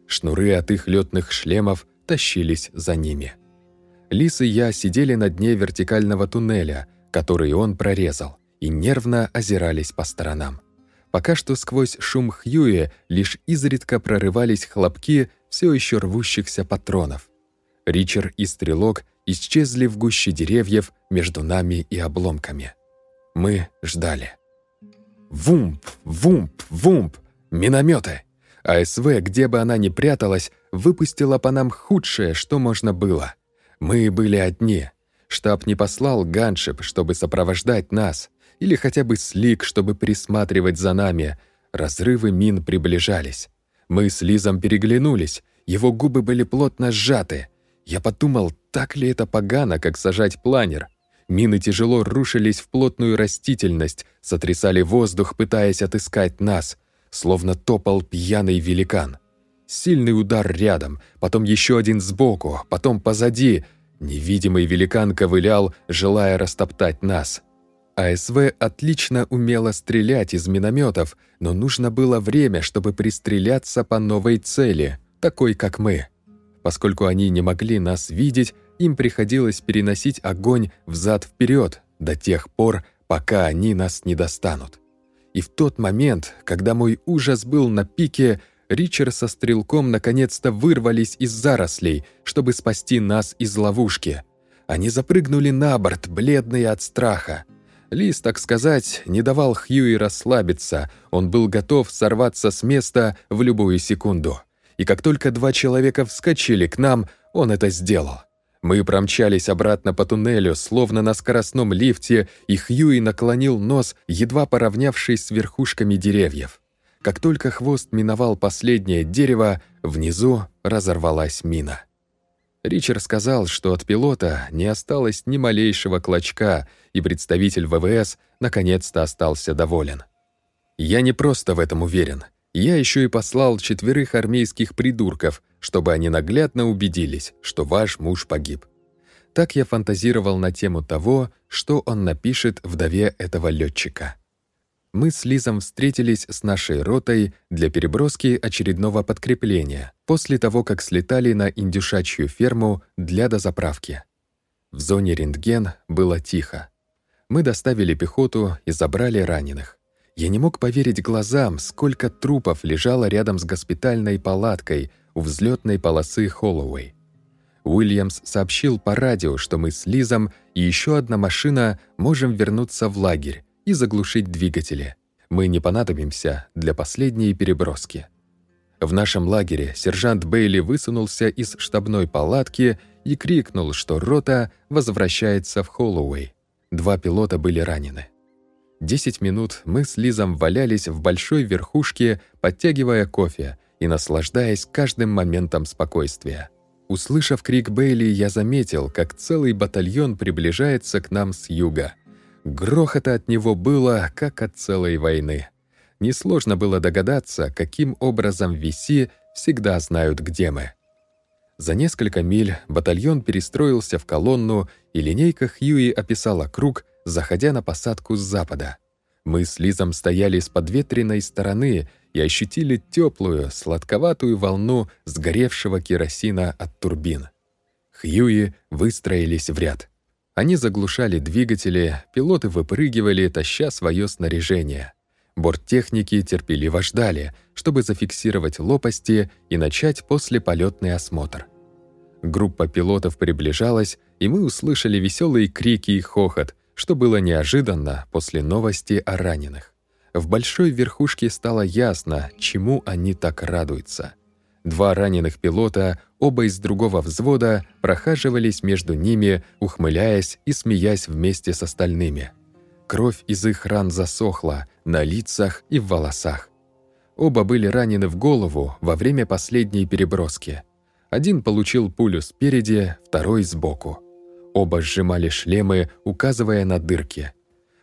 Шнуры от их летных шлемов тащились за ними. Лис и я сидели на дне вертикального туннеля, который он прорезал, и нервно озирались по сторонам. Пока что сквозь шум Хьюи лишь изредка прорывались хлопки все еще рвущихся патронов. Ричард и Стрелок исчезли в гуще деревьев между нами и обломками. Мы ждали. Вумп, вумп, вумп! Минометы! АСВ, где бы она ни пряталась, выпустила по нам худшее, что можно было. Мы были одни. Штаб не послал ганшип, чтобы сопровождать нас, или хотя бы слик, чтобы присматривать за нами. Разрывы мин приближались. Мы с Лизом переглянулись, его губы были плотно сжаты. Я подумал, так ли это погано, как сажать планер. Мины тяжело рушились в плотную растительность, сотрясали воздух, пытаясь отыскать нас, словно топал пьяный великан. Сильный удар рядом, потом еще один сбоку, потом позади. Невидимый великан ковылял, желая растоптать нас. АСВ отлично умела стрелять из минометов, но нужно было время, чтобы пристреляться по новой цели, такой как мы. Поскольку они не могли нас видеть, им приходилось переносить огонь взад-вперед до тех пор, пока они нас не достанут. И в тот момент, когда мой ужас был на пике, Ричард со стрелком наконец-то вырвались из зарослей, чтобы спасти нас из ловушки. Они запрыгнули на борт, бледные от страха. Лис, так сказать, не давал Хьюи расслабиться, он был готов сорваться с места в любую секунду. И как только два человека вскочили к нам, он это сделал. Мы промчались обратно по туннелю, словно на скоростном лифте, и Хьюи наклонил нос, едва поравнявшись с верхушками деревьев. Как только хвост миновал последнее дерево, внизу разорвалась мина. Ричард сказал, что от пилота не осталось ни малейшего клочка, и представитель ВВС наконец-то остался доволен. Я не просто в этом уверен. Я еще и послал четверых армейских придурков, чтобы они наглядно убедились, что ваш муж погиб. Так я фантазировал на тему того, что он напишет вдове этого летчика мы с Лизом встретились с нашей ротой для переброски очередного подкрепления после того, как слетали на индюшачью ферму для дозаправки. В зоне рентген было тихо. Мы доставили пехоту и забрали раненых. Я не мог поверить глазам, сколько трупов лежало рядом с госпитальной палаткой у взлетной полосы Холлоуэй. Уильямс сообщил по радио, что мы с Лизом и еще одна машина можем вернуться в лагерь, и заглушить двигатели. Мы не понадобимся для последней переброски. В нашем лагере сержант Бейли высунулся из штабной палатки и крикнул, что рота возвращается в Холлоуэй. Два пилота были ранены. Десять минут мы с Лизом валялись в большой верхушке, подтягивая кофе и наслаждаясь каждым моментом спокойствия. Услышав крик Бейли, я заметил, как целый батальон приближается к нам с юга. Грохота от него было, как от целой войны. Несложно было догадаться, каким образом Виси всегда знают, где мы. За несколько миль батальон перестроился в колонну, и линейка Хьюи описала круг, заходя на посадку с запада. Мы с Лизом стояли с подветренной стороны и ощутили теплую, сладковатую волну сгоревшего керосина от турбин. Хьюи выстроились в ряд. Они заглушали двигатели, пилоты выпрыгивали, таща свое снаряжение. Борттехники терпеливо ждали, чтобы зафиксировать лопасти и начать послеполетный осмотр. Группа пилотов приближалась, и мы услышали веселые крики и хохот, что было неожиданно после новости о раненых. В большой верхушке стало ясно, чему они так радуются. Два раненых пилота, оба из другого взвода, прохаживались между ними, ухмыляясь и смеясь вместе с остальными. Кровь из их ран засохла на лицах и в волосах. Оба были ранены в голову во время последней переброски. Один получил пулю спереди, второй сбоку. Оба сжимали шлемы, указывая на дырки.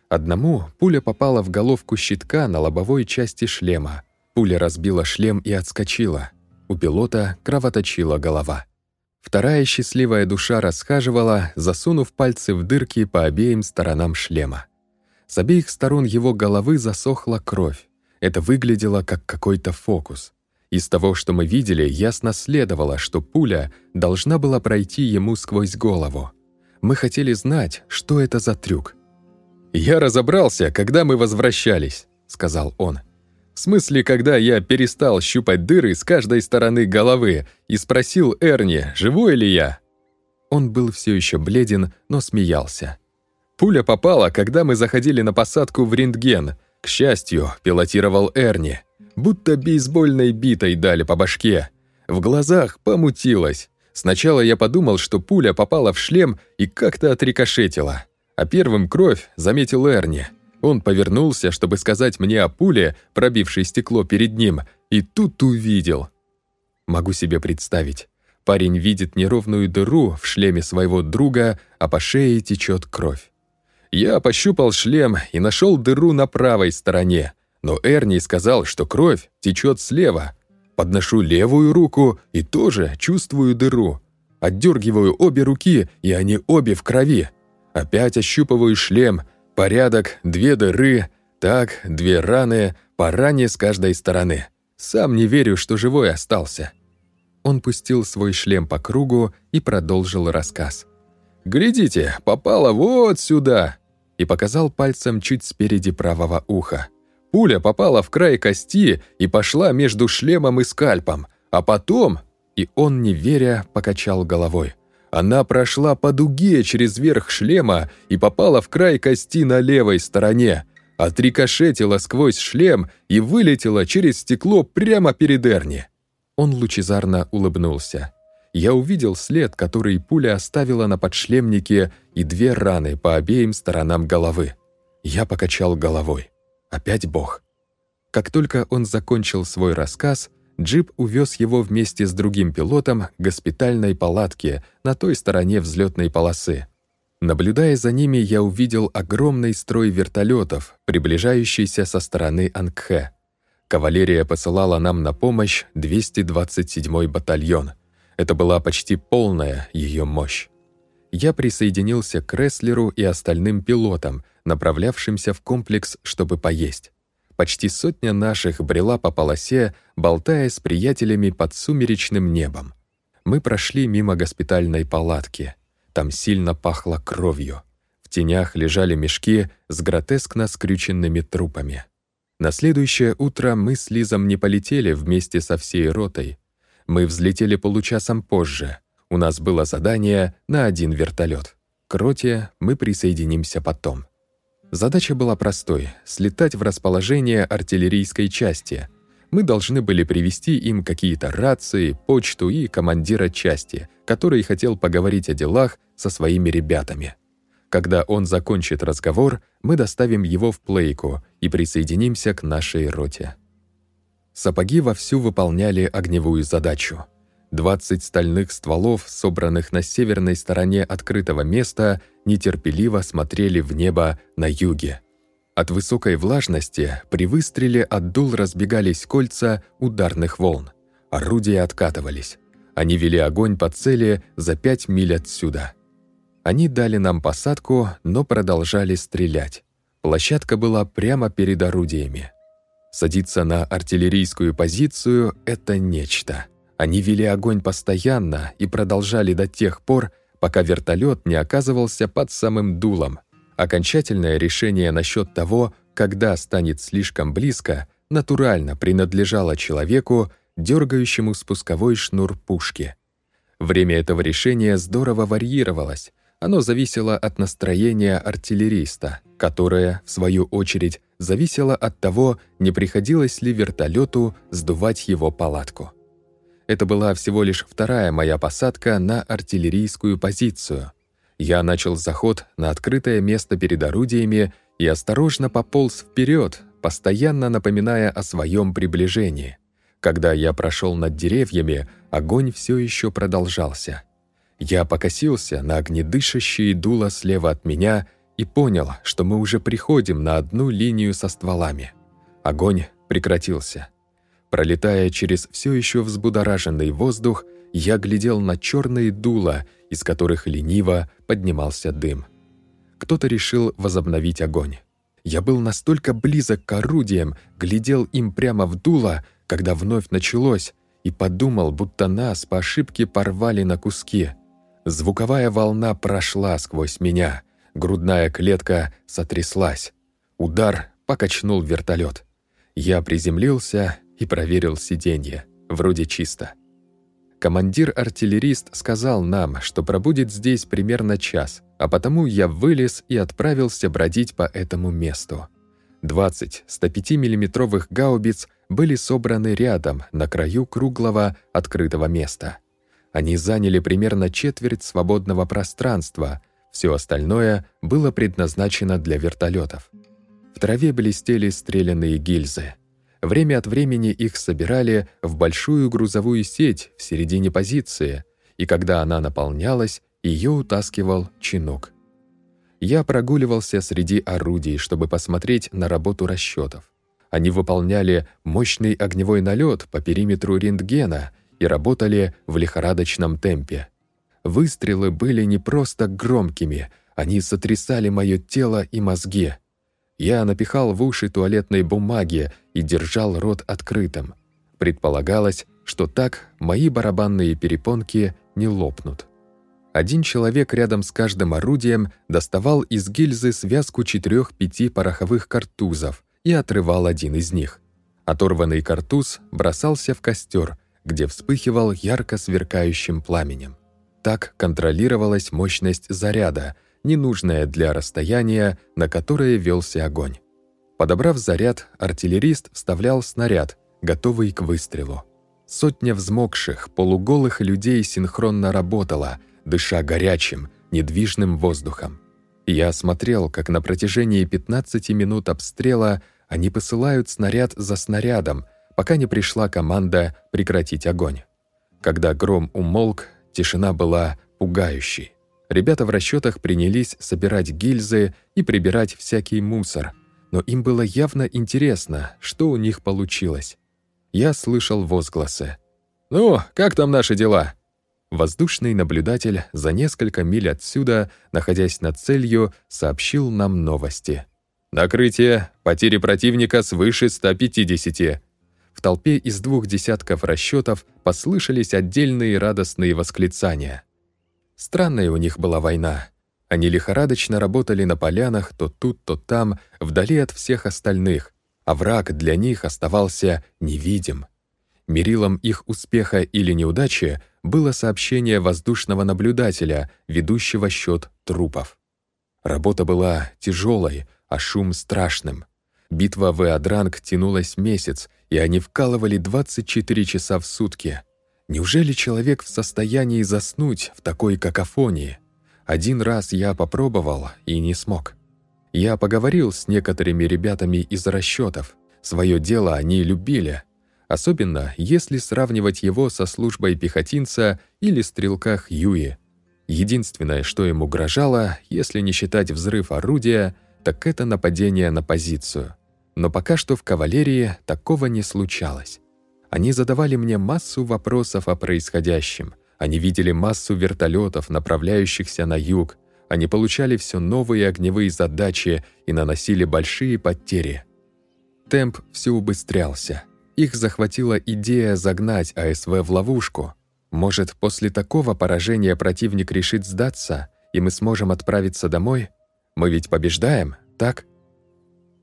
Одному пуля попала в головку щитка на лобовой части шлема. Пуля разбила шлем и отскочила. У пилота кровоточила голова. Вторая счастливая душа расхаживала, засунув пальцы в дырки по обеим сторонам шлема. С обеих сторон его головы засохла кровь. Это выглядело как какой-то фокус. Из того, что мы видели, ясно следовало, что пуля должна была пройти ему сквозь голову. Мы хотели знать, что это за трюк. «Я разобрался, когда мы возвращались», — сказал он. В смысле, когда я перестал щупать дыры с каждой стороны головы и спросил Эрни, живой ли я. Он был все еще бледен, но смеялся. Пуля попала, когда мы заходили на посадку в рентген. К счастью, пилотировал Эрни. Будто бейсбольной битой дали по башке. В глазах помутилось. Сначала я подумал, что пуля попала в шлем и как-то отрикошетила. А первым кровь заметил Эрни. Он повернулся, чтобы сказать мне о пуле, пробившей стекло перед ним, и тут увидел. Могу себе представить. Парень видит неровную дыру в шлеме своего друга, а по шее течет кровь. Я пощупал шлем и нашел дыру на правой стороне, но Эрни сказал, что кровь течет слева. Подношу левую руку и тоже чувствую дыру. Отдергиваю обе руки, и они обе в крови. Опять ощупываю шлем. Порядок, две дыры. Так, две раны, по ране с каждой стороны. Сам не верю, что живой остался. Он пустил свой шлем по кругу и продолжил рассказ. «Глядите, попало вот сюда!» и показал пальцем чуть спереди правого уха. Пуля попала в край кости и пошла между шлемом и скальпом, а потом, и он, не веря, покачал головой. Она прошла по дуге через верх шлема и попала в край кости на левой стороне, отрикошетила сквозь шлем и вылетела через стекло прямо перед Эрни. Он лучезарно улыбнулся. Я увидел след, который пуля оставила на подшлемнике, и две раны по обеим сторонам головы. Я покачал головой. Опять Бог. Как только он закончил свой рассказ, джип увез его вместе с другим пилотом к госпитальной палатке на той стороне взлетной полосы. Наблюдая за ними, я увидел огромный строй вертолетов, приближающийся со стороны Ангхэ. Кавалерия посылала нам на помощь 227-й батальон. Это была почти полная ее мощь. Я присоединился к Рестлеру и остальным пилотам, направлявшимся в комплекс, чтобы поесть. Почти сотня наших брела по полосе, болтая с приятелями под сумеречным небом. Мы прошли мимо госпитальной палатки. Там сильно пахло кровью. В тенях лежали мешки с гротескно скрюченными трупами. На следующее утро мы с Лизом не полетели вместе со всей ротой. Мы взлетели получасом позже. У нас было задание на один вертолет. К роте мы присоединимся потом. Задача была простой — слетать в расположение артиллерийской части. Мы должны были привести им какие-то рации, почту и командира части, который хотел поговорить о делах со своими ребятами. Когда он закончит разговор, мы доставим его в Плейку и присоединимся к нашей роте. Сапоги вовсю выполняли огневую задачу. 20 стальных стволов, собранных на северной стороне открытого места, нетерпеливо смотрели в небо на юге. От высокой влажности при выстреле от дул разбегались кольца ударных волн. Орудия откатывались. Они вели огонь по цели за 5 миль отсюда. Они дали нам посадку, но продолжали стрелять. Площадка была прямо перед орудиями. Садиться на артиллерийскую позицию — это нечто. Они вели огонь постоянно и продолжали до тех пор, пока вертолет не оказывался под самым дулом. Окончательное решение насчет того, когда станет слишком близко, натурально принадлежало человеку, дергающему спусковой шнур пушки. Время этого решения здорово варьировалось. Оно зависело от настроения артиллериста, которое, в свою очередь, зависело от того, не приходилось ли вертолету сдувать его палатку. Это была всего лишь вторая моя посадка на артиллерийскую позицию. Я начал заход на открытое место перед орудиями и осторожно пополз вперед, постоянно напоминая о своем приближении. Когда я прошел над деревьями, огонь все еще продолжался. Я покосился на огнедышащие дула слева от меня и понял, что мы уже приходим на одну линию со стволами. Огонь прекратился. Пролетая через все еще взбудораженный воздух, я глядел на черные дула, из которых лениво поднимался дым. Кто-то решил возобновить огонь. Я был настолько близок к орудиям, глядел им прямо в дуло, когда вновь началось, и подумал, будто нас по ошибке порвали на куски. Звуковая волна прошла сквозь меня — Грудная клетка сотряслась. Удар покачнул вертолет. Я приземлился и проверил сиденье. Вроде чисто. Командир-артиллерист сказал нам, что пробудет здесь примерно час, а потому я вылез и отправился бродить по этому месту. 20 105 миллиметровых гаубиц были собраны рядом, на краю круглого открытого места. Они заняли примерно четверть свободного пространства, все остальное было предназначено для вертолетов. В траве блестели стрелянные гильзы. Время от времени их собирали в большую грузовую сеть в середине позиции, и когда она наполнялась, ее утаскивал чинук. Я прогуливался среди орудий, чтобы посмотреть на работу расчетов. Они выполняли мощный огневой налет по периметру рентгена и работали в лихорадочном темпе. Выстрелы были не просто громкими, они сотрясали мое тело и мозги. Я напихал в уши туалетной бумаги и держал рот открытым. Предполагалось, что так мои барабанные перепонки не лопнут. Один человек рядом с каждым орудием доставал из гильзы связку четырех-пяти пороховых картузов и отрывал один из них. Оторванный картуз бросался в костер, где вспыхивал ярко сверкающим пламенем. Так контролировалась мощность заряда, ненужная для расстояния, на которое велся огонь. Подобрав заряд, артиллерист вставлял снаряд, готовый к выстрелу. Сотня взмокших, полуголых людей синхронно работала, дыша горячим, недвижным воздухом. Я смотрел, как на протяжении 15 минут обстрела они посылают снаряд за снарядом, пока не пришла команда прекратить огонь. Когда гром умолк, тишина была пугающей. Ребята в расчетах принялись собирать гильзы и прибирать всякий мусор, но им было явно интересно, что у них получилось. Я слышал возгласы. «Ну, как там наши дела?» Воздушный наблюдатель за несколько миль отсюда, находясь над целью, сообщил нам новости. «Накрытие. Потери противника свыше 150». В толпе из двух десятков расчетов послышались отдельные радостные восклицания. Странная у них была война. Они лихорадочно работали на полянах то тут, то там, вдали от всех остальных, а враг для них оставался невидим. Мерилом их успеха или неудачи было сообщение воздушного наблюдателя, ведущего счет трупов. Работа была тяжелой, а шум страшным. Битва в Эодранг тянулась месяц, и они вкалывали 24 часа в сутки. Неужели человек в состоянии заснуть в такой какофонии? Один раз я попробовал и не смог. Я поговорил с некоторыми ребятами из расчетов. Свое дело они любили — особенно если сравнивать его со службой пехотинца или стрелка Хьюи. Единственное, что ему угрожало, если не считать взрыв орудия, так это нападение на позицию. Но пока что в кавалерии такого не случалось. Они задавали мне массу вопросов о происходящем. Они видели массу вертолетов, направляющихся на юг. Они получали все новые огневые задачи и наносили большие потери. Темп все убыстрялся. Их захватила идея загнать АСВ в ловушку. Может, после такого поражения противник решит сдаться, и мы сможем отправиться домой? Мы ведь побеждаем, так?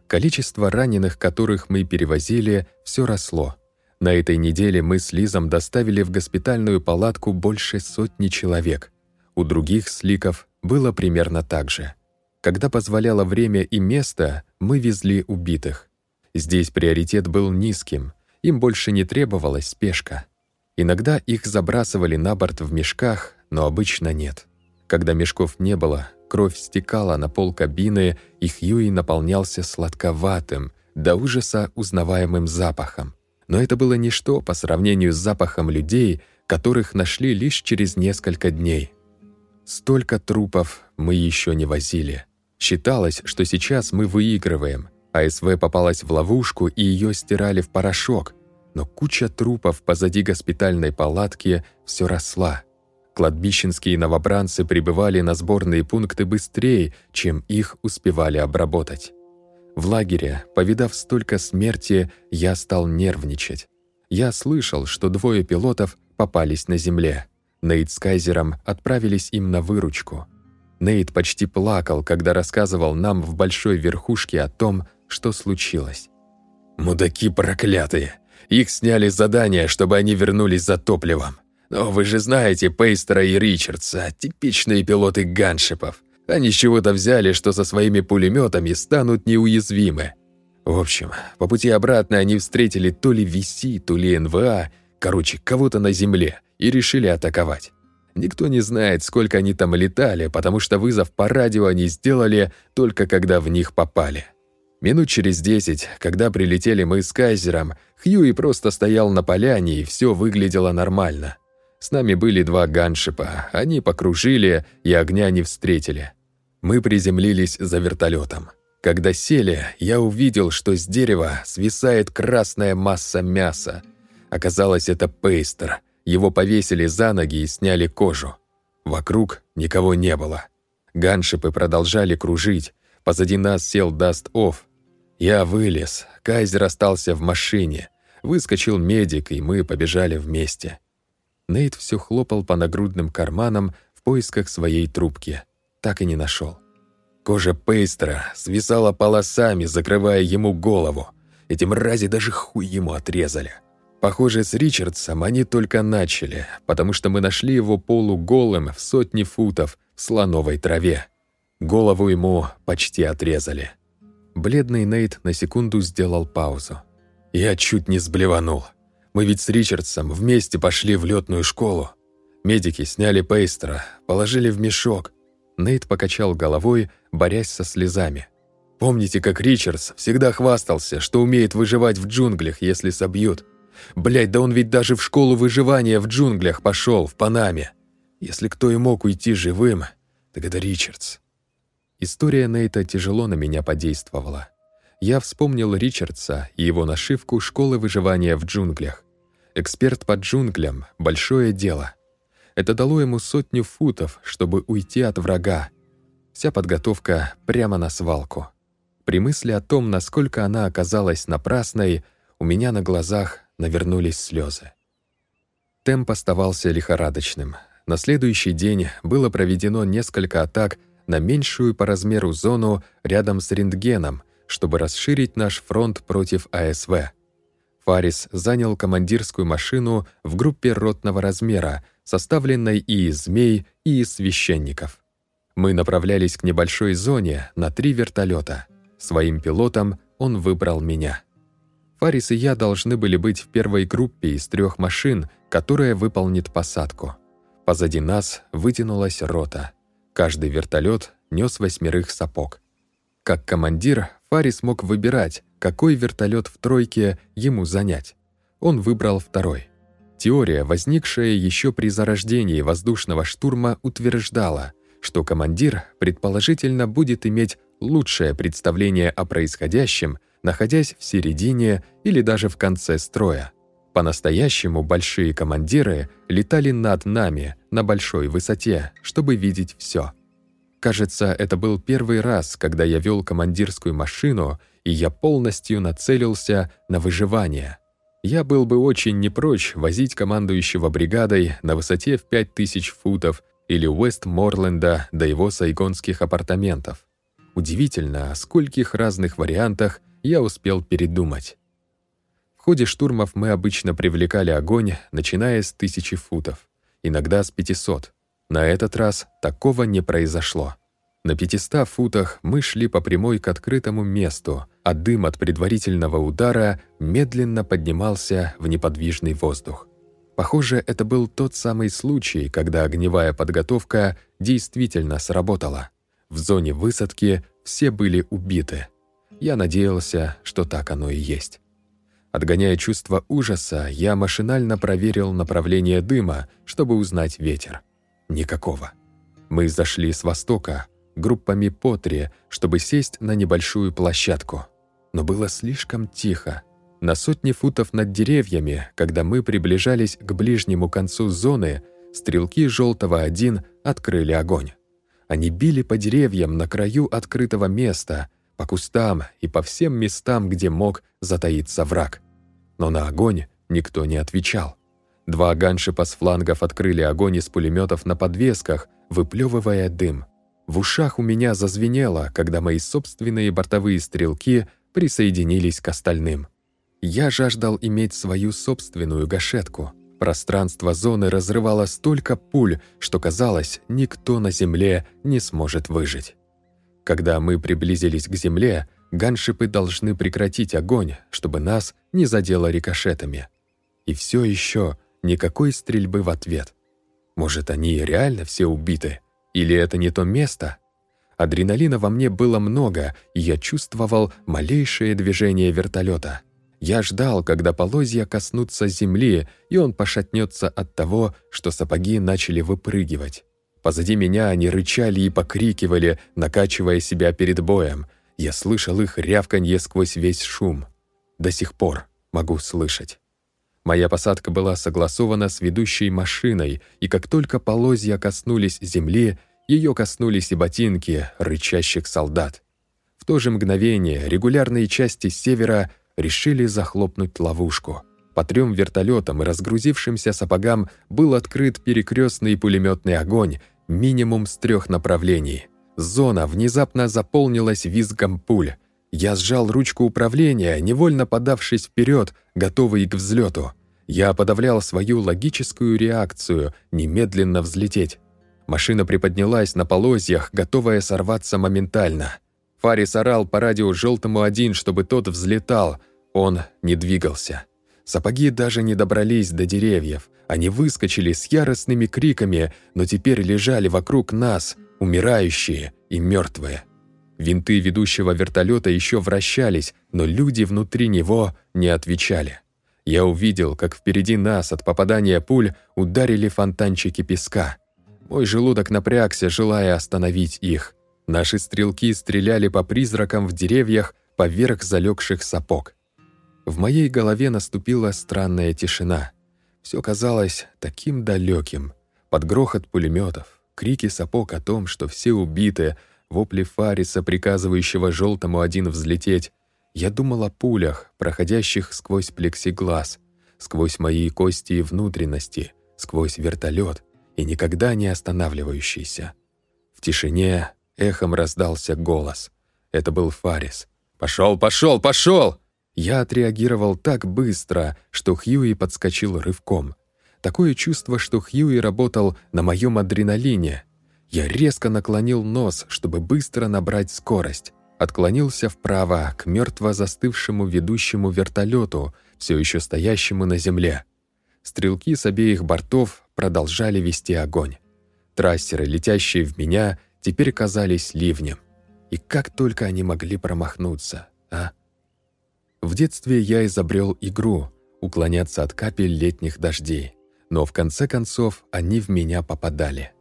Количество раненых, которых мы перевозили, все росло. На этой неделе мы с Лизом доставили в госпитальную палатку больше сотни человек. У других сликов было примерно так же. Когда позволяло время и место, мы везли убитых. Здесь приоритет был низким — им больше не требовалась спешка. Иногда их забрасывали на борт в мешках, но обычно нет. Когда мешков не было, кровь стекала на пол кабины, и Хьюи наполнялся сладковатым, до ужаса узнаваемым запахом. Но это было ничто по сравнению с запахом людей, которых нашли лишь через несколько дней. Столько трупов мы еще не возили. Считалось, что сейчас мы выигрываем, АСВ попалась в ловушку, и ее стирали в порошок, но куча трупов позади госпитальной палатки все росла. Кладбищенские новобранцы прибывали на сборные пункты быстрее, чем их успевали обработать. В лагере, повидав столько смерти, я стал нервничать. Я слышал, что двое пилотов попались на земле. Нейт с Кайзером отправились им на выручку. Нейт почти плакал, когда рассказывал нам в большой верхушке о том, что случилось. «Мудаки проклятые! Их сняли с задания, чтобы они вернулись за топливом. Но вы же знаете Пейстера и Ричардса, типичные пилоты ганшипов. Они с чего-то взяли, что со своими пулеметами станут неуязвимы. В общем, по пути обратно они встретили то ли ВИСИ, то ли НВА, короче, кого-то на земле, и решили атаковать. Никто не знает, сколько они там летали, потому что вызов по радио они сделали только когда в них попали. Минут через десять, когда прилетели мы с Кайзером, Хьюи просто стоял на поляне, и все выглядело нормально. С нами были два ганшипа, они покружили и огня не встретили. Мы приземлились за вертолетом. Когда сели, я увидел, что с дерева свисает красная масса мяса. Оказалось, это пейстер. Его повесили за ноги и сняли кожу. Вокруг никого не было. Ганшипы продолжали кружить. Позади нас сел Даст-Офф. Я вылез, Кайзер остался в машине. Выскочил медик, и мы побежали вместе. Нейт все хлопал по нагрудным карманам в поисках своей трубки. Так и не нашел. Кожа Пейстера свисала полосами, закрывая ему голову. Эти мрази даже хуй ему отрезали. Похоже, с Ричардсом они только начали, потому что мы нашли его полуголым в сотни футов в слоновой траве. Голову ему почти отрезали. Бледный Нейт на секунду сделал паузу. Я чуть не сблеванул. Мы ведь с Ричардсом вместе пошли в летную школу. Медики сняли Пейстера, положили в мешок, Нейт покачал головой, борясь со слезами. «Помните, как Ричардс всегда хвастался, что умеет выживать в джунглях, если собьют? Блядь, да он ведь даже в школу выживания в джунглях пошел, в Панаме. Если кто и мог уйти живым, так это Ричардс». История Нейта тяжело на меня подействовала. Я вспомнил Ричардса и его нашивку «Школы выживания в джунглях». Эксперт по джунглям — большое дело — это дало ему сотню футов, чтобы уйти от врага. Вся подготовка прямо на свалку. При мысли о том, насколько она оказалась напрасной, у меня на глазах навернулись слезы. Темп оставался лихорадочным. На следующий день было проведено несколько атак на меньшую по размеру зону рядом с рентгеном, чтобы расширить наш фронт против АСВ. Фарис занял командирскую машину в группе ротного размера, составленной и из змей, и из священников. Мы направлялись к небольшой зоне на три вертолета. Своим пилотом он выбрал меня. Фарис и я должны были быть в первой группе из трех машин, которая выполнит посадку. Позади нас вытянулась рота. Каждый вертолет нес восьмерых сапог. Как командир, Фарис мог выбирать, какой вертолет в тройке ему занять. Он выбрал второй. Теория, возникшая еще при зарождении воздушного штурма, утверждала, что командир, предположительно, будет иметь лучшее представление о происходящем, находясь в середине или даже в конце строя. По-настоящему большие командиры летали над нами на большой высоте, чтобы видеть все. Кажется, это был первый раз, когда я вел командирскую машину, и я полностью нацелился на выживание — я был бы очень не прочь возить командующего бригадой на высоте в 5000 футов или Уэст-Морленда до его сайгонских апартаментов. Удивительно, о скольких разных вариантах я успел передумать. В ходе штурмов мы обычно привлекали огонь, начиная с тысячи футов, иногда с 500. На этот раз такого не произошло. На 500 футах мы шли по прямой к открытому месту, а дым от предварительного удара медленно поднимался в неподвижный воздух. Похоже, это был тот самый случай, когда огневая подготовка действительно сработала. В зоне высадки все были убиты. Я надеялся, что так оно и есть. Отгоняя чувство ужаса, я машинально проверил направление дыма, чтобы узнать ветер. Никакого. Мы зашли с востока, группами по три, чтобы сесть на небольшую площадку. Но было слишком тихо. На сотни футов над деревьями, когда мы приближались к ближнему концу зоны, стрелки «Желтого-1» открыли огонь. Они били по деревьям на краю открытого места, по кустам и по всем местам, где мог затаиться враг. Но на огонь никто не отвечал. Два ганшипа с флангов открыли огонь из пулеметов на подвесках, выплевывая дым. В ушах у меня зазвенело, когда мои собственные бортовые стрелки присоединились к остальным. Я жаждал иметь свою собственную гашетку. Пространство зоны разрывало столько пуль, что казалось, никто на Земле не сможет выжить. Когда мы приблизились к Земле, ганшипы должны прекратить огонь, чтобы нас не задело рикошетами. И все еще никакой стрельбы в ответ. Может, они реально все убиты? Или это не то место? Адреналина во мне было много, и я чувствовал малейшее движение вертолета. Я ждал, когда полозья коснутся земли, и он пошатнется от того, что сапоги начали выпрыгивать. Позади меня они рычали и покрикивали, накачивая себя перед боем. Я слышал их рявканье сквозь весь шум. До сих пор могу слышать. Моя посадка была согласована с ведущей машиной, и как только полозья коснулись земли, ее коснулись и ботинки рычащих солдат. В то же мгновение регулярные части севера решили захлопнуть ловушку. По трем вертолетам и разгрузившимся сапогам был открыт перекрестный пулеметный огонь минимум с трех направлений. Зона внезапно заполнилась визгом пуль. Я сжал ручку управления, невольно подавшись вперед, готовый к взлету. Я подавлял свою логическую реакцию немедленно взлететь. Машина приподнялась на полозьях, готовая сорваться моментально. Фарис орал по радио «желтому один», чтобы тот взлетал. Он не двигался. Сапоги даже не добрались до деревьев. Они выскочили с яростными криками, но теперь лежали вокруг нас, умирающие и мертвые. Винты ведущего вертолета еще вращались, но люди внутри него не отвечали. Я увидел, как впереди нас от попадания пуль ударили фонтанчики песка. Мой желудок напрягся, желая остановить их. Наши стрелки стреляли по призракам в деревьях поверх залегших сапог. В моей голове наступила странная тишина. Все казалось таким далеким. Под грохот пулеметов, крики сапог о том, что все убиты, вопли Фариса, приказывающего желтому один взлететь. Я думал о пулях, проходящих сквозь плексиглаз, сквозь мои кости и внутренности, сквозь вертолет и никогда не останавливающийся. В тишине эхом раздался голос. Это был Фарис. «Пошел, пошел, пошел!» Я отреагировал так быстро, что Хьюи подскочил рывком. Такое чувство, что Хьюи работал на моем адреналине. Я резко наклонил нос, чтобы быстро набрать скорость. Отклонился вправо к мертво застывшему ведущему вертолету, все еще стоящему на земле. Стрелки с обеих бортов продолжали вести огонь. Трассеры, летящие в меня, теперь казались ливнем. И как только они могли промахнуться, а? В детстве я изобрел игру — уклоняться от капель летних дождей. Но в конце концов они в меня попадали.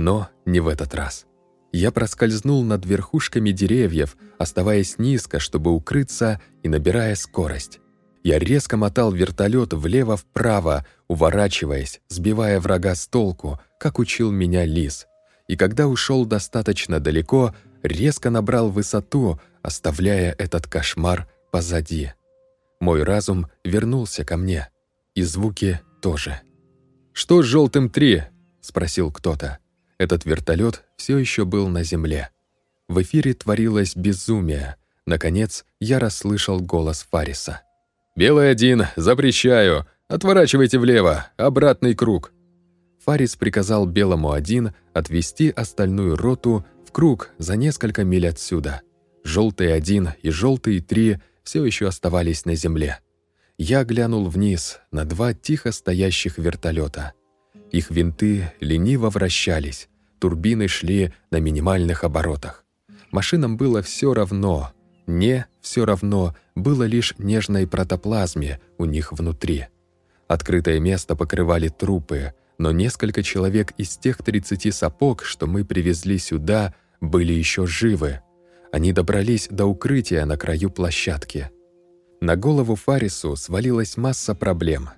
Но не в этот раз. Я проскользнул над верхушками деревьев, оставаясь низко, чтобы укрыться и набирая скорость. Я резко мотал вертолет влево-вправо, уворачиваясь, сбивая врага с толку, как учил меня лис. И когда ушел достаточно далеко, резко набрал высоту, оставляя этот кошмар позади. Мой разум вернулся ко мне. И звуки тоже. «Что с желтым три?» — спросил кто-то. Этот вертолет все еще был на земле. В эфире творилось безумие. Наконец, я расслышал голос Фариса. «Белый один, запрещаю! Отворачивайте влево, обратный круг!» Фарис приказал Белому один отвести остальную роту в круг за несколько миль отсюда. Желтый один и желтый три все еще оставались на земле. Я глянул вниз на два тихо стоящих вертолета. Их винты лениво вращались, турбины шли на минимальных оборотах. Машинам было все равно, не все равно было лишь нежной протоплазме у них внутри. Открытое место покрывали трупы, но несколько человек из тех 30 сапог, что мы привезли сюда, были еще живы. Они добрались до укрытия на краю площадки. На голову Фарису свалилась масса проблем.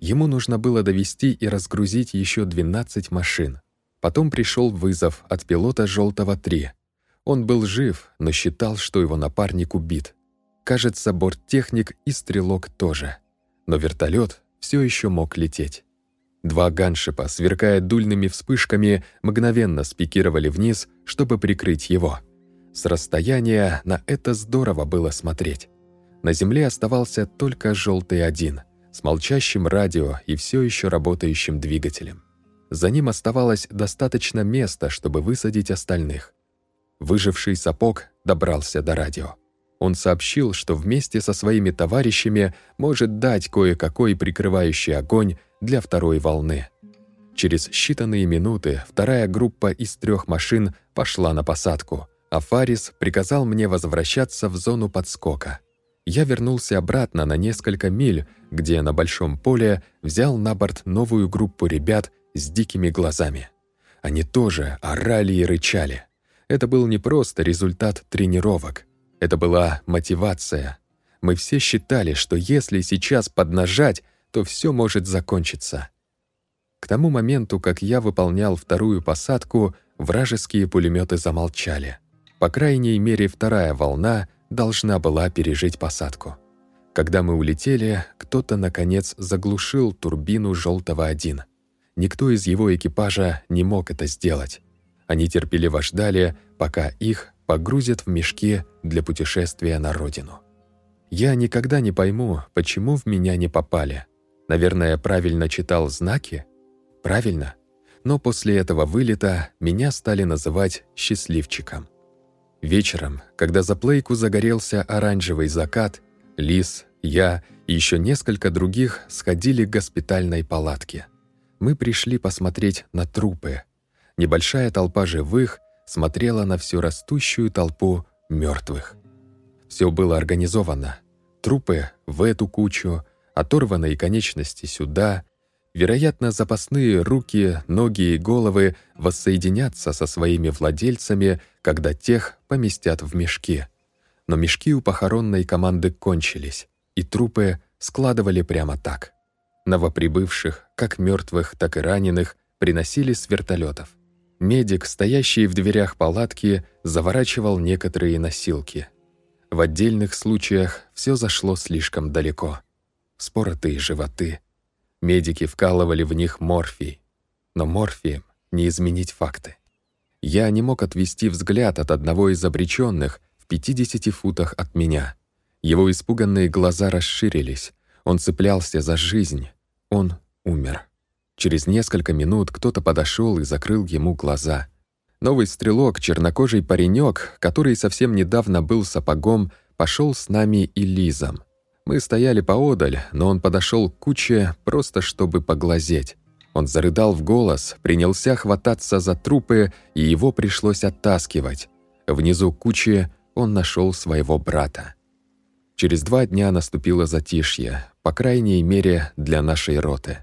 Ему нужно было довести и разгрузить еще 12 машин. Потом пришел вызов от пилота «Желтого 3», он был жив, но считал, что его напарник убит. Кажется, борттехник и стрелок тоже. Но вертолет все еще мог лететь. Два ганшипа, сверкая дульными вспышками, мгновенно спикировали вниз, чтобы прикрыть его. С расстояния на это здорово было смотреть. На земле оставался только желтый один, с молчащим радио и все еще работающим двигателем. За ним оставалось достаточно места, чтобы высадить остальных. Выживший сапог добрался до радио. Он сообщил, что вместе со своими товарищами может дать кое-какой прикрывающий огонь для второй волны. Через считанные минуты вторая группа из трех машин пошла на посадку, а Фарис приказал мне возвращаться в зону подскока. Я вернулся обратно на несколько миль, где на большом поле взял на борт новую группу ребят с дикими глазами. Они тоже орали и рычали. Это был не просто результат тренировок. Это была мотивация. Мы все считали, что если сейчас поднажать, то все может закончиться. К тому моменту, как я выполнял вторую посадку, вражеские пулеметы замолчали. По крайней мере, вторая волна должна была пережить посадку. Когда мы улетели, кто-то, наконец, заглушил турбину «Желтого-1». Никто из его экипажа не мог это сделать. Они терпеливо ждали, пока их погрузят в мешки для путешествия на родину. Я никогда не пойму, почему в меня не попали. Наверное, правильно читал знаки? Правильно. Но после этого вылета меня стали называть «счастливчиком». Вечером, когда за плейку загорелся оранжевый закат, Лис, я и еще несколько других сходили к госпитальной палатке. Мы пришли посмотреть на трупы. Небольшая толпа живых смотрела на всю растущую толпу мертвых. Все было организовано. Трупы в эту кучу, оторванные конечности сюда. Вероятно, запасные руки, ноги и головы воссоединятся со своими владельцами, когда тех поместят в мешки. Но мешки у похоронной команды кончились, и трупы складывали прямо так. Новоприбывших, как мертвых, так и раненых, приносили с вертолетов. Медик, стоящий в дверях палатки, заворачивал некоторые носилки. В отдельных случаях все зашло слишком далеко. Споротые животы. Медики вкалывали в них морфий. Но морфием не изменить факты. Я не мог отвести взгляд от одного из обреченных в 50 футах от меня. Его испуганные глаза расширились. Он цеплялся за жизнь. Он умер. Через несколько минут кто-то подошел и закрыл ему глаза. Новый стрелок, чернокожий паренек, который совсем недавно был сапогом, пошел с нами и Лизом. Мы стояли поодаль, но он подошел к куче просто чтобы поглазеть. Он зарыдал в голос, принялся хвататься за трупы, и его пришлось оттаскивать. Внизу кучи он нашел своего брата. Через два дня наступило затишье, по крайней мере, для нашей роты.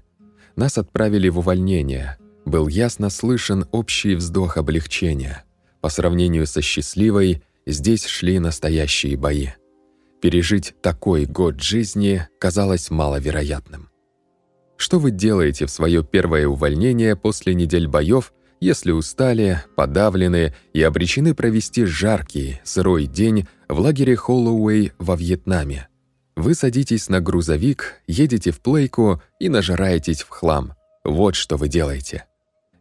Нас отправили в увольнение. Был ясно слышен общий вздох облегчения. По сравнению со счастливой, здесь шли настоящие бои. Пережить такой год жизни казалось маловероятным. Что вы делаете в свое первое увольнение после недель боев, если устали, подавлены и обречены провести жаркий, сырой день в лагере Холлоуэй во Вьетнаме? Вы садитесь на грузовик, едете в плейку и нажираетесь в хлам. Вот что вы делаете.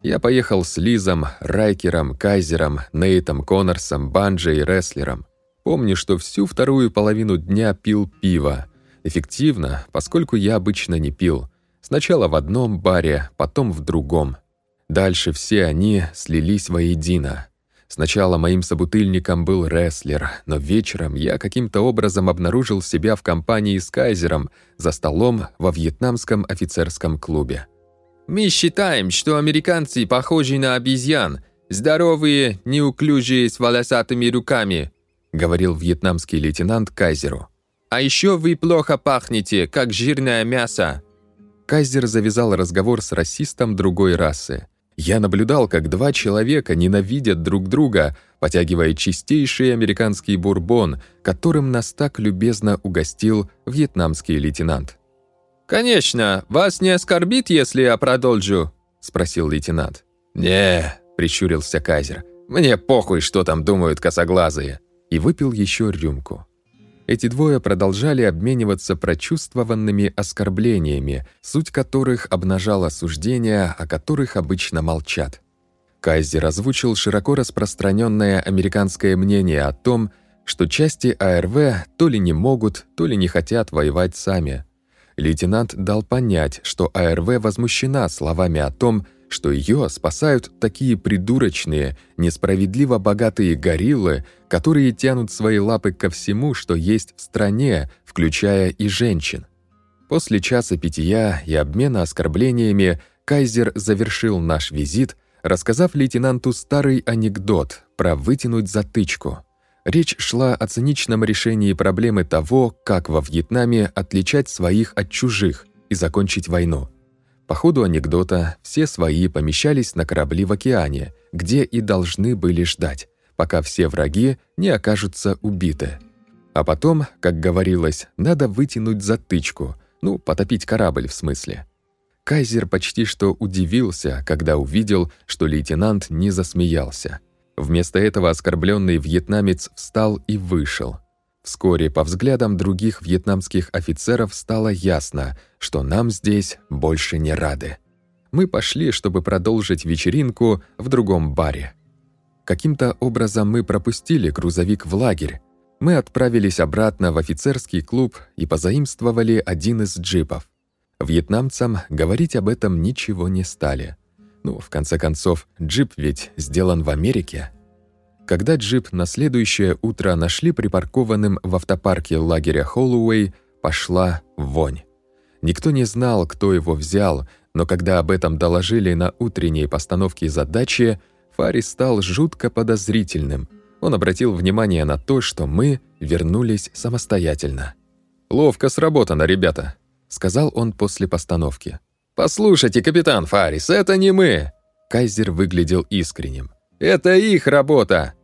Я поехал с Лизом, Райкером, Кайзером, Нейтом Коннорсом, Банджи и Рестлером. Помню, что всю вторую половину дня пил пиво. Эффективно, поскольку я обычно не пил. Сначала в одном баре, потом в другом. Дальше все они слились воедино. Сначала моим собутыльником был рестлер, но вечером я каким-то образом обнаружил себя в компании с Кайзером за столом во вьетнамском офицерском клубе. «Мы считаем, что американцы похожи на обезьян, здоровые, неуклюжие, с волосатыми руками», говорил вьетнамский лейтенант Кайзеру. «А еще вы плохо пахнете, как жирное мясо». Кайзер завязал разговор с расистом другой расы – я наблюдал, как два человека ненавидят друг друга, потягивая чистейший американский бурбон, которым нас так любезно угостил вьетнамский лейтенант. «Конечно, вас не оскорбит, если я продолжу?» – спросил лейтенант. «Не», – прищурился Казер, – «мне похуй, что там думают косоглазые». И выпил еще рюмку. Эти двое продолжали обмениваться прочувствованными оскорблениями, суть которых обнажала суждения, о которых обычно молчат. Кайзер озвучил широко распространенное американское мнение о том, что части АРВ то ли не могут, то ли не хотят воевать сами. Лейтенант дал понять, что АРВ возмущена словами о том, что ее спасают такие придурочные, несправедливо богатые гориллы, которые тянут свои лапы ко всему, что есть в стране, включая и женщин. После часа питья и обмена оскорблениями Кайзер завершил наш визит, рассказав лейтенанту старый анекдот про вытянуть затычку. Речь шла о циничном решении проблемы того, как во Вьетнаме отличать своих от чужих и закончить войну. По ходу анекдота все свои помещались на корабли в океане, где и должны были ждать, пока все враги не окажутся убиты. А потом, как говорилось, надо вытянуть затычку, ну, потопить корабль в смысле. Кайзер почти что удивился, когда увидел, что лейтенант не засмеялся. Вместо этого оскорбленный вьетнамец встал и вышел. Вскоре по взглядам других вьетнамских офицеров стало ясно, что нам здесь больше не рады. Мы пошли, чтобы продолжить вечеринку в другом баре. Каким-то образом мы пропустили грузовик в лагерь. Мы отправились обратно в офицерский клуб и позаимствовали один из джипов. Вьетнамцам говорить об этом ничего не стали. Ну, в конце концов, джип ведь сделан в Америке. Когда джип на следующее утро нашли припаркованным в автопарке лагеря Холлоуэй, пошла вонь. Никто не знал, кто его взял, но когда об этом доложили на утренней постановке задачи, Фарис стал жутко подозрительным. Он обратил внимание на то, что мы вернулись самостоятельно. «Ловко сработано, ребята», — сказал он после постановки. «Послушайте, капитан Фарис, это не мы!» Кайзер выглядел искренним. «Это их работа!»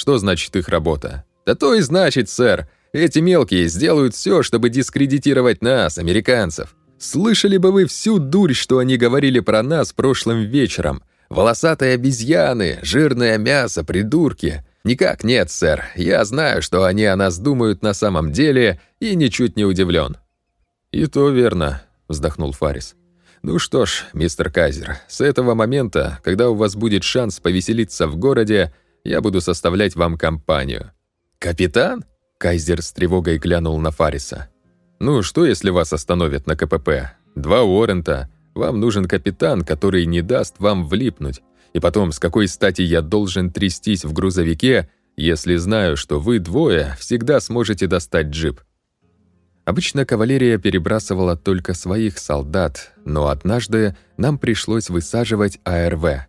Что значит их работа? Да то и значит, сэр. Эти мелкие сделают все, чтобы дискредитировать нас, американцев. Слышали бы вы всю дурь, что они говорили про нас прошлым вечером. Волосатые обезьяны, жирное мясо, придурки. Никак нет, сэр. Я знаю, что они о нас думают на самом деле и ничуть не удивлен. «И то верно», — вздохнул Фарис. «Ну что ж, мистер Кайзер, с этого момента, когда у вас будет шанс повеселиться в городе, я буду составлять вам компанию». «Капитан?» — Кайзер с тревогой глянул на Фариса. «Ну, что, если вас остановят на КПП? Два Уоррента. Вам нужен капитан, который не даст вам влипнуть. И потом, с какой стати я должен трястись в грузовике, если знаю, что вы двое всегда сможете достать джип?» Обычно кавалерия перебрасывала только своих солдат, но однажды нам пришлось высаживать АРВ.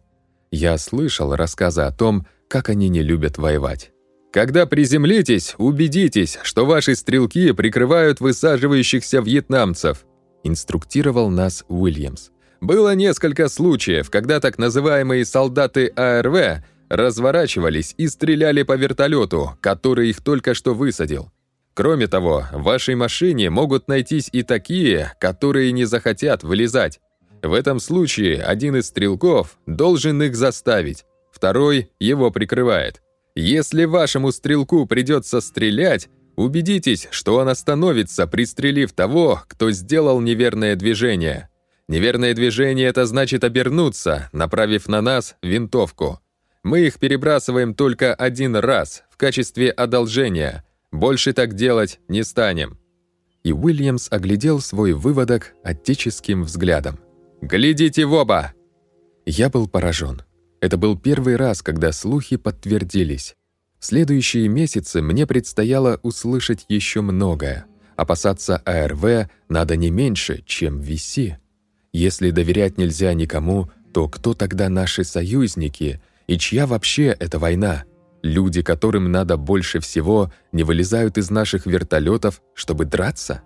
Я слышал рассказы о том, как они не любят воевать. Когда приземлитесь, убедитесь, что ваши стрелки прикрывают высаживающихся вьетнамцев, инструктировал нас Уильямс. Было несколько случаев, когда так называемые солдаты АРВ разворачивались и стреляли по вертолету, который их только что высадил. Кроме того, в вашей машине могут найтись и такие, которые не захотят вылезать. В этом случае один из стрелков должен их заставить второй его прикрывает. Если вашему стрелку придется стрелять, убедитесь, что он остановится, пристрелив того, кто сделал неверное движение. Неверное движение — это значит обернуться, направив на нас винтовку. Мы их перебрасываем только один раз, в качестве одолжения. Больше так делать не станем». И Уильямс оглядел свой выводок отеческим взглядом. «Глядите в оба!» Я был поражен. Это был первый раз, когда слухи подтвердились. В следующие месяцы мне предстояло услышать еще многое. Опасаться АРВ надо не меньше, чем ВИСИ. Если доверять нельзя никому, то кто тогда наши союзники? И чья вообще эта война? Люди, которым надо больше всего, не вылезают из наших вертолетов, чтобы драться?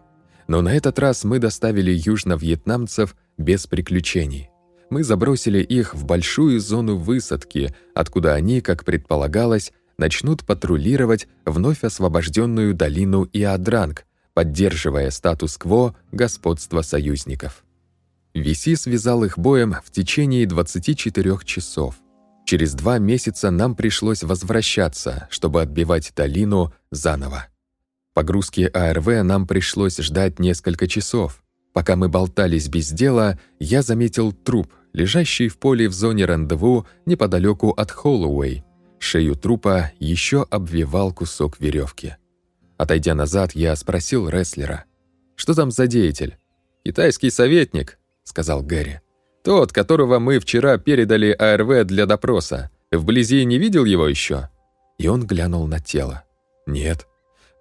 Но на этот раз мы доставили южно-вьетнамцев без приключений мы забросили их в большую зону высадки, откуда они, как предполагалось, начнут патрулировать вновь освобожденную долину Иадранг, поддерживая статус-кво господства союзников. Виси связал их боем в течение 24 часов. Через два месяца нам пришлось возвращаться, чтобы отбивать долину заново. Погрузки АРВ нам пришлось ждать несколько часов. Пока мы болтались без дела, я заметил труп, лежащий в поле в зоне рандеву неподалеку от Холлоуэй. Шею трупа еще обвивал кусок веревки. Отойдя назад, я спросил рестлера. «Что там за деятель?» «Китайский советник», — сказал Гэри. Тот, которого мы вчера передали АРВ для допроса. Вблизи не видел его еще? И он глянул на тело. Нет.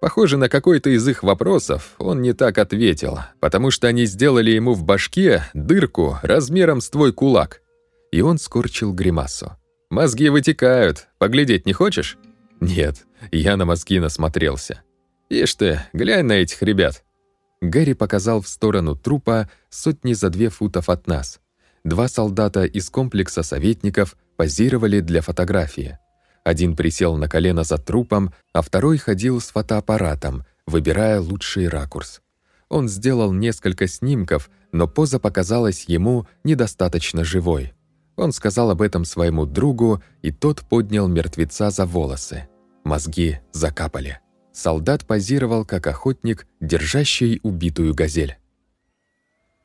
Похоже, на какой-то из их вопросов он не так ответил, потому что они сделали ему в башке дырку размером с твой кулак. И он скорчил гримасу. «Мозги вытекают. Поглядеть не хочешь?» «Нет, я на мозги насмотрелся». «Ишь ты, глянь на этих ребят». Гэри показал в сторону трупа сотни за две футов от нас. Два солдата из комплекса советников позировали для фотографии. Один присел на колено за трупом, а второй ходил с фотоаппаратом, выбирая лучший ракурс. Он сделал несколько снимков, но поза показалась ему недостаточно живой. Он сказал об этом своему другу, и тот поднял мертвеца за волосы. Мозги закапали. Солдат позировал как охотник, держащий убитую газель.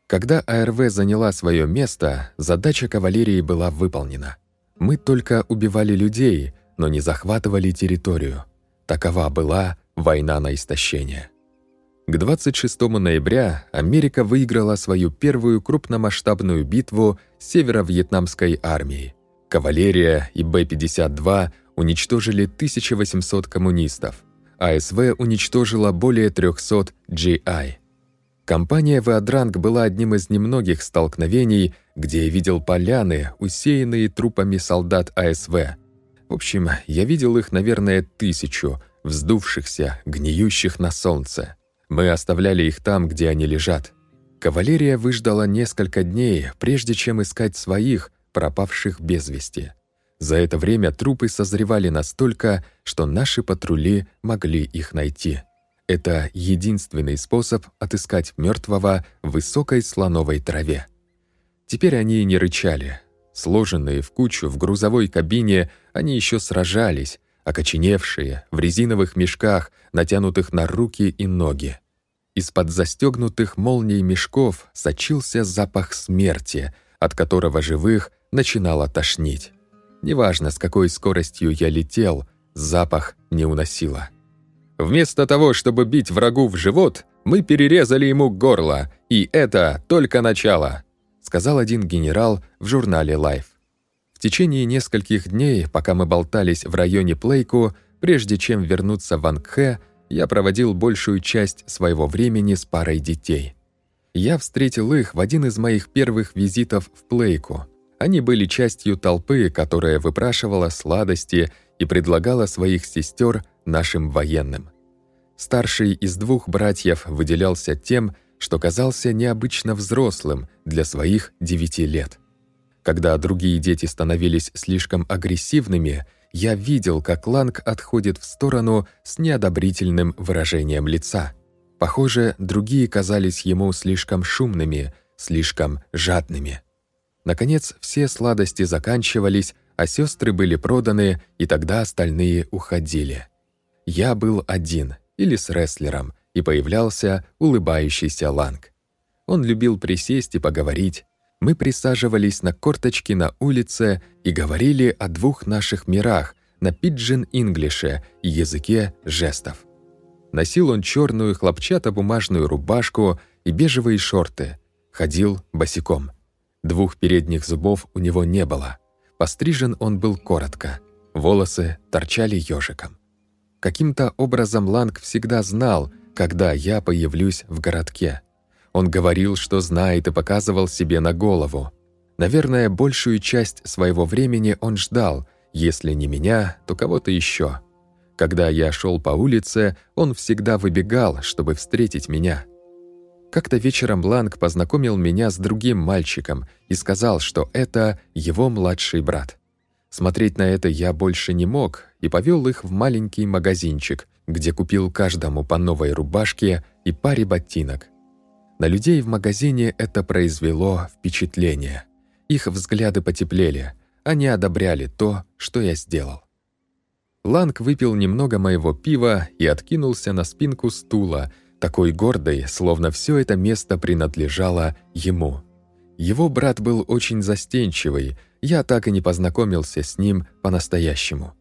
Когда АРВ заняла свое место, задача кавалерии была выполнена. Мы только убивали людей, но не захватывали территорию. Такова была война на истощение. К 26 ноября Америка выиграла свою первую крупномасштабную битву северо-вьетнамской армией. Кавалерия и Б-52 уничтожили 1800 коммунистов. АСВ уничтожила более 300 GI. Компания «Веодранг» была одним из немногих столкновений, где я видел поляны, усеянные трупами солдат АСВ. В общем, я видел их, наверное, тысячу, вздувшихся, гниющих на солнце. Мы оставляли их там, где они лежат. Кавалерия выждала несколько дней, прежде чем искать своих, пропавших без вести. За это время трупы созревали настолько, что наши патрули могли их найти. Это единственный способ отыскать мертвого в высокой слоновой траве. Теперь они не рычали. Сложенные в кучу в грузовой кабине, они еще сражались, окоченевшие, в резиновых мешках, натянутых на руки и ноги. Из-под застегнутых молний мешков сочился запах смерти, от которого живых начинало тошнить. Неважно, с какой скоростью я летел, запах не уносило. Вместо того, чтобы бить врагу в живот, мы перерезали ему горло, и это только начало», сказал один генерал в журнале Life. В течение нескольких дней, пока мы болтались в районе Плейку, прежде чем вернуться в Ангхэ, я проводил большую часть своего времени с парой детей. Я встретил их в один из моих первых визитов в Плейку. Они были частью толпы, которая выпрашивала сладости и предлагала своих сестер нашим военным. Старший из двух братьев выделялся тем, что казался необычно взрослым для своих девяти лет. Когда другие дети становились слишком агрессивными, я видел, как Ланг отходит в сторону с неодобрительным выражением лица. Похоже, другие казались ему слишком шумными, слишком жадными. Наконец, все сладости заканчивались, а сестры были проданы, и тогда остальные уходили. Я был один, или с рестлером, и появлялся улыбающийся Ланг. Он любил присесть и поговорить. Мы присаживались на корточки на улице и говорили о двух наших мирах на пиджин-инглише и языке жестов. Носил он черную хлопчатобумажную рубашку и бежевые шорты. Ходил босиком. Двух передних зубов у него не было. Пострижен он был коротко. Волосы торчали ежиком. Каким-то образом Ланг всегда знал, когда я появлюсь в городке. Он говорил, что знает и показывал себе на голову. Наверное, большую часть своего времени он ждал, если не меня, то кого-то еще. Когда я шел по улице, он всегда выбегал, чтобы встретить меня. Как-то вечером Ланг познакомил меня с другим мальчиком и сказал, что это его младший брат. Смотреть на это я больше не мог и повел их в маленький магазинчик, где купил каждому по новой рубашке и паре ботинок. На людей в магазине это произвело впечатление. Их взгляды потеплели, они одобряли то, что я сделал. Ланг выпил немного моего пива и откинулся на спинку стула, такой гордый, словно все это место принадлежало ему. Его брат был очень застенчивый, я так и не познакомился с ним по-настоящему.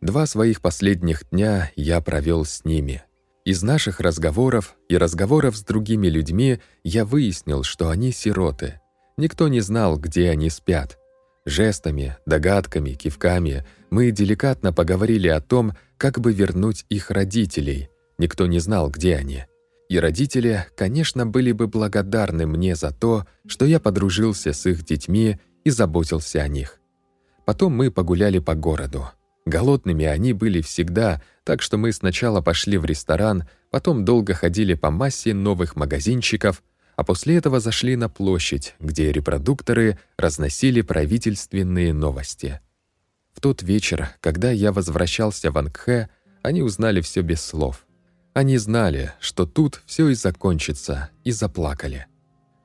Два своих последних дня я провел с ними. Из наших разговоров и разговоров с другими людьми я выяснил, что они сироты. Никто не знал, где они спят. Жестами, догадками, кивками мы деликатно поговорили о том, как бы вернуть их родителей. Никто не знал, где они. И родители, конечно, были бы благодарны мне за то, что я подружился с их детьми и заботился о них. Потом мы погуляли по городу. Голодными они были всегда, так что мы сначала пошли в ресторан, потом долго ходили по массе новых магазинчиков, а после этого зашли на площадь, где репродукторы разносили правительственные новости. В тот вечер, когда я возвращался в Ангхэ, они узнали все без слов. Они знали, что тут все и закончится, и заплакали.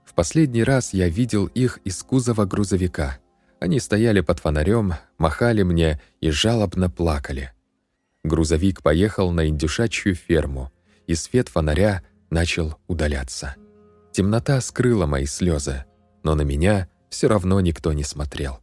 В последний раз я видел их из кузова грузовика. Они стояли под фонарем, махали мне и жалобно плакали. Грузовик поехал на индюшачью ферму, и свет фонаря начал удаляться. Темнота скрыла мои слезы, но на меня все равно никто не смотрел.